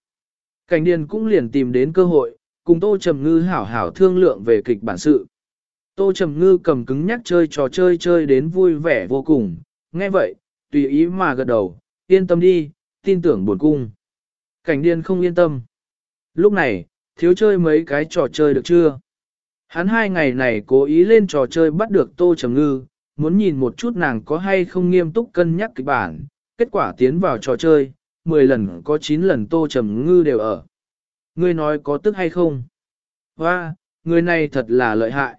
Cảnh điền cũng liền tìm đến cơ hội, cùng tô trầm ngư hảo hảo thương lượng về kịch bản sự. Tô trầm ngư cầm cứng nhắc chơi trò chơi chơi đến vui vẻ vô cùng, nghe vậy, tùy ý mà gật đầu, yên tâm đi, tin tưởng buồn cung. Cảnh điên không yên tâm. Lúc này, thiếu chơi mấy cái trò chơi được chưa? Hắn hai ngày này cố ý lên trò chơi bắt được tô trầm ngư, muốn nhìn một chút nàng có hay không nghiêm túc cân nhắc kịch bản, kết quả tiến vào trò chơi, 10 lần có 9 lần tô trầm ngư đều ở. Ngươi nói có tức hay không? Hoa, người này thật là lợi hại.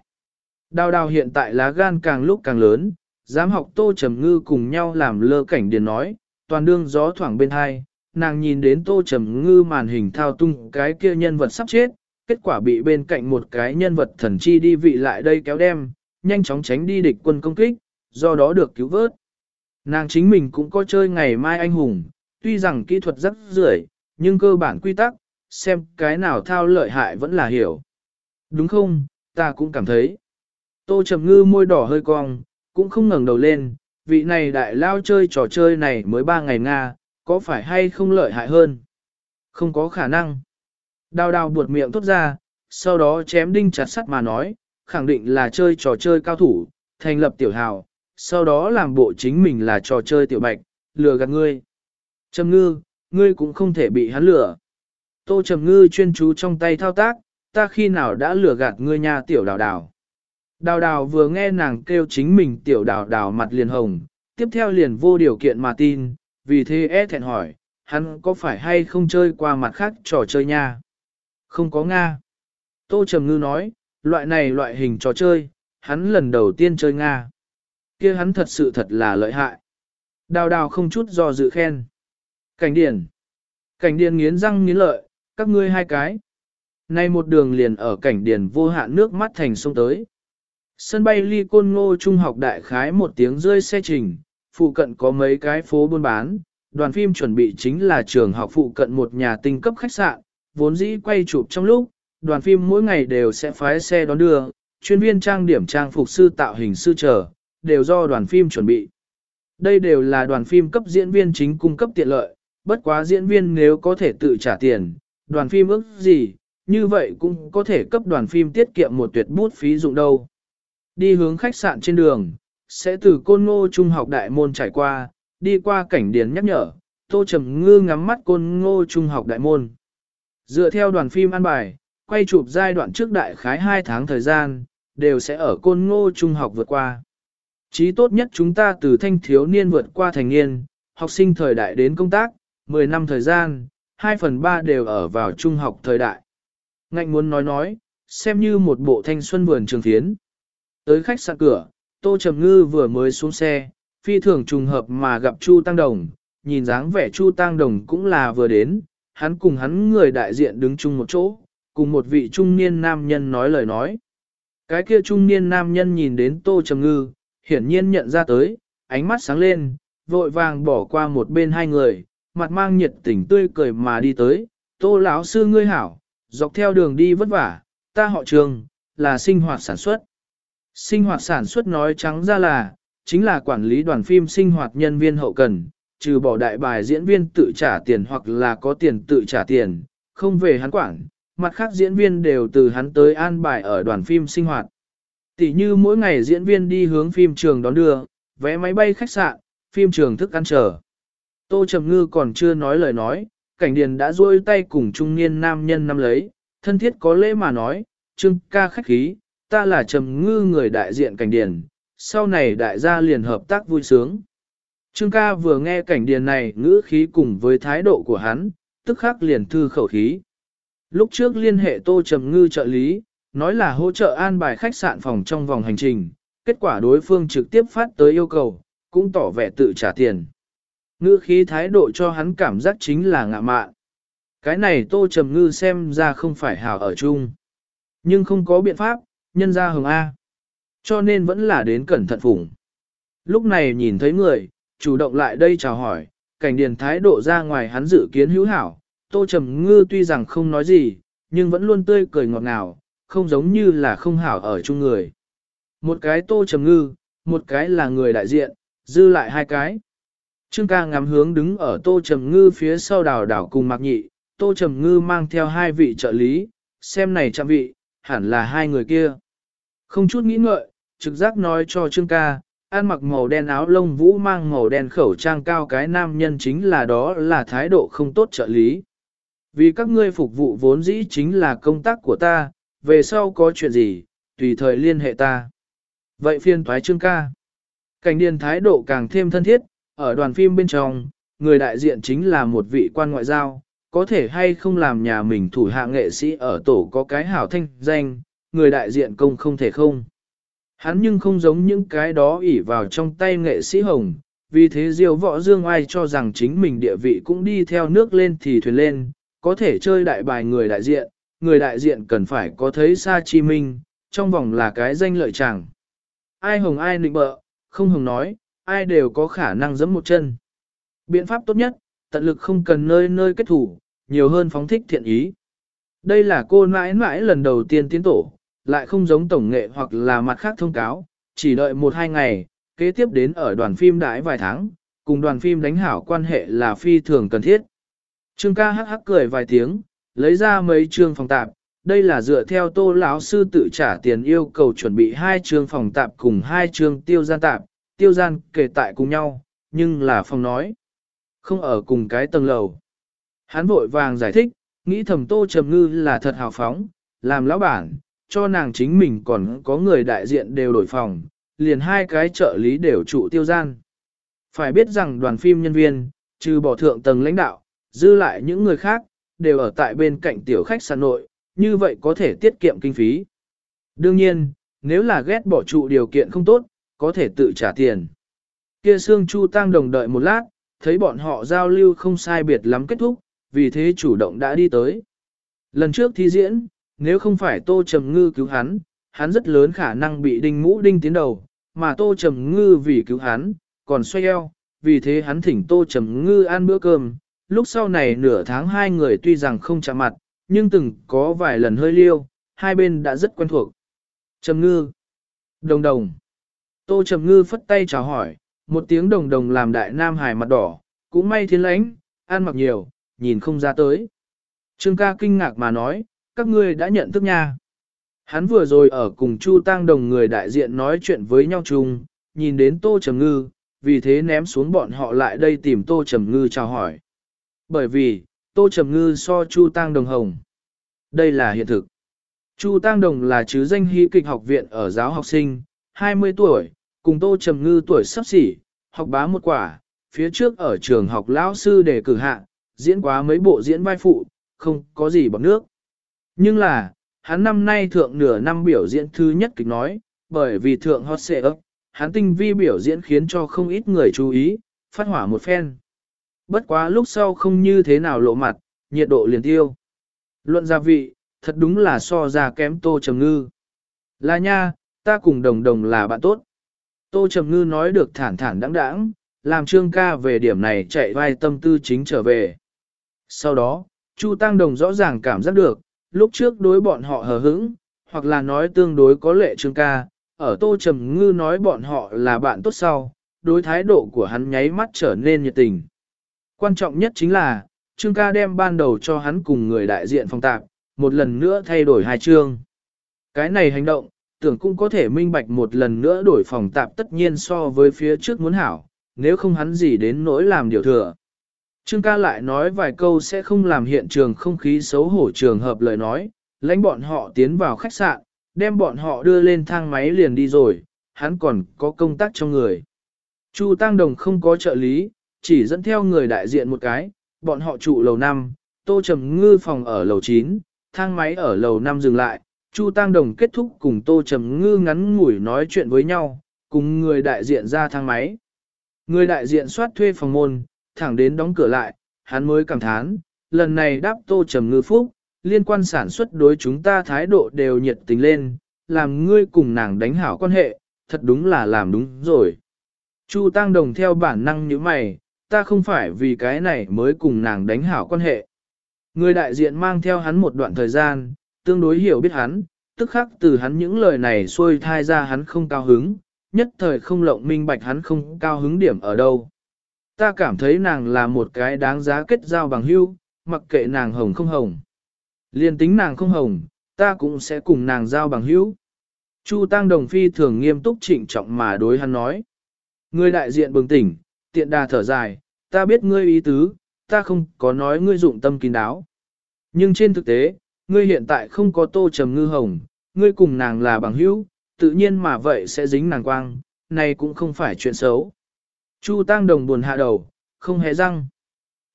Đào đào hiện tại lá gan càng lúc càng lớn, dám học tô trầm ngư cùng nhau làm lơ cảnh điền nói, toàn đương gió thoảng bên hai, nàng nhìn đến tô trầm ngư màn hình thao tung cái kia nhân vật sắp chết, kết quả bị bên cạnh một cái nhân vật thần chi đi vị lại đây kéo đem, nhanh chóng tránh đi địch quân công kích, do đó được cứu vớt. Nàng chính mình cũng có chơi ngày mai anh hùng, tuy rằng kỹ thuật rất rưởi, nhưng cơ bản quy tắc, xem cái nào thao lợi hại vẫn là hiểu. Đúng không, ta cũng cảm thấy. Tô Trầm Ngư môi đỏ hơi cong, cũng không ngẩng đầu lên, vị này đại lao chơi trò chơi này mới ba ngày Nga, có phải hay không lợi hại hơn? Không có khả năng. Đào đào buột miệng thốt ra, sau đó chém đinh chặt sắt mà nói, khẳng định là chơi trò chơi cao thủ, thành lập tiểu hào, sau đó làm bộ chính mình là trò chơi tiểu bạch, lừa gạt ngươi. Trầm ngư, ngươi cũng không thể bị hắn lừa. Tô Trầm ngư chuyên chú trong tay thao tác, ta khi nào đã lừa gạt ngươi nha tiểu đào đào. Đào đào vừa nghe nàng kêu chính mình tiểu đào đào mặt liền hồng, tiếp theo liền vô điều kiện mà tin, vì thế e thẹn hỏi, hắn có phải hay không chơi qua mặt khác trò chơi nha? Không có Nga. Tô Trầm Ngư nói, loại này loại hình trò chơi, hắn lần đầu tiên chơi Nga. kia hắn thật sự thật là lợi hại. Đào đào không chút do dự khen. Cảnh điển. Cảnh điển nghiến răng nghiến lợi, các ngươi hai cái. Nay một đường liền ở cảnh điền vô hạn nước mắt thành sông tới. Sân bay ly côn ngô trung học đại khái một tiếng rơi xe trình, phụ cận có mấy cái phố buôn bán, đoàn phim chuẩn bị chính là trường học phụ cận một nhà tinh cấp khách sạn, vốn dĩ quay chụp trong lúc, đoàn phim mỗi ngày đều sẽ phái xe đón đưa, chuyên viên trang điểm trang phục sư tạo hình sư trở, đều do đoàn phim chuẩn bị. Đây đều là đoàn phim cấp diễn viên chính cung cấp tiện lợi, bất quá diễn viên nếu có thể tự trả tiền, đoàn phim ước gì, như vậy cũng có thể cấp đoàn phim tiết kiệm một tuyệt bút phí dụng đâu. Đi hướng khách sạn trên đường, sẽ từ côn ngô trung học đại môn trải qua, đi qua cảnh điền nhắc nhở, tô trầm ngư ngắm mắt côn ngô trung học đại môn. Dựa theo đoàn phim an bài, quay chụp giai đoạn trước đại khái 2 tháng thời gian, đều sẽ ở côn ngô trung học vượt qua. Chí tốt nhất chúng ta từ thanh thiếu niên vượt qua thành niên, học sinh thời đại đến công tác, 10 năm thời gian, 2 phần 3 đều ở vào trung học thời đại. Ngạnh muốn nói nói, xem như một bộ thanh xuân vườn trường thiến. Tới khách sạn cửa, Tô Trầm Ngư vừa mới xuống xe, phi thường trùng hợp mà gặp Chu Tăng Đồng, nhìn dáng vẻ Chu Tăng Đồng cũng là vừa đến, hắn cùng hắn người đại diện đứng chung một chỗ, cùng một vị trung niên nam nhân nói lời nói. Cái kia trung niên nam nhân nhìn đến Tô Trầm Ngư, hiển nhiên nhận ra tới, ánh mắt sáng lên, vội vàng bỏ qua một bên hai người, mặt mang nhiệt tình tươi cười mà đi tới, Tô lão sư ngươi hảo, dọc theo đường đi vất vả, ta họ trường, là sinh hoạt sản xuất. Sinh hoạt sản xuất nói trắng ra là, chính là quản lý đoàn phim sinh hoạt nhân viên hậu cần, trừ bỏ đại bài diễn viên tự trả tiền hoặc là có tiền tự trả tiền, không về hắn quản, mặt khác diễn viên đều từ hắn tới an bài ở đoàn phim sinh hoạt. Tỷ như mỗi ngày diễn viên đi hướng phim trường đón đưa, vé máy bay khách sạn, phim trường thức ăn chờ. Tô Trầm Ngư còn chưa nói lời nói, cảnh điền đã duỗi tay cùng trung niên nam nhân nắm lấy, thân thiết có lễ mà nói, trương ca khách khí, ta là Trầm Ngư người đại diện cảnh điền, sau này đại gia liền hợp tác vui sướng. Trương ca vừa nghe cảnh điền này ngữ khí cùng với thái độ của hắn, tức khắc liền thư khẩu khí. Lúc trước liên hệ Tô Trầm Ngư trợ lý, nói là hỗ trợ an bài khách sạn phòng trong vòng hành trình, kết quả đối phương trực tiếp phát tới yêu cầu, cũng tỏ vẻ tự trả tiền. Ngữ khí thái độ cho hắn cảm giác chính là ngạ mạn. Cái này Tô Trầm Ngư xem ra không phải hảo ở chung. Nhưng không có biện pháp, nhân ra hồng A. Cho nên vẫn là đến cẩn thận phủng. Lúc này nhìn thấy người, chủ động lại đây chào hỏi, cảnh điền thái độ ra ngoài hắn dự kiến hữu hảo. Tô Trầm Ngư tuy rằng không nói gì, nhưng vẫn luôn tươi cười ngọt ngào, không giống như là không hảo ở chung người. Một cái Tô Trầm Ngư, một cái là người đại diện, dư lại hai cái. Trương ca ngắm hướng đứng ở Tô Trầm Ngư phía sau đảo đảo cùng Mạc Nhị, Tô Trầm Ngư mang theo hai vị trợ lý, xem này chạm vị, hẳn là hai người kia. Không chút nghĩ ngợi, trực giác nói cho Trương ca, ăn mặc màu đen áo lông vũ mang màu đen khẩu trang cao cái nam nhân chính là đó là thái độ không tốt trợ lý. Vì các ngươi phục vụ vốn dĩ chính là công tác của ta, về sau có chuyện gì, tùy thời liên hệ ta. Vậy phiên thoái Trương ca. Cảnh điền thái độ càng thêm thân thiết, ở đoàn phim bên trong, người đại diện chính là một vị quan ngoại giao, có thể hay không làm nhà mình thủ hạ nghệ sĩ ở tổ có cái hảo thanh danh, người đại diện công không thể không. Hắn nhưng không giống những cái đó ỉ vào trong tay nghệ sĩ hồng, vì thế diêu võ dương ai cho rằng chính mình địa vị cũng đi theo nước lên thì thuyền lên, có thể chơi đại bài người đại diện, người đại diện cần phải có thấy xa chi minh, trong vòng là cái danh lợi chẳng. Ai hồng ai nịnh bợ, không hồng nói, ai đều có khả năng giẫm một chân. Biện pháp tốt nhất, tận lực không cần nơi nơi kết thủ, nhiều hơn phóng thích thiện ý. Đây là cô mãi mãi lần đầu tiên tiến tổ, lại không giống tổng nghệ hoặc là mặt khác thông cáo, chỉ đợi một hai ngày, kế tiếp đến ở đoàn phim đãi vài tháng, cùng đoàn phim đánh hảo quan hệ là phi thường cần thiết. Trương ca hắc hắc cười vài tiếng, lấy ra mấy trường phòng tạp, đây là dựa theo tô lão sư tự trả tiền yêu cầu chuẩn bị hai trường phòng tạp cùng hai trường tiêu gian tạp, tiêu gian kể tại cùng nhau, nhưng là phòng nói. Không ở cùng cái tầng lầu. Hắn vội vàng giải thích, nghĩ thầm tô trầm ngư là thật hào phóng, làm lão bản, cho nàng chính mình còn có người đại diện đều đổi phòng, liền hai cái trợ lý đều trụ tiêu gian. Phải biết rằng đoàn phim nhân viên, trừ bỏ thượng tầng lãnh đạo, dư lại những người khác, đều ở tại bên cạnh tiểu khách sạn nội, như vậy có thể tiết kiệm kinh phí. Đương nhiên, nếu là ghét bỏ trụ điều kiện không tốt, có thể tự trả tiền. Kia Sương Chu Tăng đồng đợi một lát, thấy bọn họ giao lưu không sai biệt lắm kết thúc, vì thế chủ động đã đi tới. Lần trước thi diễn, nếu không phải Tô Trầm Ngư cứu hắn, hắn rất lớn khả năng bị đinh mũ đinh tiến đầu, mà Tô Trầm Ngư vì cứu hắn, còn xoay eo, vì thế hắn thỉnh Tô Trầm Ngư ăn bữa cơm. Lúc sau này nửa tháng hai người tuy rằng không chạm mặt, nhưng từng có vài lần hơi liêu, hai bên đã rất quen thuộc. Trầm Ngư, Đồng Đồng, Tô Trầm Ngư phất tay chào hỏi, một tiếng đồng đồng làm đại nam hải mặt đỏ, cũng may thiên lãnh, ăn mặc nhiều, nhìn không ra tới. Trương ca kinh ngạc mà nói, các ngươi đã nhận thức nha. Hắn vừa rồi ở cùng Chu Tăng Đồng người đại diện nói chuyện với nhau chung, nhìn đến Tô Trầm Ngư, vì thế ném xuống bọn họ lại đây tìm Tô Trầm Ngư chào hỏi. Bởi vì, Tô Trầm Ngư so Chu Tăng Đồng hồng. Đây là hiện thực. Chu Tăng Đồng là chứ danh hy kịch học viện ở giáo học sinh, 20 tuổi, cùng Tô Trầm Ngư tuổi sắp xỉ, học bá một quả, phía trước ở trường học lão sư để cử hạ, diễn quá mấy bộ diễn vai phụ, không có gì bằng nước. Nhưng là, hắn năm nay thượng nửa năm biểu diễn thứ nhất kịch nói, bởi vì thượng hot xệ ấp, hắn tinh vi biểu diễn khiến cho không ít người chú ý, phát hỏa một phen. Bất quá lúc sau không như thế nào lộ mặt, nhiệt độ liền tiêu. Luận gia vị, thật đúng là so ra kém tô trầm ngư. Là nha, ta cùng đồng đồng là bạn tốt. Tô trầm ngư nói được thản thản đãng đãng, làm trương ca về điểm này chạy vai tâm tư chính trở về. Sau đó, Chu Tăng Đồng rõ ràng cảm giác được, lúc trước đối bọn họ hờ hững, hoặc là nói tương đối có lệ trương ca, ở Tô Trầm Ngư nói bọn họ là bạn tốt sau, đối thái độ của hắn nháy mắt trở nên nhiệt tình. Quan trọng nhất chính là, Trương ca đem ban đầu cho hắn cùng người đại diện phòng tạp, một lần nữa thay đổi hai chương. Cái này hành động, tưởng cũng có thể minh bạch một lần nữa đổi phòng tạp tất nhiên so với phía trước muốn hảo, nếu không hắn gì đến nỗi làm điều thừa. Trương ca lại nói vài câu sẽ không làm hiện trường không khí xấu hổ trường hợp lời nói, lãnh bọn họ tiến vào khách sạn, đem bọn họ đưa lên thang máy liền đi rồi, hắn còn có công tác trong người. Chu Tăng Đồng không có trợ lý, chỉ dẫn theo người đại diện một cái, bọn họ trụ lầu 5, Tô Trầm Ngư phòng ở lầu 9, thang máy ở lầu 5 dừng lại, Chu Tăng Đồng kết thúc cùng Tô Trầm Ngư ngắn ngủi nói chuyện với nhau, cùng người đại diện ra thang máy. Người đại diện soát thuê phòng môn, thẳng đến đóng cửa lại, hắn mới cảm thán, lần này đáp Tô Trầm Ngư phúc, liên quan sản xuất đối chúng ta thái độ đều nhiệt tình lên, làm ngươi cùng nàng đánh hảo quan hệ, thật đúng là làm đúng rồi. Chu Tăng Đồng theo bản năng như mày, ta không phải vì cái này mới cùng nàng đánh hảo quan hệ. Người đại diện mang theo hắn một đoạn thời gian, tương đối hiểu biết hắn, tức khắc từ hắn những lời này xuôi thai ra hắn không cao hứng, nhất thời không lộng minh bạch hắn không cao hứng điểm ở đâu. Ta cảm thấy nàng là một cái đáng giá kết giao bằng hữu, mặc kệ nàng hồng không hồng. Liên tính nàng không hồng, ta cũng sẽ cùng nàng giao bằng hữu. Chu Tăng Đồng Phi thường nghiêm túc trịnh trọng mà đối hắn nói. Người đại diện bừng tỉnh, tiện đà thở dài, ta biết ngươi ý tứ, ta không có nói ngươi dụng tâm kín đáo. Nhưng trên thực tế, ngươi hiện tại không có tô trầm ngư hồng, ngươi cùng nàng là bằng hữu, tự nhiên mà vậy sẽ dính nàng quang, này cũng không phải chuyện xấu. Chu Tăng Đồng buồn hạ đầu, không hề răng.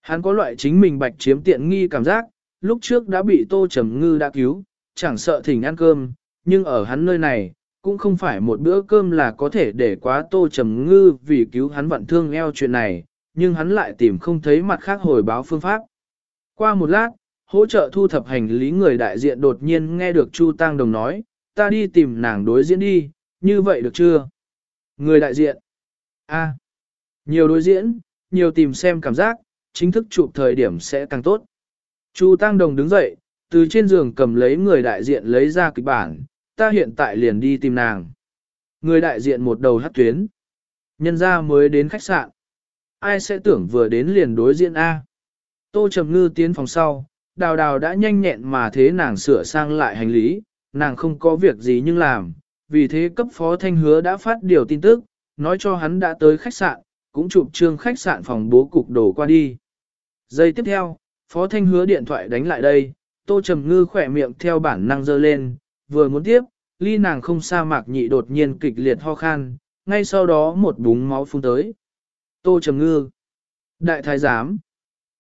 Hắn có loại chính mình bạch chiếm tiện nghi cảm giác, lúc trước đã bị tô trầm ngư đã cứu, chẳng sợ thỉnh ăn cơm, nhưng ở hắn nơi này, cũng không phải một bữa cơm là có thể để quá tô trầm ngư vì cứu hắn vận thương eo chuyện này, nhưng hắn lại tìm không thấy mặt khác hồi báo phương pháp. Qua một lát, hỗ trợ thu thập hành lý người đại diện đột nhiên nghe được Chu Tăng Đồng nói, ta đi tìm nàng đối diễn đi, như vậy được chưa? Người đại diện. A. nhiều đối diễn, nhiều tìm xem cảm giác, chính thức chụp thời điểm sẽ càng tốt. Chu Tăng Đồng đứng dậy, từ trên giường cầm lấy người đại diện lấy ra kịch bản, ta hiện tại liền đi tìm nàng. Người đại diện một đầu hát tuyến. Nhân ra mới đến khách sạn. Ai sẽ tưởng vừa đến liền đối diện A. Tô Trầm Ngư tiến phòng sau, đào đào đã nhanh nhẹn mà thế nàng sửa sang lại hành lý, nàng không có việc gì nhưng làm, vì thế cấp phó thanh hứa đã phát điều tin tức, nói cho hắn đã tới khách sạn, cũng chụp trương khách sạn phòng bố cục đổ qua đi. Giây tiếp theo, phó thanh hứa điện thoại đánh lại đây, tô trầm ngư khỏe miệng theo bản năng dơ lên, vừa muốn tiếp, ly nàng không xa mạc nhị đột nhiên kịch liệt ho khan, ngay sau đó một búng máu phun tới. Tô Trầm Ngư. Đại thái giám.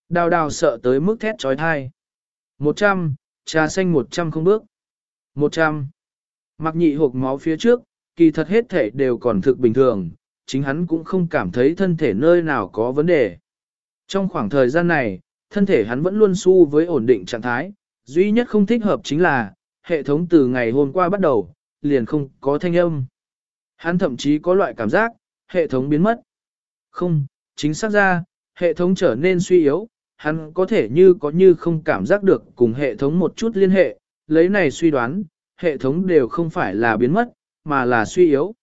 Đào đào sợ tới mức thét trói thai. Một trăm, trà xanh một trăm không bước. Một trăm. Nhị hộp máu phía trước, kỳ thật hết thể đều còn thực bình thường, chính hắn cũng không cảm thấy thân thể nơi nào có vấn đề. Trong khoảng thời gian này, thân thể hắn vẫn luôn su với ổn định trạng thái, duy nhất không thích hợp chính là, hệ thống từ ngày hôm qua bắt đầu, liền không có thanh âm. Hắn thậm chí có loại cảm giác, hệ thống biến mất. Không, chính xác ra, hệ thống trở nên suy yếu, hắn có thể như có như không cảm giác được cùng hệ thống một chút liên hệ, lấy này suy đoán, hệ thống đều không phải là biến mất, mà là suy yếu.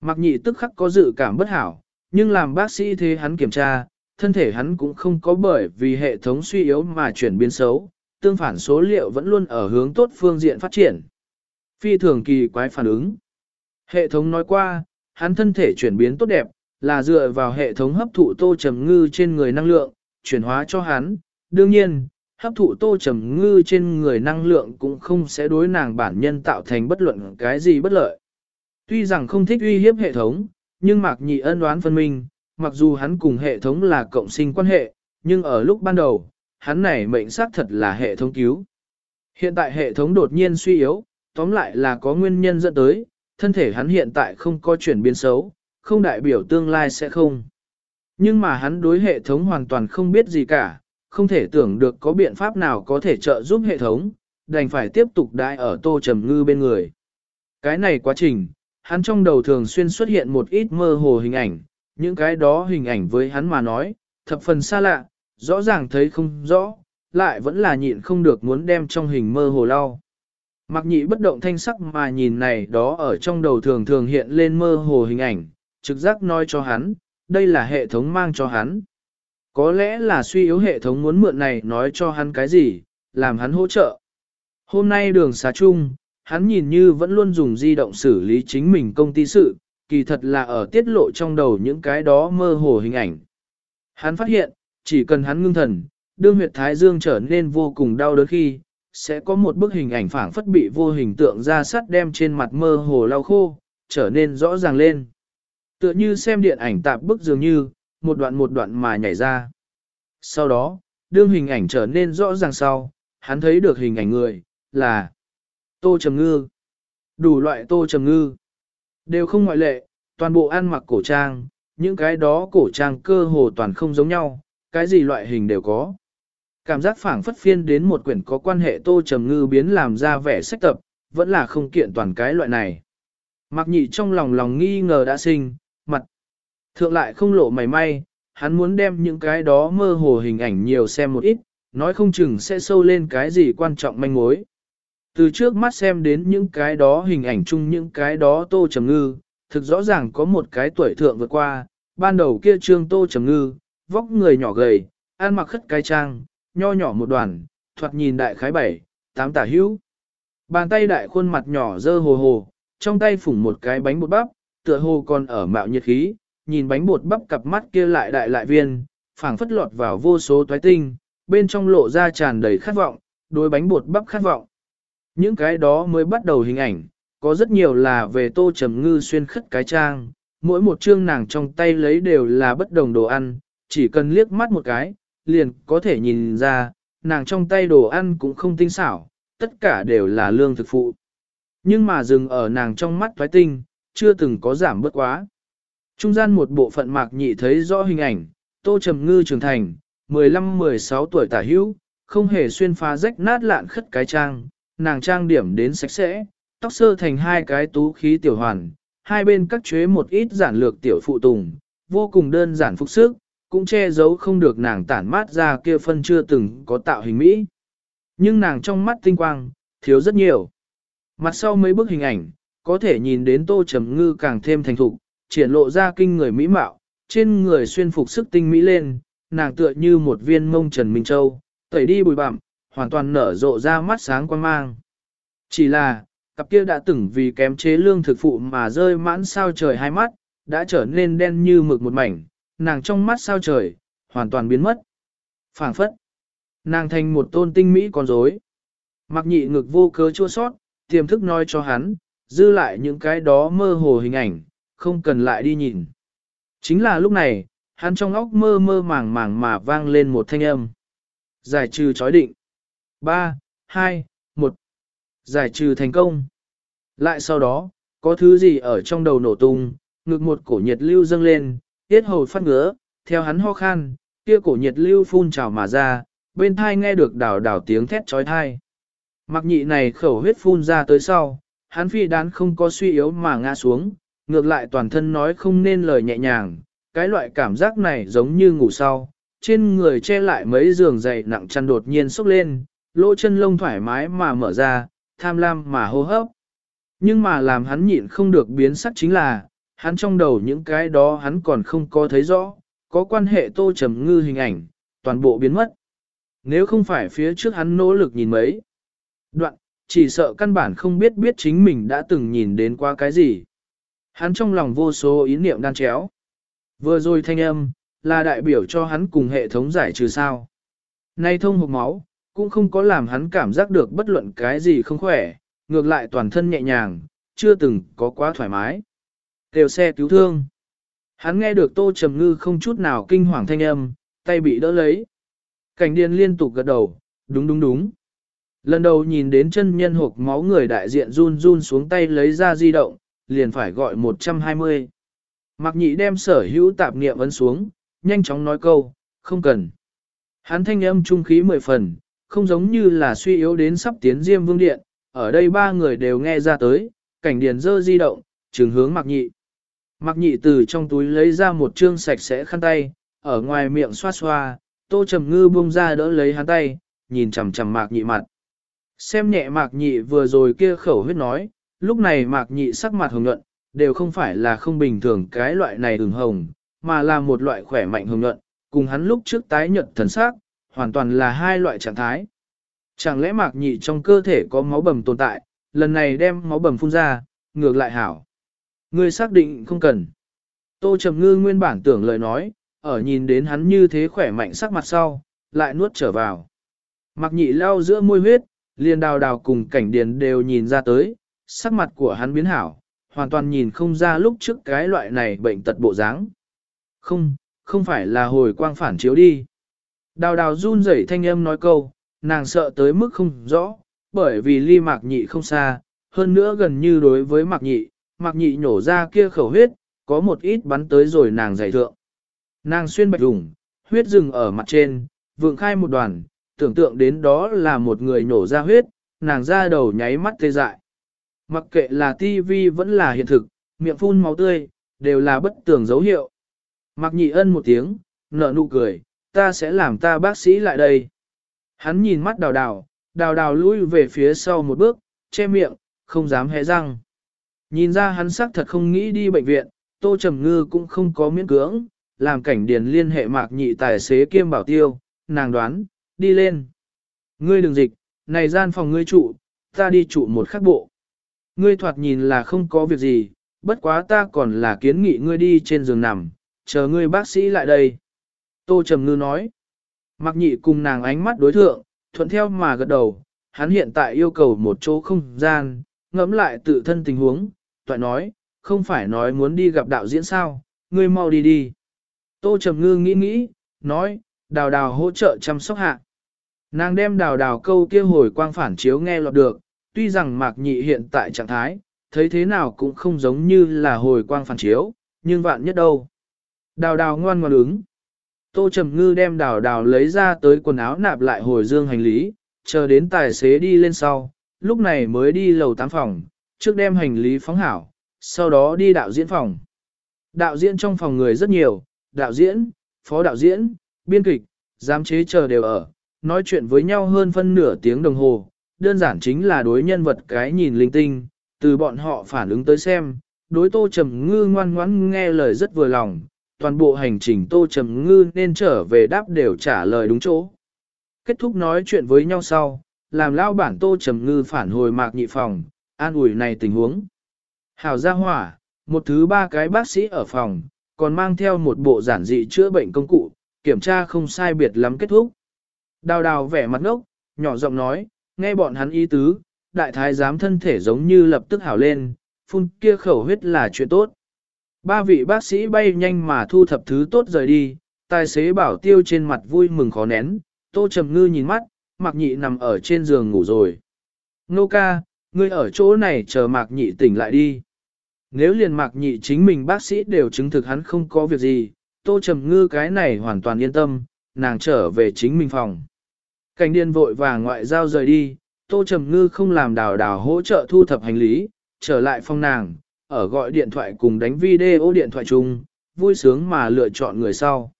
Mặc nhị tức khắc có dự cảm bất hảo, nhưng làm bác sĩ thế hắn kiểm tra, thân thể hắn cũng không có bởi vì hệ thống suy yếu mà chuyển biến xấu, tương phản số liệu vẫn luôn ở hướng tốt phương diện phát triển. Phi thường kỳ quái phản ứng. Hệ thống nói qua, hắn thân thể chuyển biến tốt đẹp, là dựa vào hệ thống hấp thụ tô trầm ngư trên người năng lượng, chuyển hóa cho hắn. Đương nhiên, hấp thụ tô trầm ngư trên người năng lượng cũng không sẽ đối nàng bản nhân tạo thành bất luận cái gì bất lợi. Tuy rằng không thích uy hiếp hệ thống, nhưng Mạc Nhị ân đoán phân minh, mặc dù hắn cùng hệ thống là cộng sinh quan hệ, nhưng ở lúc ban đầu, hắn này mệnh xác thật là hệ thống cứu. Hiện tại hệ thống đột nhiên suy yếu, tóm lại là có nguyên nhân dẫn tới, thân thể hắn hiện tại không có chuyển biến xấu, không đại biểu tương lai sẽ không. Nhưng mà hắn đối hệ thống hoàn toàn không biết gì cả, không thể tưởng được có biện pháp nào có thể trợ giúp hệ thống, đành phải tiếp tục đại ở tô trầm ngư bên người. Cái này quá trình, hắn trong đầu thường xuyên xuất hiện một ít mơ hồ hình ảnh, những cái đó hình ảnh với hắn mà nói, thập phần xa lạ, rõ ràng thấy không rõ, lại vẫn là nhịn không được muốn đem trong hình mơ hồ lau. Mặc nhị bất động thanh sắc mà nhìn này đó ở trong đầu thường thường hiện lên mơ hồ hình ảnh, trực giác nói cho hắn, đây là hệ thống mang cho hắn. Có lẽ là suy yếu hệ thống muốn mượn này nói cho hắn cái gì, làm hắn hỗ trợ. Hôm nay đường xá chung, hắn nhìn như vẫn luôn dùng di động xử lý chính mình công ty sự, kỳ thật là ở tiết lộ trong đầu những cái đó mơ hồ hình ảnh. Hắn phát hiện, chỉ cần hắn ngưng thần, đương huyệt thái dương trở nên vô cùng đau đớn khi, sẽ có một bức hình ảnh phảng phất bị vô hình tượng ra sắt đem trên mặt mơ hồ lau khô, trở nên rõ ràng lên. Tựa như xem điện ảnh tạp bức dường như, một đoạn một đoạn mà nhảy ra. Sau đó, đương hình ảnh trở nên rõ ràng sau, hắn thấy được hình ảnh người, là Tô Trầm Ngư. Đủ loại Tô Trầm Ngư. Đều không ngoại lệ, toàn bộ ăn mặc cổ trang, những cái đó cổ trang cơ hồ toàn không giống nhau, cái gì loại hình đều có. Cảm giác phảng phất phiên đến một quyển có quan hệ Tô Trầm Ngư biến làm ra vẻ sách tập, vẫn là không kiện toàn cái loại này. Mặc nhị trong lòng lòng nghi ngờ đã sinh. Thượng lại không lộ mày may, hắn muốn đem những cái đó mơ hồ hình ảnh nhiều xem một ít, nói không chừng sẽ sâu lên cái gì quan trọng manh mối. Từ trước mắt xem đến những cái đó hình ảnh chung những cái đó tô trầm ngư, thực rõ ràng có một cái tuổi thượng vượt qua, ban đầu kia trương tô trầm ngư, vóc người nhỏ gầy, ăn mặc khất cái trang, nho nhỏ một đoàn, thoạt nhìn đại khái bảy, tám tả hữu. Bàn tay đại khuôn mặt nhỏ dơ hồ hồ, trong tay phủng một cái bánh bột bắp, tựa hồ còn ở mạo nhiệt khí, nhìn bánh bột bắp cặp mắt kia lại đại lại viên, phảng phất lọt vào vô số toái tinh, bên trong lộ ra tràn đầy khát vọng, đối bánh bột bắp khát vọng. Những cái đó mới bắt đầu hình ảnh, có rất nhiều là về tô trầm ngư xuyên khất cái trang, mỗi một chương nàng trong tay lấy đều là bất đồng đồ ăn, chỉ cần liếc mắt một cái, liền có thể nhìn ra, nàng trong tay đồ ăn cũng không tinh xảo, tất cả đều là lương thực phụ. Nhưng mà dừng ở nàng trong mắt thoái tinh, chưa từng có giảm bớt quá. Trung gian một bộ phận mạc nhị thấy rõ hình ảnh, tô trầm ngư trưởng thành, 15-16 tuổi tả hữu, không hề xuyên phá rách nát lạn khất cái trang, nàng trang điểm đến sạch sẽ, tóc sơ thành hai cái tú khí tiểu hoàn, hai bên cắt chế một ít giản lược tiểu phụ tùng, vô cùng đơn giản phục sức, cũng che giấu không được nàng tản mát ra kia phân chưa từng có tạo hình mỹ. Nhưng nàng trong mắt tinh quang, thiếu rất nhiều. Mặt sau mấy bức hình ảnh, có thể nhìn đến tô trầm ngư càng thêm thành thục, triển lộ ra kinh người mỹ mạo, trên người xuyên phục sức tinh mỹ lên, nàng tựa như một viên mông trần minh châu, tẩy đi bụi bặm, hoàn toàn nở rộ ra mắt sáng quan mang. Chỉ là, cặp kia đã từng vì kém chế lương thực phụ mà rơi mãn sao trời hai mắt, đã trở nên đen như mực một mảnh, nàng trong mắt sao trời, hoàn toàn biến mất. phảng phất, nàng thành một tôn tinh mỹ con rối. Mặc nhị ngực vô cớ chua sót, tiềm thức nói cho hắn, dư lại những cái đó mơ hồ hình ảnh, không cần lại đi nhìn. Chính là lúc này, hắn trong óc mơ mơ màng màng mà vang lên một thanh âm. Giải trừ chói định. 3, 2, 1. Giải trừ thành công. Lại sau đó, có thứ gì ở trong đầu nổ tung, ngực một cổ nhiệt lưu dâng lên, tiết hầu phát ngứa, theo hắn ho khan, kia cổ nhiệt lưu phun trào mà ra, bên thai nghe được đảo đảo tiếng thét trói thai. Mặc nhị này khẩu huyết phun ra tới sau, hắn phi đán không có suy yếu mà ngã xuống, ngược lại toàn thân nói không nên lời nhẹ nhàng, cái loại cảm giác này giống như ngủ sau, trên người che lại mấy giường dày nặng chăn đột nhiên sốc lên, lỗ chân lông thoải mái mà mở ra, tham lam mà hô hấp. Nhưng mà làm hắn nhịn không được biến sắc chính là, hắn trong đầu những cái đó hắn còn không có thấy rõ, có quan hệ tô trầm ngư hình ảnh, toàn bộ biến mất. Nếu không phải phía trước hắn nỗ lực nhìn mấy đoạn, chỉ sợ căn bản không biết biết chính mình đã từng nhìn đến qua cái gì. Hắn trong lòng vô số ý niệm đan chéo. Vừa rồi thanh âm, là đại biểu cho hắn cùng hệ thống giải trừ sao. Nay thông hộp máu, cũng không có làm hắn cảm giác được bất luận cái gì không khỏe, ngược lại toàn thân nhẹ nhàng, chưa từng có quá thoải mái. Kêu xe cứu thương. Hắn nghe được Tô Trầm Ngư không chút nào kinh hoàng thanh âm, tay bị đỡ lấy. Cảnh điên liên tục gật đầu, đúng đúng đúng. Lần đầu nhìn đến chân nhân hộp máu người đại diện run run xuống tay lấy ra di động, liền phải gọi 120. Mạc nhị đem sở hữu tạp niệm ấn xuống, nhanh chóng nói câu, không cần. Hắn thanh âm trung khí mười phần, không giống như là suy yếu đến sắp tiến diêm vương điện, ở đây ba người đều nghe ra tới, cảnh điền dơ di động, trường hướng Mạc nhị. Mạc nhị từ trong túi lấy ra một trương sạch sẽ khăn tay, ở ngoài miệng xoa xoa, tô trầm ngư buông ra đỡ lấy hắn tay, nhìn chằm chằm Mạc nhị mặt. Xem nhẹ Mạc nhị vừa rồi kia khẩu huyết nói, lúc này Mạc nhị sắc mặt hồng nhuận, đều không phải là không bình thường cái loại này ửng hồng, mà là một loại khỏe mạnh hồng nhuận, cùng hắn lúc trước tái nhợt thần sắc, hoàn toàn là hai loại trạng thái. Chẳng lẽ mạc nhị trong cơ thể có máu bầm tồn tại, lần này đem máu bầm phun ra, ngược lại hảo. Ngươi xác định không cần. Tô Trầm Ngư nguyên bản tưởng lời nói, ở nhìn đến hắn như thế khỏe mạnh sắc mặt sau, lại nuốt trở vào. Mạc nhị lao giữa môi huyết, liền đào đào cùng cảnh điền đều nhìn ra tới, sắc mặt của hắn biến hảo, hoàn toàn nhìn không ra lúc trước cái loại này bệnh tật bộ dáng. Không, không phải là hồi quang phản chiếu đi. Đào đào run rẩy thanh âm nói câu, nàng sợ tới mức không rõ, bởi vì ly mạc nhị không xa, hơn nữa gần như đối với mạc nhị, mạc nhị nhổ ra kia khẩu huyết, có một ít bắn tới rồi nàng giải thượng. Nàng xuyên bạch rùng, huyết rừng ở mặt trên, vượng khai một đoàn, tưởng tượng đến đó là một người nhổ ra huyết, nàng ra đầu nháy mắt tê dại. Mặc kệ là tivi vẫn là hiện thực, miệng phun máu tươi, đều là bất tường dấu hiệu. Mạc nhị ân một tiếng, nở nụ cười, ta sẽ làm ta bác sĩ lại đây. Hắn nhìn mắt đào đào, đào đào lui về phía sau một bước, che miệng, không dám hé răng. Nhìn ra hắn sắc thật không nghĩ đi bệnh viện, tô trầm ngư cũng không có miễn cưỡng, làm cảnh điền liên hệ mạc nhị tài xế kiêm bảo tiêu, nàng đoán, đi lên. Ngươi đừng dịch, này gian phòng ngươi trụ, ta đi trụ một khắc bộ. Ngươi thoạt nhìn là không có việc gì, bất quá ta còn là kiến nghị ngươi đi trên giường nằm, chờ ngươi bác sĩ lại đây. Tô Trầm Ngư nói, mặc nhị cùng nàng ánh mắt đối thượng, thuận theo mà gật đầu, hắn hiện tại yêu cầu một chỗ không gian, ngẫm lại tự thân tình huống, toại nói, không phải nói muốn đi gặp đạo diễn sao, ngươi mau đi đi. Tô Trầm Ngư nghĩ nghĩ, nói, đào đào hỗ trợ chăm sóc hạ. Nàng đem đào đào câu kia hồi quang phản chiếu nghe lọt được, tuy rằng mạc nhị hiện tại trạng thái, thấy thế nào cũng không giống như là hồi quang phản chiếu, nhưng vạn nhất đâu. Đào đào ngoan ngoan ứng. Tô Trầm Ngư đem đào đào lấy ra tới quần áo nạp lại hồi dương hành lý, chờ đến tài xế đi lên sau, lúc này mới đi lầu tám phòng, trước đem hành lý phóng hảo, sau đó đi đạo diễn phòng. Đạo diễn trong phòng người rất nhiều, đạo diễn, phó đạo diễn, biên kịch, giám chế chờ đều ở, nói chuyện với nhau hơn phân nửa tiếng đồng hồ, đơn giản chính là đối nhân vật cái nhìn linh tinh, từ bọn họ phản ứng tới xem, đối tô trầm ngư ngoan ngoãn nghe lời rất vừa lòng, toàn bộ hành trình tô trầm ngư nên trở về đáp đều trả lời đúng chỗ. Kết thúc nói chuyện với nhau sau, làm lao bản tô trầm ngư phản hồi mạc nhị phòng, an ủi này tình huống. Hảo gia hỏa, một thứ ba cái bác sĩ ở phòng, còn mang theo một bộ giản dị chữa bệnh công cụ, kiểm tra không sai biệt lắm kết thúc. Đào đào vẻ mặt ngốc, nhỏ giọng nói, nghe bọn hắn ý tứ, đại thái giám thân thể giống như lập tức hảo lên, phun kia khẩu huyết là chuyện tốt. Ba vị bác sĩ bay nhanh mà thu thập thứ tốt rời đi, tài xế bảo tiêu trên mặt vui mừng khó nén, tô trầm ngư nhìn mắt, mạc nhị nằm ở trên giường ngủ rồi. Nô ca, ngươi ở chỗ này chờ mạc nhị tỉnh lại đi. Nếu liền mạc nhị chính mình bác sĩ đều chứng thực hắn không có việc gì, tô trầm ngư cái này hoàn toàn yên tâm, nàng trở về chính mình phòng. Cảnh điên vội và ngoại giao rời đi, tô trầm ngư không làm đào đào hỗ trợ thu thập hành lý, trở lại phòng nàng, ở gọi điện thoại cùng đánh video điện thoại chung, vui sướng mà lựa chọn người sau.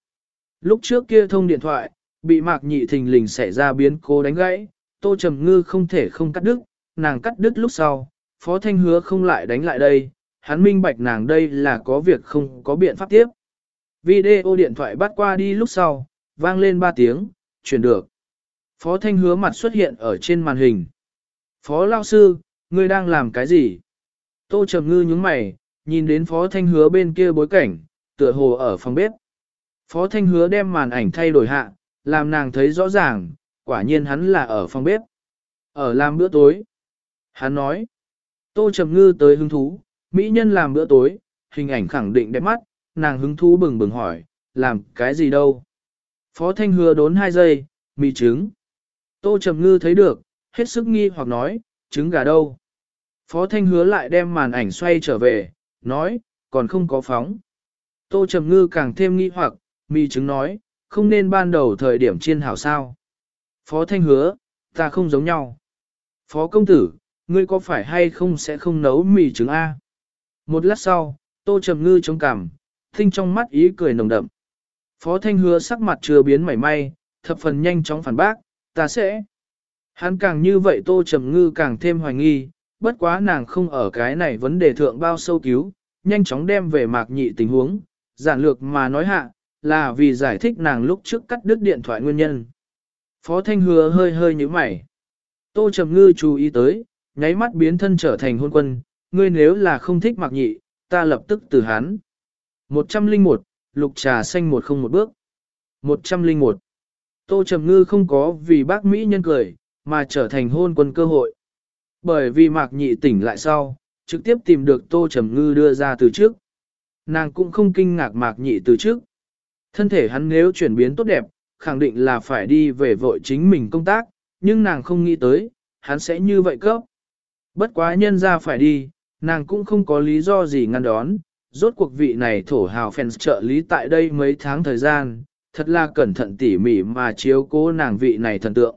Lúc trước kia thông điện thoại, bị mạc nhị thình lình xảy ra biến cố đánh gãy, tô trầm ngư không thể không cắt đứt, nàng cắt đứt lúc sau, phó thanh hứa không lại đánh lại đây, hắn minh bạch nàng đây là có việc không có biện pháp tiếp. Video điện thoại bắt qua đi lúc sau, vang lên 3 tiếng, chuyển được. Phó thanh hứa mặt xuất hiện ở trên màn hình. Phó lao sư, ngươi đang làm cái gì? Tô Trầm Ngư nhướng mày, nhìn đến Phó Thanh Hứa bên kia bối cảnh, tựa hồ ở phòng bếp. Phó Thanh Hứa đem màn ảnh thay đổi hạ, làm nàng thấy rõ ràng, quả nhiên hắn là ở phòng bếp. Ở làm bữa tối. Hắn nói, Tô Trầm Ngư tới hứng thú, mỹ nhân làm bữa tối, hình ảnh khẳng định đẹp mắt, nàng hứng thú bừng bừng hỏi, làm cái gì đâu. Phó Thanh hứa đốn hai giây, mì trứng. Tô Trầm Ngư thấy được, hết sức nghi hoặc nói, trứng gà đâu. Phó Thanh hứa lại đem màn ảnh xoay trở về, nói, còn không có phóng. Tô Trầm Ngư càng thêm nghi hoặc, mì trứng nói, không nên ban đầu thời điểm chiên hảo sao. Phó Thanh hứa, ta không giống nhau. Phó công tử, ngươi có phải hay không sẽ không nấu mì trứng A? Một lát sau, Tô Trầm Ngư chống cằm, thinh trong mắt ý cười nồng đậm. Phó Thanh hứa sắc mặt chưa biến mảy may, thập phần nhanh chóng phản bác, ta sẽ. Hắn càng như vậy Tô Trầm Ngư càng thêm hoài nghi, bất quá nàng không ở cái này vấn đề thượng bao sâu cứu, nhanh chóng đem về mạc nhị tình huống, giản lược mà nói hạ, là vì giải thích nàng lúc trước cắt đứt điện thoại nguyên nhân. Phó Thanh hứa hơi hơi như mày. Tô Trầm Ngư chú ý tới, nháy mắt biến thân trở thành hôn quân, ngươi nếu là không thích mạc nhị, ta lập tức từ hắn. 101, lục trà xanh một không một bước. 101. Tô Trầm Ngư không có vì bác Mỹ nhân cười, mà trở thành hôn quân cơ hội. Bởi vì mạc nhị tỉnh lại sau, trực tiếp tìm được Tô Trầm Ngư đưa ra từ trước. Nàng cũng không kinh ngạc mạc nhị từ trước. Thân thể hắn nếu chuyển biến tốt đẹp, khẳng định là phải đi về vội chính mình công tác, nhưng nàng không nghĩ tới, hắn sẽ như vậy cấp. Bất quá nhân ra phải đi, nàng cũng không có lý do gì ngăn đón, rốt cuộc vị này thổ hào fans trợ lý tại đây mấy tháng thời gian, thật là cẩn thận tỉ mỉ mà chiếu cố nàng vị này thần tượng.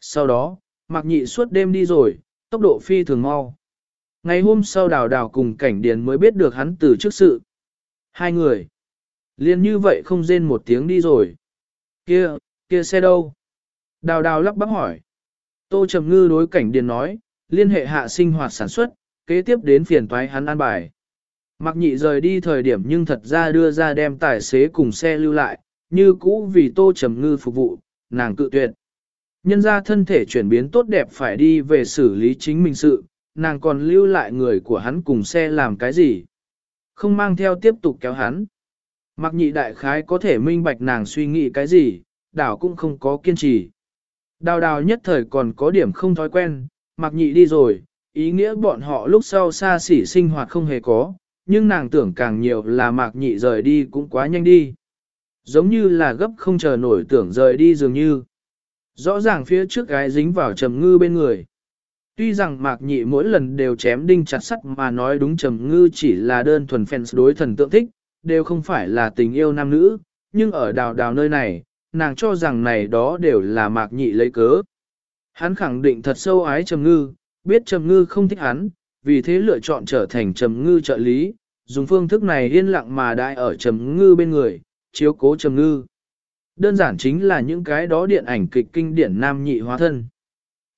Sau đó, Mạc Nhị suốt đêm đi rồi, tốc độ phi thường mau. Ngày hôm sau đào đào cùng cảnh điền mới biết được hắn từ trước sự. Hai người. liền như vậy không rên một tiếng đi rồi. Kia, kia xe đâu? Đào đào lắp bắp hỏi. Tô Trầm Ngư đối cảnh điền nói, liên hệ hạ sinh hoạt sản xuất, kế tiếp đến phiền toái hắn an bài. Mặc nhị rời đi thời điểm nhưng thật ra đưa ra đem tài xế cùng xe lưu lại, như cũ vì Tô Trầm Ngư phục vụ, nàng cự tuyệt. Nhân ra thân thể chuyển biến tốt đẹp phải đi về xử lý chính mình sự, nàng còn lưu lại người của hắn cùng xe làm cái gì. Không mang theo tiếp tục kéo hắn. Mặc nhị đại khái có thể minh bạch nàng suy nghĩ cái gì, đảo cũng không có kiên trì. Đào đào nhất thời còn có điểm không thói quen, mặc nhị đi rồi, ý nghĩa bọn họ lúc sau xa xỉ sinh hoạt không hề có, nhưng nàng tưởng càng nhiều là mạc nhị rời đi cũng quá nhanh đi. Giống như là gấp không chờ nổi tưởng rời đi dường như. Rõ ràng phía trước gái dính vào trầm ngư bên người. Tuy rằng mạc nhị mỗi lần đều chém đinh chặt sắt mà nói đúng trầm ngư chỉ là đơn thuần fans đối thần tượng thích, đều không phải là tình yêu nam nữ, nhưng ở đào đào nơi này, nàng cho rằng này đó đều là mạc nhị lấy cớ. Hắn khẳng định thật sâu ái trầm ngư, biết trầm ngư không thích hắn, vì thế lựa chọn trở thành trầm ngư trợ lý, dùng phương thức này yên lặng mà đại ở trầm ngư bên người, chiếu cố trầm ngư. Đơn giản chính là những cái đó điện ảnh kịch kinh điển nam nhị hóa thân.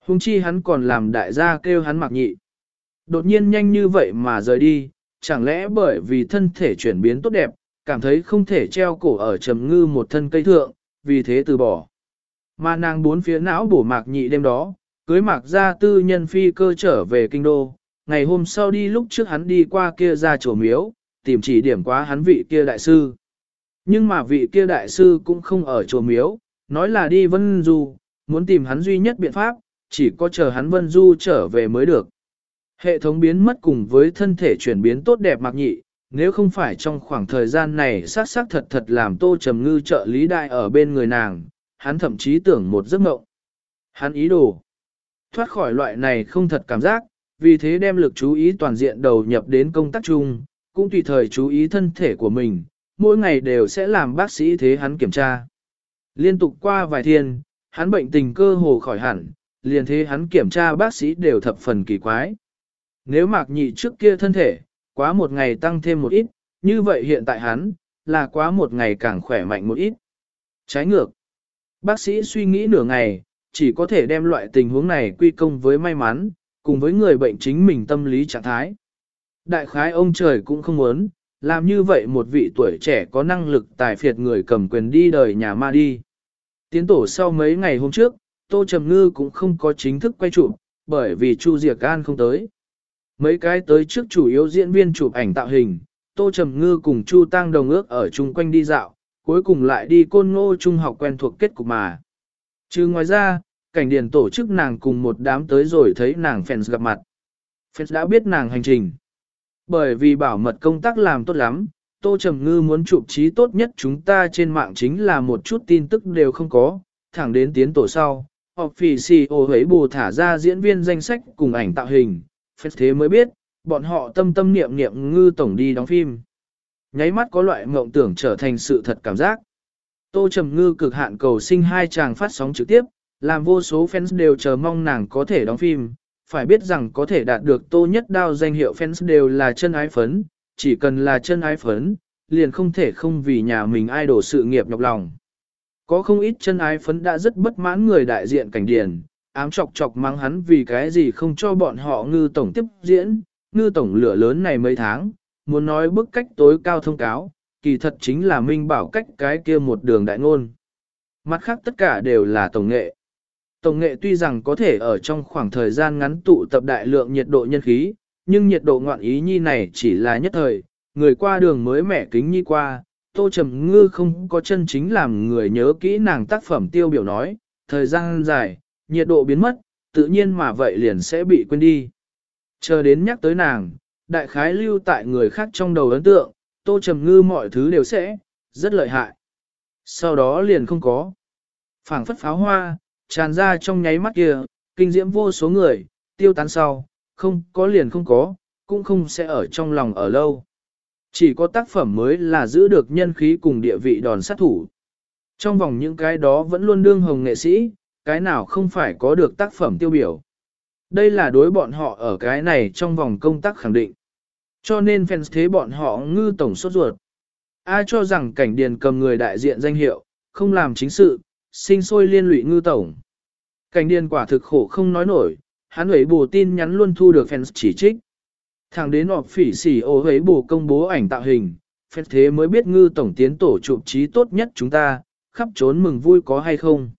Hùng chi hắn còn làm đại gia kêu hắn mặc nhị. Đột nhiên nhanh như vậy mà rời đi, chẳng lẽ bởi vì thân thể chuyển biến tốt đẹp, cảm thấy không thể treo cổ ở trầm ngư một thân cây thượng, vì thế từ bỏ. Mà nàng bốn phía não bổ mạc nhị đêm đó, cưới mạc ra tư nhân phi cơ trở về kinh đô, ngày hôm sau đi lúc trước hắn đi qua kia ra chùa miếu, tìm chỉ điểm quá hắn vị kia đại sư. Nhưng mà vị kia đại sư cũng không ở chùa miếu, nói là đi vân du, muốn tìm hắn duy nhất biện pháp, chỉ có chờ hắn vân du trở về mới được. Hệ thống biến mất cùng với thân thể chuyển biến tốt đẹp mặc nhị, nếu không phải trong khoảng thời gian này sát sát thật thật làm tô trầm ngư trợ lý đại ở bên người nàng, hắn thậm chí tưởng một giấc mộng. Hắn ý đồ thoát khỏi loại này không thật cảm giác, vì thế đem lực chú ý toàn diện đầu nhập đến công tác chung, cũng tùy thời chú ý thân thể của mình, mỗi ngày đều sẽ làm bác sĩ thế hắn kiểm tra. Liên tục qua vài thiên, hắn bệnh tình cơ hồ khỏi hẳn, liền thế hắn kiểm tra bác sĩ đều thập phần kỳ quái. Nếu mạc nhị trước kia thân thể, quá một ngày tăng thêm một ít, như vậy hiện tại hắn, là quá một ngày càng khỏe mạnh một ít. Trái ngược, bác sĩ suy nghĩ nửa ngày, chỉ có thể đem loại tình huống này quy công với may mắn, cùng với người bệnh chính mình tâm lý trạng thái. Đại khái ông trời cũng không muốn, làm như vậy một vị tuổi trẻ có năng lực tài phiệt người cầm quyền đi đời nhà ma đi. Tiến tổ sau mấy ngày hôm trước, Tô Trầm Ngư cũng không có chính thức quay chụp, bởi vì Chu Diệc An không tới. Mấy cái tới trước chủ yếu diễn viên chụp ảnh tạo hình, Tô Trầm Ngư cùng Chu Tăng đồng ước ở chung quanh đi dạo, cuối cùng lại đi côn ngô trung học quen thuộc kết cục mà. Chứ ngoài ra, cảnh điển tổ chức nàng cùng một đám tới rồi thấy nàng fans gặp mặt. Fans đã biết nàng hành trình. Bởi vì bảo mật công tác làm tốt lắm, Tô Trầm Ngư muốn chụp trí tốt nhất chúng ta trên mạng chính là một chút tin tức đều không có, thẳng đến tiến tổ sau. Officio hấy bù thả ra diễn viên danh sách cùng ảnh tạo hình, phép thế mới biết, bọn họ tâm tâm niệm niệm ngư tổng đi đóng phim. Nháy mắt có loại mộng tưởng trở thành sự thật cảm giác. Tô Trầm Ngư cực hạn cầu sinh hai chàng phát sóng trực tiếp, làm vô số fans đều chờ mong nàng có thể đóng phim. Phải biết rằng có thể đạt được tô nhất đao danh hiệu fans đều là chân ái phấn, chỉ cần là chân ái phấn, liền không thể không vì nhà mình idol sự nghiệp nhọc lòng. Có không ít chân ái phấn đã rất bất mãn người đại diện cảnh điển, ám chọc chọc mắng hắn vì cái gì không cho bọn họ ngư tổng tiếp diễn, ngư tổng lửa lớn này mấy tháng, muốn nói bức cách tối cao thông cáo, kỳ thật chính là minh bảo cách cái kia một đường đại ngôn. Mặt khác tất cả đều là tổng nghệ. Tổng nghệ tuy rằng có thể ở trong khoảng thời gian ngắn tụ tập đại lượng nhiệt độ nhân khí, nhưng nhiệt độ ngoạn ý nhi này chỉ là nhất thời, người qua đường mới mẻ kính nhi qua, Tô Trầm Ngư không có chân chính làm người nhớ kỹ nàng tác phẩm tiêu biểu nói, thời gian dài, nhiệt độ biến mất, tự nhiên mà vậy liền sẽ bị quên đi. Chờ đến nhắc tới nàng, đại khái lưu tại người khác trong đầu ấn tượng, Tô Trầm Ngư mọi thứ đều sẽ, rất lợi hại. Sau đó liền không có. phảng phất pháo hoa, tràn ra trong nháy mắt kia, kinh diễm vô số người, tiêu tán sau, không có liền không có, cũng không sẽ ở trong lòng ở lâu. Chỉ có tác phẩm mới là giữ được nhân khí cùng địa vị đòn sát thủ. Trong vòng những cái đó vẫn luôn đương hồng nghệ sĩ, cái nào không phải có được tác phẩm tiêu biểu. Đây là đối bọn họ ở cái này trong vòng công tác khẳng định. Cho nên fans thế bọn họ ngư tổng sốt ruột. Ai cho rằng cảnh điền cầm người đại diện danh hiệu, không làm chính sự, sinh sôi liên lụy ngư tổng. Cảnh điên quả thực khổ không nói nổi, hắn ấy bù tin nhắn luôn thu được fans chỉ trích. Thẳng đến họp phỉ xỉ ô ấy bù công bố ảnh tạo hình, phép thế mới biết ngư tổng tiến tổ chụp trí tốt nhất chúng ta, khắp trốn mừng vui có hay không.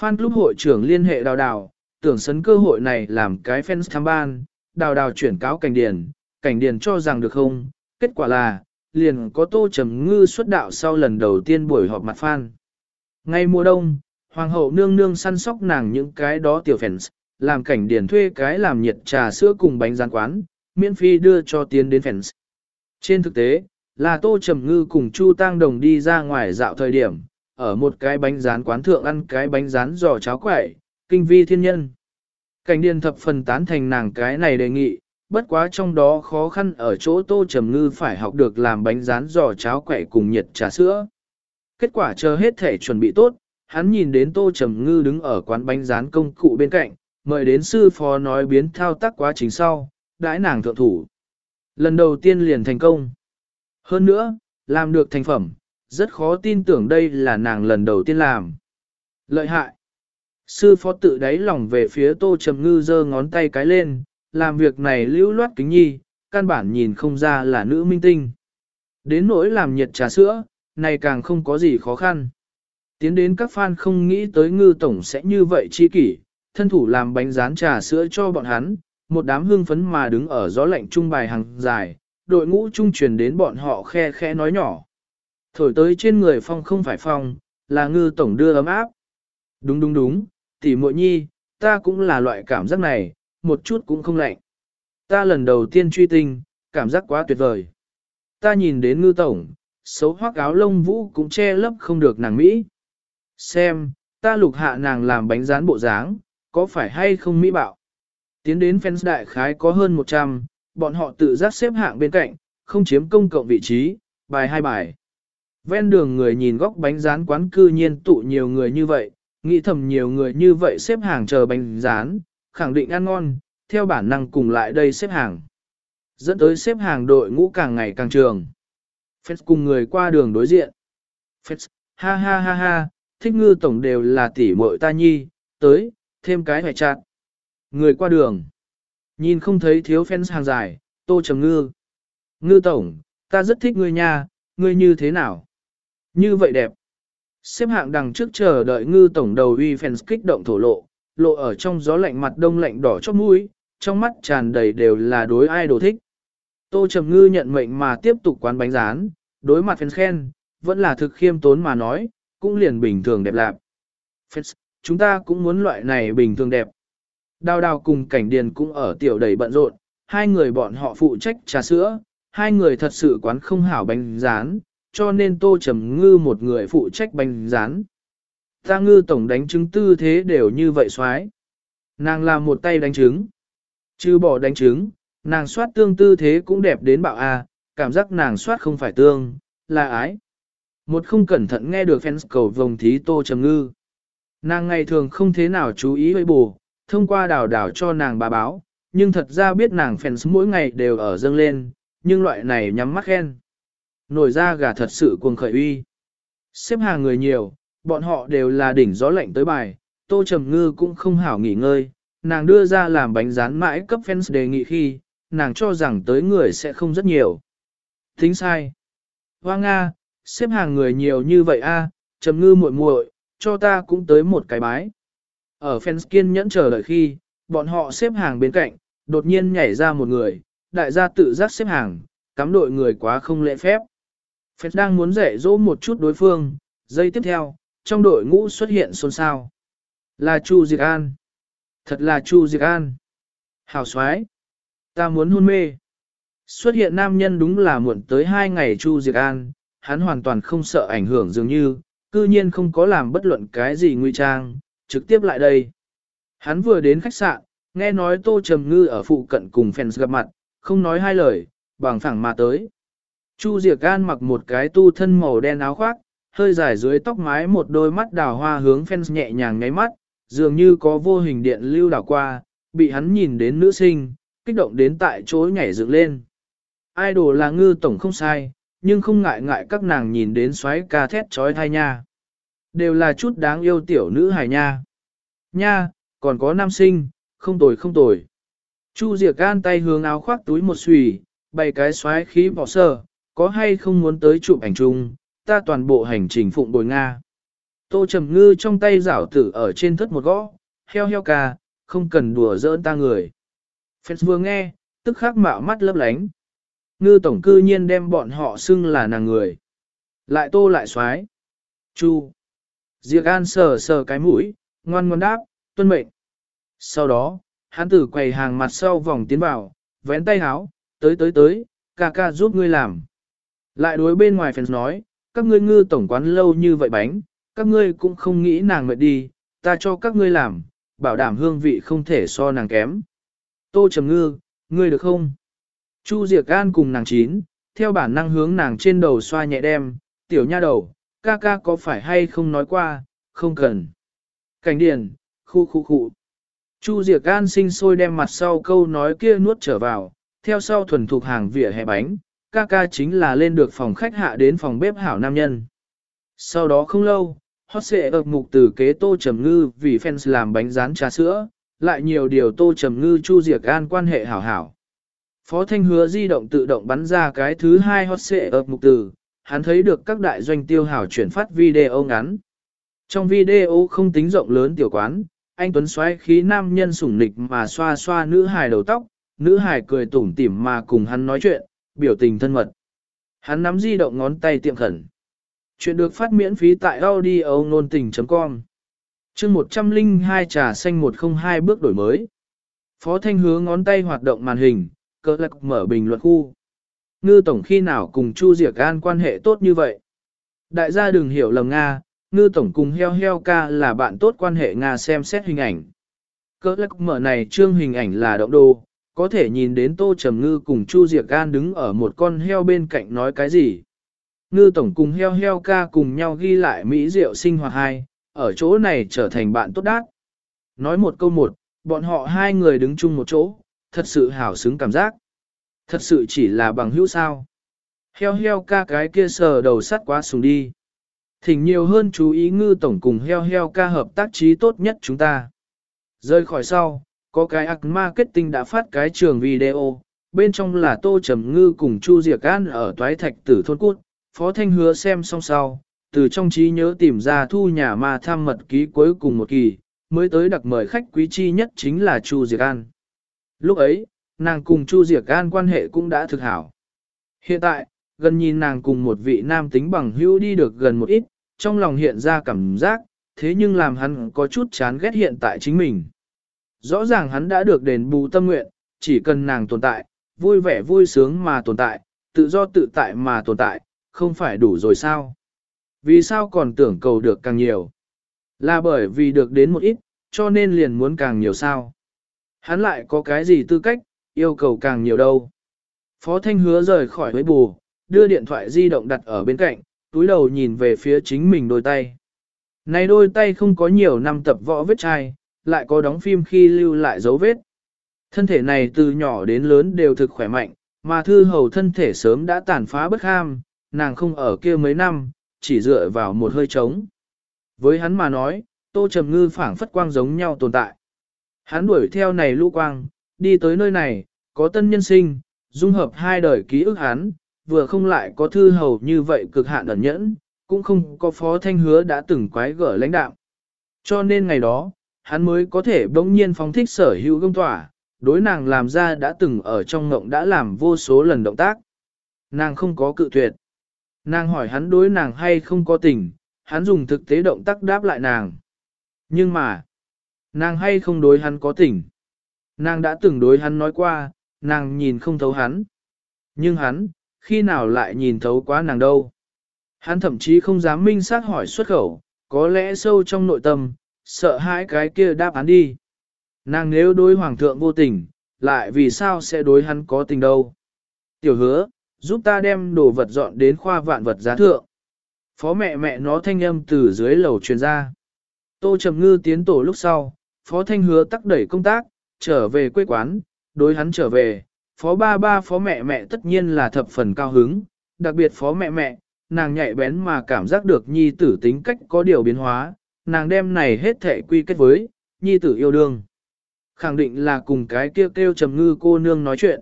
Fan club hội trưởng liên hệ đào đào, tưởng sấn cơ hội này làm cái fans tham ban, đào đào chuyển cáo cảnh điền, cảnh điền cho rằng được không, kết quả là, liền có tô trầm ngư xuất đạo sau lần đầu tiên buổi họp mặt fan. Ngay mùa đông, hoàng hậu nương nương săn sóc nàng những cái đó tiểu phèn, làm cảnh điển thuê cái làm nhiệt trà sữa cùng bánh rán quán, miễn phí đưa cho tiến đến phèn. Trên thực tế, là Tô Trầm Ngư cùng Chu Tăng Đồng đi ra ngoài dạo thời điểm, ở một cái bánh rán quán thượng ăn cái bánh rán giò cháo quẩy, kinh vi thiên nhân. Cảnh điền thập phần tán thành nàng cái này đề nghị, bất quá trong đó khó khăn ở chỗ Tô Trầm Ngư phải học được làm bánh rán giò cháo quẩy cùng nhiệt trà sữa. Kết quả chờ hết thể chuẩn bị tốt, hắn nhìn đến Tô Trầm Ngư đứng ở quán bánh rán công cụ bên cạnh, mời đến sư phó nói biến thao tác quá trình sau, đãi nàng thượng thủ. Lần đầu tiên liền thành công. Hơn nữa, làm được thành phẩm, rất khó tin tưởng đây là nàng lần đầu tiên làm. Lợi hại. Sư phó tự đáy lòng về phía tô trầm ngư giơ ngón tay cái lên, làm việc này lưu loát kính nhi, căn bản nhìn không ra là nữ minh tinh. Đến nỗi làm nhiệt trà sữa, này càng không có gì khó khăn. Tiến đến các fan không nghĩ tới ngư tổng sẽ như vậy chi kỷ, thân thủ làm bánh rán trà sữa cho bọn hắn, một đám hương phấn mà đứng ở gió lạnh trung bài hàng dài, đội ngũ trung truyền đến bọn họ khe khe nói nhỏ. Thổi tới trên người phong không phải phong, là ngư tổng đưa ấm áp. Đúng đúng đúng, tỷ muội nhi, ta cũng là loại cảm giác này, một chút cũng không lạnh. Ta lần đầu tiên truy tinh, cảm giác quá tuyệt vời. Ta nhìn đến ngư tổng, xấu hoác áo lông vũ cũng che lấp không được nàng Mỹ. Xem, ta lục hạ nàng làm bánh rán bộ dáng, có phải hay không Mỹ bạo? Tiến đến fans đại khái có hơn 100, bọn họ tự giác xếp hạng bên cạnh, không chiếm công cộng vị trí, bài hai bài. Ven đường người nhìn góc bánh rán quán cư nhiên tụ nhiều người như vậy, nghĩ thầm nhiều người như vậy xếp hàng chờ bánh rán, khẳng định ăn ngon, theo bản năng cùng lại đây xếp hàng. Dẫn tới xếp hàng đội ngũ càng ngày càng trường. Feds cùng người qua đường đối diện. Feds, ha ha ha ha, thích ngư tổng đều là tỷ muội ta nhi, tới, thêm cái hoài chặt. Người qua đường. Nhìn không thấy thiếu fans hàng dài, tô trầm ngư. Ngư tổng, ta rất thích ngươi nha, ngươi như thế nào? Như vậy đẹp. Xếp hạng đằng trước chờ đợi ngư tổng đầu uy fans kích động thổ lộ, lộ ở trong gió lạnh mặt đông lạnh đỏ chót mũi, trong mắt tràn đầy đều là đối ai đồ thích. Tô Trầm Ngư nhận mệnh mà tiếp tục quán bánh rán, đối mặt fans khen, vẫn là thực khiêm tốn mà nói, cũng liền bình thường đẹp lạp. Fans, chúng ta cũng muốn loại này bình thường đẹp. Đào đào cùng cảnh điền cũng ở tiểu đầy bận rộn, hai người bọn họ phụ trách trà sữa, hai người thật sự quán không hảo bánh rán, cho nên tô trầm ngư một người phụ trách bánh rán. Ta ngư tổng đánh trứng tư thế đều như vậy xoái. Nàng làm một tay đánh trứng. Chứ bỏ đánh trứng, nàng soát tương tư thế cũng đẹp đến bạo a, cảm giác nàng soát không phải tương, là ái. Một không cẩn thận nghe được fans cầu vồng thí tô trầm ngư. Nàng ngày thường không thế nào chú ý với bù, thông qua đào đào cho nàng bà báo, nhưng thật ra biết nàng fans mỗi ngày đều ở dâng lên, nhưng loại này nhắm mắt khen. Nổi ra gà thật sự cuồng khởi uy. Xếp hàng người nhiều, bọn họ đều là đỉnh gió lạnh tới bài, tô trầm ngư cũng không hảo nghỉ ngơi, nàng đưa ra làm bánh rán mãi cấp fans đề nghị khi, nàng cho rằng tới người sẽ không rất nhiều. Thính sai. Hoa Nga, xếp hàng người nhiều như vậy a, trầm ngư muội muội, cho ta cũng tới một cái bái. Ở fans kiên nhẫn chờ đợi khi, bọn họ xếp hàng bên cạnh, đột nhiên nhảy ra một người, đại gia tự giác xếp hàng, cắm đội người quá không lễ phép. Fans đang muốn dạy dỗ một chút đối phương, giây tiếp theo, trong đội ngũ xuất hiện xôn xao. Là Chu Diệc An. Thật là Chu Diệc An. Hào xoái. Ta muốn hôn mê. Xuất hiện nam nhân đúng là muộn tới hai ngày Chu Diệc An, hắn hoàn toàn không sợ ảnh hưởng dường như, cư nhiên không có làm bất luận cái gì nguy trang, trực tiếp lại đây. Hắn vừa đến khách sạn, nghe nói Tô Trầm Ngư ở phụ cận cùng fans gặp mặt, không nói hai lời, bằng phẳng mà tới. Chu Diệc An mặc một cái tu thân màu đen áo khoác, hơi dài dưới tóc mái một đôi mắt đào hoa hướng fans nhẹ nhàng nháy mắt, dường như có vô hình điện lưu đảo qua, bị hắn nhìn đến nữ sinh, kích động đến tại chỗ nhảy dựng lên. Idol là ngư tổng không sai, nhưng không ngại ngại các nàng nhìn đến xoáy ca thét trói thai nha. Đều là chút đáng yêu tiểu nữ hài nha. Nha, còn có nam sinh, không tồi không tồi. Chu Diệc gan tay hướng áo khoác túi một xùy, bày cái xoáy khí bỏ sơ, có hay không muốn tới chụp ảnh chung, ta toàn bộ hành trình phụng bồi Nga. Tô Trầm Ngư trong tay rảo tử ở trên thất một gõ, heo heo ca, không cần đùa giỡn ta người. Phết vừa nghe, tức khắc mạo mắt lấp lánh. Ngư tổng cư nhiên đem bọn họ xưng là nàng người. Lại tô lại xoái. Chu. Diệc An sờ sờ cái mũi, ngoan ngoan đáp, tuân mệnh. Sau đó, hắn tử quầy hàng mặt sau vòng tiến vào, vén tay háo, tới tới tới, ca ca giúp ngươi làm. Lại đối bên ngoài fans nói, các ngươi ngư tổng quán lâu như vậy bánh, các ngươi cũng không nghĩ nàng mệt đi, ta cho các ngươi làm, bảo đảm hương vị không thể so nàng kém. Tô Trầm Ngư, ngươi được không? Chu Diệc An cùng nàng chín, theo bản năng hướng nàng trên đầu xoa nhẹ đem, tiểu nha đầu, ca ca có phải hay không nói qua, không cần. Cảnh điền, khu khu khu. Chu Diệc An sinh sôi đem mặt sau câu nói kia nuốt trở vào, theo sau thuần thuộc hàng vỉa hè bánh, ca ca chính là lên được phòng khách hạ đến phòng bếp hảo nam nhân. Sau đó không lâu, hot xệ ập mục từ kế tô trầm ngư vì fans làm bánh rán trà sữa, lại nhiều điều tô trầm ngư chu diệt an quan hệ hảo hảo. Phó Thanh hứa di động tự động bắn ra cái thứ hai hot xệ ập mục từ, hắn thấy được các đại doanh tiêu hảo chuyển phát video ngắn. Trong video không tính rộng lớn tiểu quán, anh Tuấn xoay khí nam nhân sủng nịch mà xoa xoa nữ hài đầu tóc, nữ hài cười tủm tỉm mà cùng hắn nói chuyện, biểu tình thân mật. Hắn nắm di động ngón tay tiệm khẩn. Chuyện được phát miễn phí tại audio nôn tình.com chương 102 trà xanh 102 bước đổi mới. Phó Thanh hứa ngón tay hoạt động màn hình, cơ lạc mở bình luận khu. Ngư Tổng khi nào cùng Chu Diệc An quan hệ tốt như vậy? Đại gia đừng hiểu lầm Nga, Ngư Tổng cùng heo heo ca là bạn tốt quan hệ Nga xem xét hình ảnh. Cơ lạc mở này trương hình ảnh là động đồ, có thể nhìn đến Tô Trầm Ngư cùng Chu Diệc An đứng ở một con heo bên cạnh nói cái gì. Ngư tổng cùng heo heo ca cùng nhau ghi lại Mỹ Diệu sinh hoạt hai, ở chỗ này trở thành bạn tốt đát. Nói một câu một, bọn họ hai người đứng chung một chỗ, thật sự hảo xứng cảm giác. Thật sự chỉ là bằng hữu sao. Heo heo ca cái kia sờ đầu sắt quá sùng đi. Thỉnh nhiều hơn chú ý ngư tổng cùng heo heo ca hợp tác trí tốt nhất chúng ta. Rơi khỏi sau, có cái ạc marketing đã phát cái trường video, bên trong là Tô Trầm Ngư cùng Chu Diệc An ở toái thạch tử thôn cút, Phó Thanh hứa xem xong sau, từ trong trí nhớ tìm ra thu nhà ma tham mật ký cuối cùng một kỳ, mới tới đặc mời khách quý chi nhất chính là Chu Diệc An. Lúc ấy, nàng cùng Chu Diệc An quan hệ cũng đã thực hảo. Hiện tại, gần nhìn nàng cùng một vị nam tính bằng hữu đi được gần một ít, trong lòng hiện ra cảm giác, thế nhưng làm hắn có chút chán ghét hiện tại chính mình. Rõ ràng hắn đã được đền bù tâm nguyện, chỉ cần nàng tồn tại, vui vẻ vui sướng mà tồn tại, tự do tự tại mà tồn tại, không phải đủ rồi sao? Vì sao còn tưởng cầu được càng nhiều? Là bởi vì được đến một ít, cho nên liền muốn càng nhiều sao? Hắn lại có cái gì tư cách, yêu cầu càng nhiều đâu? Phó Thanh hứa rời khỏi với bù, đưa điện thoại di động đặt ở bên cạnh, túi đầu nhìn về phía chính mình đôi tay. Này đôi tay không có nhiều năm tập võ vết chai, lại có đóng phim khi lưu lại dấu vết. Thân thể này từ nhỏ đến lớn đều thực khỏe mạnh, mà thư hầu thân thể sớm đã tàn phá bất ham, nàng không ở kia mấy năm, chỉ dựa vào một hơi trống. Với hắn mà nói, tô trầm ngư phảng phất quang giống nhau tồn tại. Hắn đuổi theo này lũ quang, đi tới nơi này, có tân nhân sinh, dung hợp hai đời ký ức hắn, vừa không lại có thư hầu như vậy cực hạn ẩn nhẫn, cũng không có phó thanh hứa đã từng quái gở lãnh đạo. Cho nên ngày đó, hắn mới có thể bỗng nhiên phóng thích sở hữu công tỏa, đối nàng làm ra đã từng ở trong ngộng đã làm vô số lần động tác. Nàng không có cự tuyệt. Nàng hỏi hắn đối nàng hay không có tình, hắn dùng thực tế động tác đáp lại nàng. Nhưng mà, nàng hay không đối hắn có tình. Nàng đã từng đối hắn nói qua, nàng nhìn không thấu hắn. Nhưng hắn, khi nào lại nhìn thấu quá nàng đâu. Hắn thậm chí không dám minh xác hỏi xuất khẩu, có lẽ sâu trong nội tâm, sợ hãi cái kia đáp án đi. Nàng nếu đối hoàng thượng vô tình, lại vì sao sẽ đối hắn có tình đâu. Tiểu hứa, giúp ta đem đồ vật dọn đến khoa vạn vật giá thượng. Phó mẹ mẹ nó thanh âm từ dưới lầu truyền ra. Tô Trầm Ngư tiến tổ lúc sau, Phó Thanh hứa tắc đẩy công tác, trở về quê quán, đối hắn trở về, Phó ba ba Phó mẹ mẹ tất nhiên là thập phần cao hứng, đặc biệt Phó mẹ mẹ, nàng nhạy bén mà cảm giác được nhi tử tính cách có điều biến hóa, nàng đem này hết thể quy kết với, nhi tử yêu đương. Khẳng định là cùng cái kêu kêu trầm ngư cô nương nói chuyện.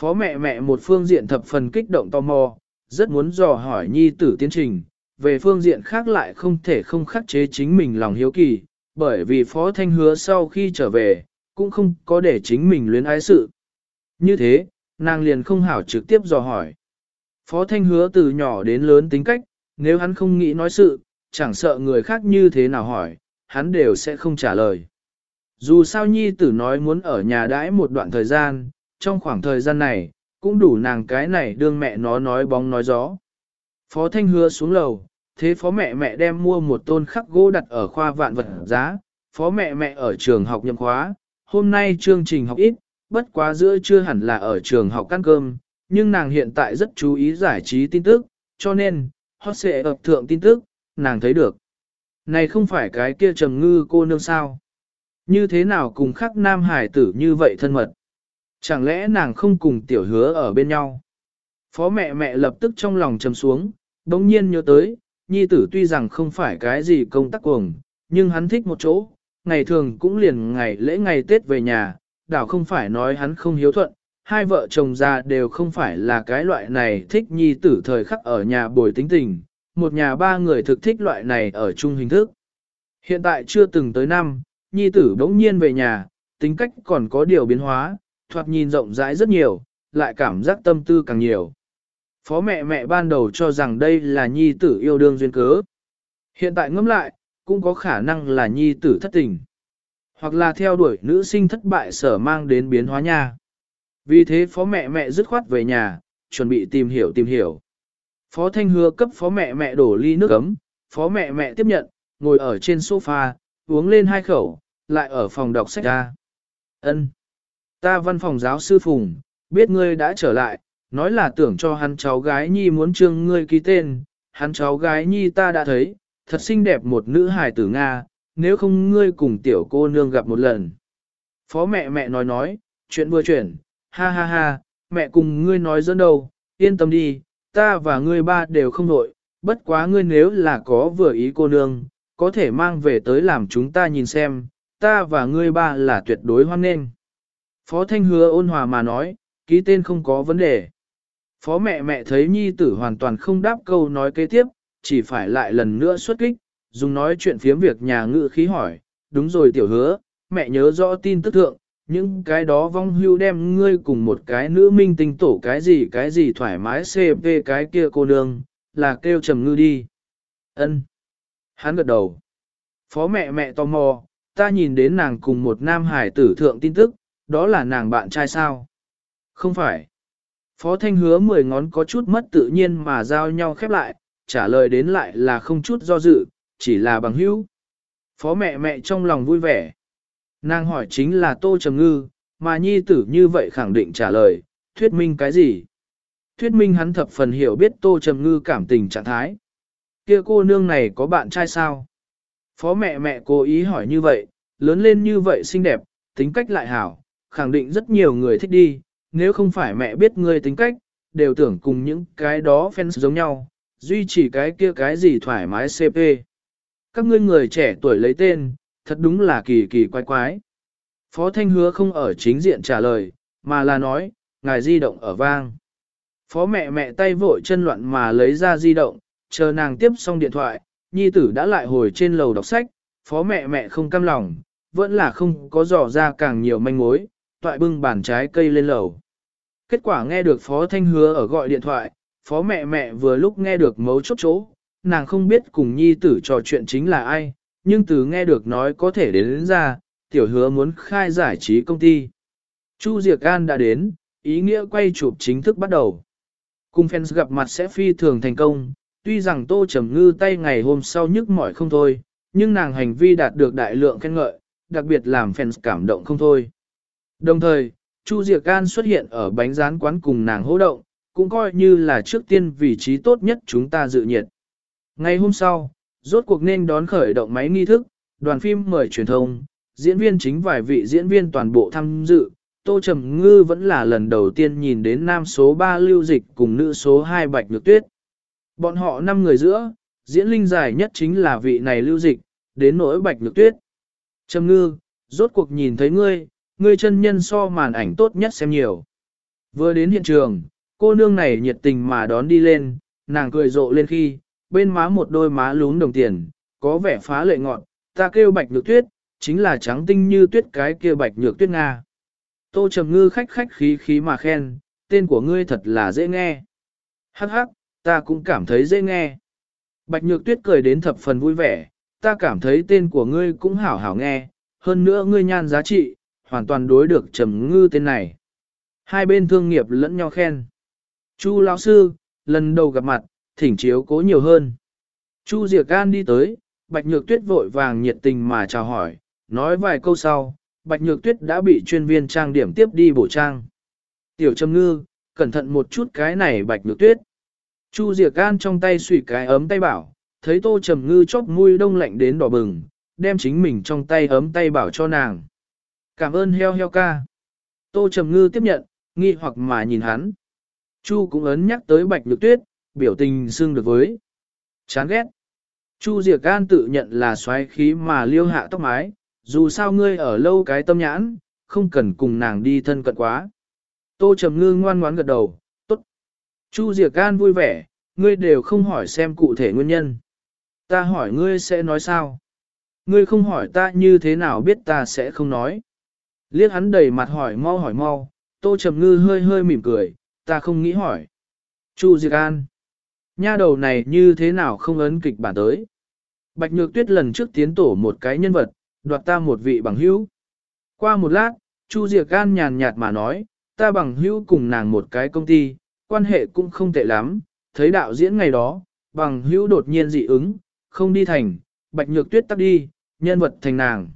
Phó mẹ mẹ một phương diện thập phần kích động tò mò, rất muốn dò hỏi nhi tử tiến trình, về phương diện khác lại không thể không khắc chế chính mình lòng hiếu kỳ, bởi vì phó thanh hứa sau khi trở về, cũng không có để chính mình luyến ái sự. Như thế, nàng liền không hảo trực tiếp dò hỏi. Phó Thanh hứa từ nhỏ đến lớn tính cách, nếu hắn không nghĩ nói sự, chẳng sợ người khác như thế nào hỏi, hắn đều sẽ không trả lời. Dù sao nhi tử nói muốn ở nhà đãi một đoạn thời gian, trong khoảng thời gian này, cũng đủ nàng cái này đương mẹ nó nói bóng nói gió. Phó Thanh hứa xuống lầu, thế phó mẹ mẹ đem mua một tôn khắc gỗ đặt ở khoa vạn vật giá, phó mẹ mẹ ở trường học nhậm khóa, hôm nay chương trình học ít, bất quá giữa chưa hẳn là ở trường học ăn cơm, nhưng nàng hiện tại rất chú ý giải trí tin tức, cho nên, hot sẽ ập thượng tin tức, nàng thấy được. Này không phải cái kia trầm ngư cô nương sao? Như thế nào cùng khắc nam hải tử như vậy thân mật? Chẳng lẽ nàng không cùng tiểu hứa ở bên nhau? Phó mẹ mẹ lập tức trong lòng trầm xuống, bỗng nhiên nhớ tới, nhi tử tuy rằng không phải cái gì công tác cuồng, nhưng hắn thích một chỗ, ngày thường cũng liền ngày lễ ngày Tết về nhà, đảo không phải nói hắn không hiếu thuận, hai vợ chồng già đều không phải là cái loại này thích nhi tử thời khắc ở nhà bồi tính tình, một nhà ba người thực thích loại này ở chung hình thức. Hiện tại chưa từng tới năm, nhi tử bỗng nhiên về nhà, tính cách còn có điều biến hóa, thoạt nhìn rộng rãi rất nhiều, lại cảm giác tâm tư càng nhiều. Phó mẹ mẹ ban đầu cho rằng đây là nhi tử yêu đương duyên cớ. Hiện tại ngẫm lại, cũng có khả năng là nhi tử thất tình. Hoặc là theo đuổi nữ sinh thất bại sở mang đến biến hóa nha. Vì thế phó mẹ mẹ dứt khoát về nhà, chuẩn bị tìm hiểu tìm hiểu. Phó Thanh Hứa cấp phó mẹ mẹ đổ ly nước ấm, phó mẹ mẹ tiếp nhận, ngồi ở trên sofa, uống lên hai khẩu, lại ở phòng đọc sách ra. Ân, Ta văn phòng giáo sư Phùng, biết ngươi đã trở lại, nói là tưởng cho hắn cháu gái nhi muốn trương ngươi ký tên, hắn cháu gái nhi ta đã thấy, thật xinh đẹp một nữ hài tử Nga, nếu không ngươi cùng tiểu cô nương gặp một lần. Phó mẹ mẹ nói nói, chuyện vừa chuyển, ha ha ha, mẹ cùng ngươi nói dẫn đâu, yên tâm đi, ta và ngươi ba đều không nội, bất quá ngươi nếu là có vừa ý cô nương, có thể mang về tới làm chúng ta nhìn xem, ta và ngươi ba là tuyệt đối hoan nghênh. Phó Thanh hứa ôn hòa mà nói, ký tên không có vấn đề. Phó mẹ mẹ thấy nhi tử hoàn toàn không đáp câu nói kế tiếp, chỉ phải lại lần nữa xuất kích, dùng nói chuyện phiếm việc nhà ngự khí hỏi, đúng rồi tiểu hứa, mẹ nhớ rõ tin tức thượng, những cái đó vong hưu đem ngươi cùng một cái nữ minh tinh tổ cái gì cái gì thoải mái CP cái kia cô nương, là kêu trầm ngư đi. ân Hắn gật đầu. Phó mẹ mẹ tò mò, ta nhìn đến nàng cùng một nam hải tử thượng tin tức, đó là nàng bạn trai sao? Không phải. Phó Thanh hứa mười ngón có chút mất tự nhiên mà giao nhau khép lại, trả lời đến lại là không chút do dự, chỉ là bằng hữu. Phó mẹ mẹ trong lòng vui vẻ. Nàng hỏi chính là Tô Trầm Ngư, mà nhi tử như vậy khẳng định trả lời, thuyết minh cái gì? Thuyết minh hắn thập phần hiểu biết Tô Trầm Ngư cảm tình trạng thái. Kia cô nương này có bạn trai sao? Phó mẹ mẹ cố ý hỏi như vậy, lớn lên như vậy xinh đẹp, tính cách lại hảo, khẳng định rất nhiều người thích đi, nếu không phải mẹ biết ngươi tính cách, đều tưởng cùng những cái đó fans giống nhau, duy trì cái kia cái gì thoải mái CP. Các ngươi người trẻ tuổi lấy tên, thật đúng là kỳ kỳ quái quái. Phó Thanh hứa không ở chính diện trả lời, mà là nói, ngài di động ở vang. Phó mẹ mẹ tay vội chân loạn mà lấy ra di động, chờ nàng tiếp xong điện thoại, nhi tử đã lại hồi trên lầu đọc sách, phó mẹ mẹ không cam lòng, vẫn là không có dò ra càng nhiều manh mối, toại bưng bàn trái cây lên lầu. Kết quả nghe được phó thanh hứa ở gọi điện thoại, phó mẹ mẹ vừa lúc nghe được mấu chốt chỗ, nàng không biết cùng nhi tử trò chuyện chính là ai, nhưng từ nghe được nói có thể đến, đến ra, tiểu hứa muốn khai giải trí công ty. Chu Diệc An đã đến, ý nghĩa quay chụp chính thức bắt đầu. Cùng fans gặp mặt sẽ phi thường thành công, tuy rằng Tô Trầm Ngư tay ngày hôm sau nhức mỏi không thôi, nhưng nàng hành vi đạt được đại lượng khen ngợi, đặc biệt làm fans cảm động không thôi. Đồng thời, Chu Diệc An xuất hiện ở bánh rán quán cùng nàng hỗ động, cũng coi như là trước tiên vị trí tốt nhất chúng ta dự nhiệt. Ngày hôm sau, rốt cuộc nên đón khởi động máy nghi thức, đoàn phim mời truyền thông, diễn viên chính vài vị diễn viên toàn bộ tham dự, Tô Trầm Ngư vẫn là lần đầu tiên nhìn đến nam số 3 lưu dịch cùng nữ số 2 bạch nhược tuyết. Bọn họ 5 người giữa, diễn linh dài nhất chính là vị này lưu dịch, đến nỗi bạch nhược tuyết. Trầm Ngư, rốt cuộc nhìn thấy ngươi, ngươi chân nhân so màn ảnh tốt nhất xem nhiều. Vừa đến hiện trường, cô nương này nhiệt tình mà đón đi lên, nàng cười rộ lên khi, bên má một đôi má lún đồng tiền, có vẻ phá lệ ngọn, ta kêu bạch nhược tuyết, chính là trắng tinh như tuyết cái kia bạch nhược tuyết Nga. Tô Trầm Ngư khách khách khí khí mà khen, tên của ngươi thật là dễ nghe. Hắc hắc, ta cũng cảm thấy dễ nghe. Bạch Nhược Tuyết cười đến thập phần vui vẻ, ta cảm thấy tên của ngươi cũng hảo hảo nghe, hơn nữa ngươi nhan giá trị, hoàn toàn đối được Trầm Ngư tên này. Hai bên thương nghiệp lẫn nhau khen. Chu lão sư, lần đầu gặp mặt, thỉnh chiếu cố nhiều hơn. Chu Diệc Can đi tới, Bạch Nhược Tuyết vội vàng nhiệt tình mà chào hỏi, nói vài câu sau, Bạch Nhược Tuyết đã bị chuyên viên trang điểm tiếp đi bổ trang. Tiểu Trầm Ngư, cẩn thận một chút cái này Bạch Nhược Tuyết. Chu Diệc Can trong tay xủy cái ấm tay bảo, thấy Tô Trầm Ngư chốc mũi đông lạnh đến đỏ bừng, đem chính mình trong tay ấm tay bảo cho nàng. Cảm ơn heo heo ca. Tô Trầm Ngư tiếp nhận, nghi hoặc mà nhìn hắn. Chu cũng ấn nhắc tới Bạch Nhược Tuyết, biểu tình xương được với. Chán ghét. Chu Diệc Can tự nhận là xoáy khí mà liêu hạ tóc mái, dù sao ngươi ở lâu cái tâm nhãn, không cần cùng nàng đi thân cận quá. Tô Trầm Ngư ngoan ngoãn gật đầu, tốt. Chu Diệc Can vui vẻ, ngươi đều không hỏi xem cụ thể nguyên nhân. Ta hỏi ngươi sẽ nói sao? Ngươi không hỏi ta như thế nào biết ta sẽ không nói. Liếc hắn đầy mặt hỏi mau hỏi mau, Tô Trầm Ngư hơi hơi mỉm cười, ta không nghĩ hỏi. Chu Diệc An. Nha đầu này như thế nào không ấn kịch bản tới. Bạch Nhược Tuyết lần trước tiến tổ một cái nhân vật, đoạt ta một vị bằng hữu. Qua một lát, Chu Diệc An nhàn nhạt mà nói, ta bằng hữu cùng nàng một cái công ty, quan hệ cũng không tệ lắm, thấy đạo diễn ngày đó, bằng hữu đột nhiên dị ứng, không đi thành, bạch nhược tuyết tắt đi, nhân vật thành nàng.